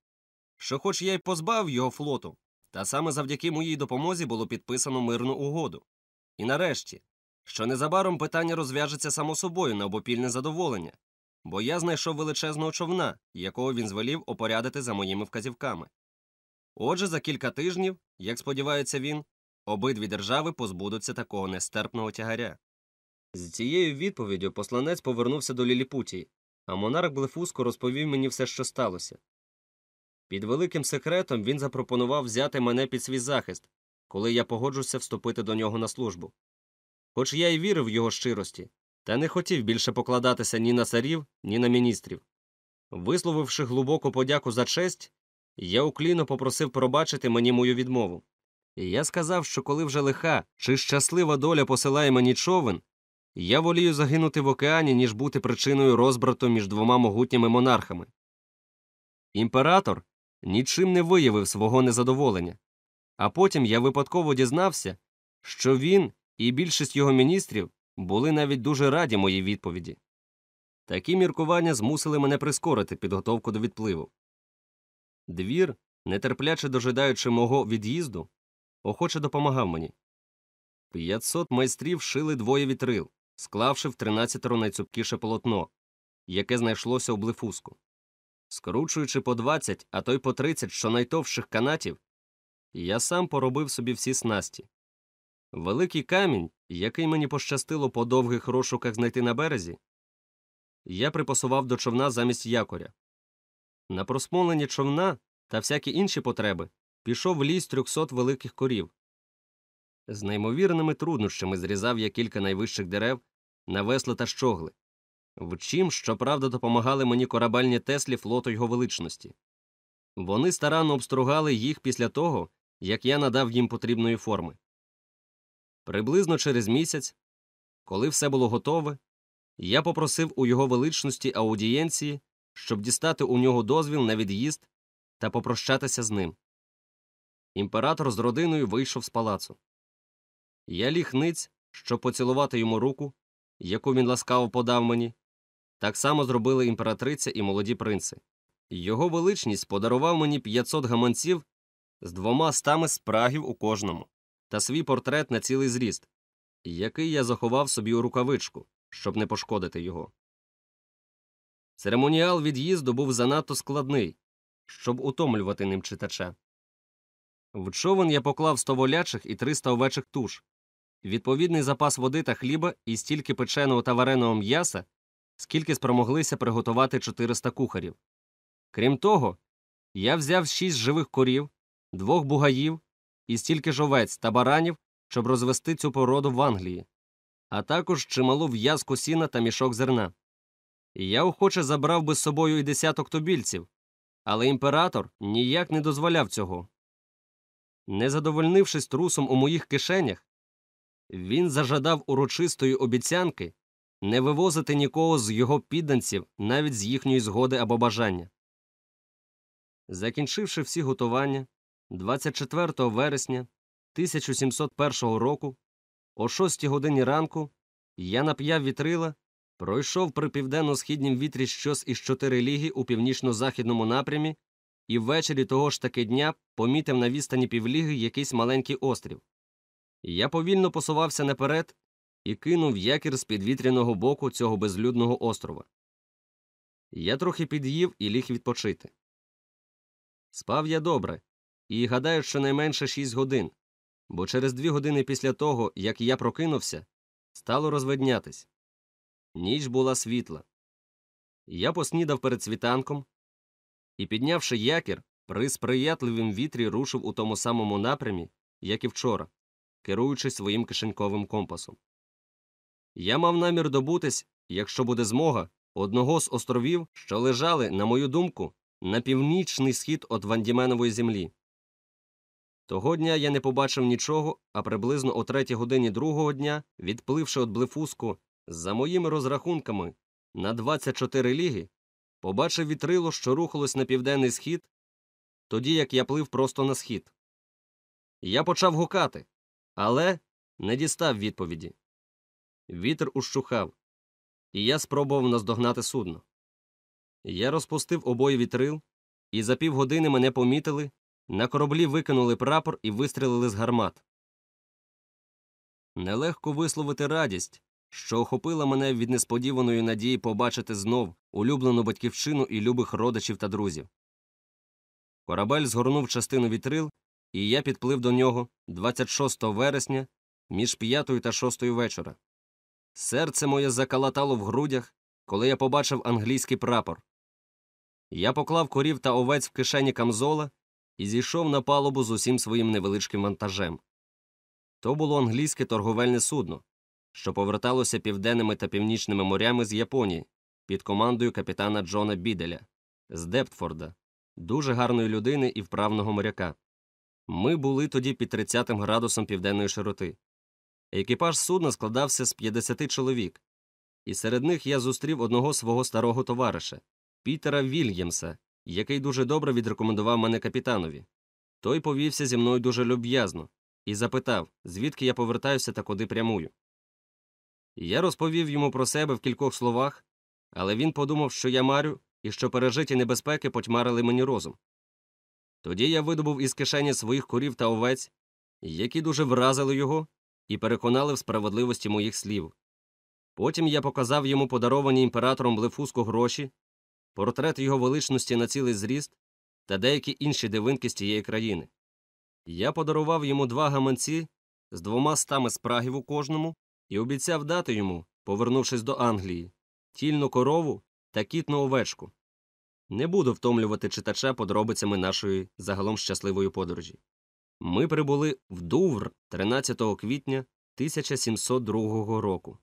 що, хоч я й позбав його флоту, та саме завдяки моїй допомозі було підписано мирну угоду. І нарешті, що незабаром питання розв'яжеться само собою на обопільне задоволення, бо я знайшов величезного човна, якого він звелів опорядити за моїми вказівками. Отже, за кілька тижнів, як сподівається він, обидві держави позбудуться такого нестерпного тягаря. З цією відповіддю посланець повернувся до Ліліпутії, а монарх Блефуско розповів мені все, що сталося. Під великим секретом він запропонував взяти мене під свій захист, коли я погоджуся вступити до нього на службу. Хоч я й вірив в його щирості, та не хотів більше покладатися ні на царів, ні на міністрів. Висловивши глибоку подяку за честь, я укліно попросив пробачити мені мою відмову. І я сказав, що коли вже лиха чи щаслива доля посилає мені човен, я волію загинути в океані, ніж бути причиною розбрату між двома могутніми монархами. Імператор нічим не виявив свого незадоволення, а потім я випадково дізнався, що він і більшість його міністрів були навіть дуже раді моїй відповіді. Такі міркування змусили мене прискорити підготовку до відпливу. Двір, нетерпляче дожидаючи мого від'їзду, охоче допомагав мені. П'ятсот майстрів шили двоє вітрил, склавши в тринадцятеро найцупкіше полотно, яке знайшлося у блефуску. Скручуючи по двадцять, а то й по тридцять щонайтовших канатів, я сам поробив собі всі снасті. Великий камінь, який мені пощастило по довгих розшуках знайти на березі, я припасував до човна замість якоря. На просмолення човна та всякі інші потреби пішов в ліс трьохсот великих корів. З неймовірними труднощами зрізав я кілька найвищих дерев на весла та щогли. Вчим, щоправда, допомагали мені корабельні теслі флоту його величності. Вони старанно обстругали їх після того, як я надав їм потрібної форми. Приблизно через місяць, коли все було готове, я попросив у його величності аудієнції, щоб дістати у нього дозвіл на від'їзд та попрощатися з ним. Імператор з родиною вийшов з палацу. Я ліг ниць, щоб поцілувати йому руку, яку він ласкаво подав мені. Так само зробили імператриця і молоді принци. Його величність подарував мені 500 гаманців з двома стами спрагів у кожному та свій портрет на цілий зріст, який я заховав собі у рукавичку, щоб не пошкодити його. Церемоніал від'їзду був занадто складний, щоб утомлювати ним читача. В човен я поклав 100 волячих і 300 овечих туш, відповідний запас води та хліба і стільки печеного та вареного м'яса, скільки спромоглися приготувати 400 кухарів. Крім того, я взяв шість живих корів, двох бугаїв і стільки ж овець та баранів, щоб розвести цю породу в Англії, а також чималу в'язку сіна та мішок зерна. Я охоче забрав би з собою і десяток тобільців, але імператор ніяк не дозволяв цього. Не задовольнившись трусом у моїх кишенях, він зажадав урочистої обіцянки не вивозити нікого з його підданців навіть з їхньої згоди або бажання. Закінчивши всі готування, 24 вересня 1701 року, о 6 годині ранку, я нап'яв вітрила, пройшов при південно-східнім вітрі щось із чотири ліги у північно-західному напрямі і ввечері того ж таки дня помітив на відстані півліги якийсь маленький острів. Я повільно посувався наперед і кинув якір з підвітряного боку цього безлюдного острова. Я трохи під'їв і ліг відпочити. Спав я добре, і гадаю, щонайменше шість годин, бо через дві години після того, як я прокинувся, стало розвиднятись. Ніч була світла. Я поснідав перед світанком і, піднявши якір, при сприятливім вітрі рушив у тому самому напрямі, як і вчора, керуючись своїм кишеньковим компасом. Я мав намір добутись, якщо буде змога, одного з островів, що лежали, на мою думку, на північний схід від Вандіменової землі. Того дня я не побачив нічого, а приблизно о третій годині другого дня, відпливши від Блефуску, за моїми розрахунками, на 24 ліги, побачив вітрило, що рухалось на південний схід, тоді як я плив просто на схід. Я почав гукати, але не дістав відповіді. Вітер ущухав, і я спробував наздогнати судно. Я розпустив обоє вітрил, і за півгодини мене помітили, на кораблі викинули прапор і вистрілили з гармат. Нелегко висловити радість, що охопила мене від несподіваної надії побачити знов улюблену батьківщину і любих родичів та друзів. Корабель згорнув частину вітрил, і я підплив до нього 26 вересня між п'ятою та шостою вечора. Серце моє закалатало в грудях, коли я побачив англійський прапор. Я поклав корів та овець в кишені камзола і зійшов на палубу з усім своїм невеличким вантажем. То було англійське торговельне судно, що поверталося південними та північними морями з Японії під командою капітана Джона Біделя з Дептфорда, дуже гарної людини і вправного моряка. Ми були тоді під 30 градусом південної широти. Екіпаж судна складався з 50 чоловік, і серед них я зустрів одного свого старого товариша Пітера Вільямса, який дуже добре відрекомендував мене капітанові. Той повівся зі мною дуже люб'язно і запитав, звідки я повертаюся та куди прямую. Я розповів йому про себе в кількох словах, але він подумав, що я марю і що пережиті небезпеки потьмарили мені розум. Тоді я видобув із кишені своїх корів та овець, які дуже вразили його і переконали в справедливості моїх слів. Потім я показав йому подаровані імператором Блефуску гроші, портрет його величності на цілий зріст та деякі інші дивинки з тієї країни. Я подарував йому два гаманці з двома стами спрагів у кожному і обіцяв дати йому, повернувшись до Англії, тільну корову та кітну овечку. Не буду втомлювати читача подробицями нашої загалом щасливої подорожі. Ми прибули в Дувр 13 квітня 1702 року.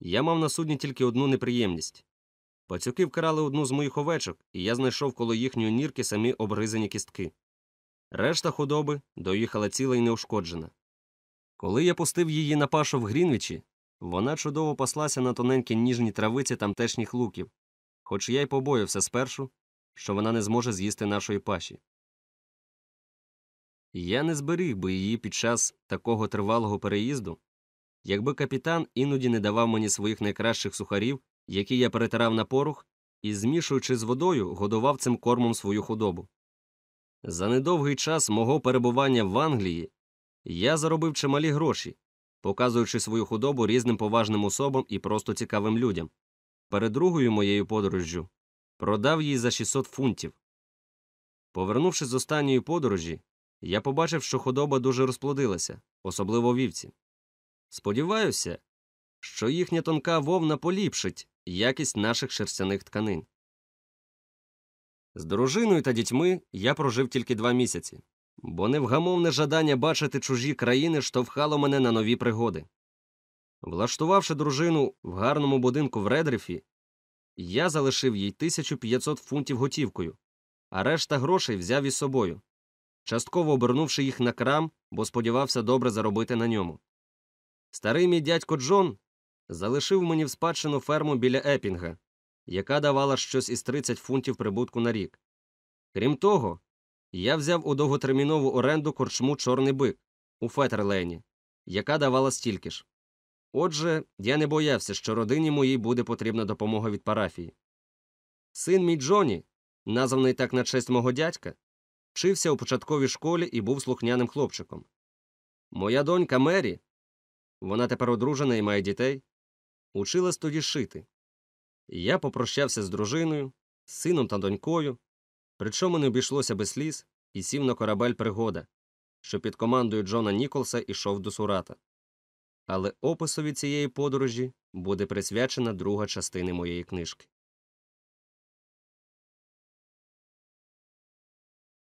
Я мав на судні тільки одну неприємність. Пацюки вкрали одну з моїх овечок, і я знайшов коло їхньої нірки самі обгризані кістки. Решта худоби доїхала ціла і неушкоджена. Коли я пустив її на пашу в Грінвічі, вона чудово паслася на тоненькі ніжні травиці тамтешніх луків, хоч я й побоявся спершу, що вона не зможе з'їсти нашої паші. Я не зберіг би її під час такого тривалого переїзду, якби капітан іноді не давав мені своїх найкращих сухарів, які я перетирав на порох, і, змішуючи з водою, годував цим кормом свою худобу. За недовгий час мого перебування в Англії я заробив чималі гроші, показуючи свою худобу різним поважним особам і просто цікавим людям. Перед другою моєю подорожжю продав її за 600 фунтів. Повернувшись з останньої подорожі, я побачив, що худоба дуже розплодилася, особливо вівці. Сподіваюся, що їхня тонка вовна поліпшить якість наших шерстяних тканин. З дружиною та дітьми я прожив тільки два місяці, бо невгамовне жадання бачити чужі країни штовхало мене на нові пригоди. Влаштувавши дружину в гарному будинку в Редрифі, я залишив їй 1500 фунтів готівкою, а решта грошей взяв із собою, частково обернувши їх на крам, бо сподівався добре заробити на ньому. Старий мій дядько Джон залишив мені в спадщину ферму біля Епінга, яка давала щось із 30 фунтів прибутку на рік. Крім того, я взяв у довготермінову оренду корчму Чорний бик у Фетерлейні, яка давала стільки ж. Отже, я не боявся, що родині моїй буде потрібна допомога від парафії. Син мій Джоні, названий так на честь мого дядька, вчився у початковій школі і був слухняним хлопчиком. Моя донька Мері, вона тепер одружена і має дітей, училась тоді шити. Я попрощався з дружиною, сином та донькою, причому не обійшлося без сліз, і сів на корабель пригода, що під командою Джона Ніколса ішов до Сурата. Але описові цієї подорожі буде присвячена друга частина моєї книжки.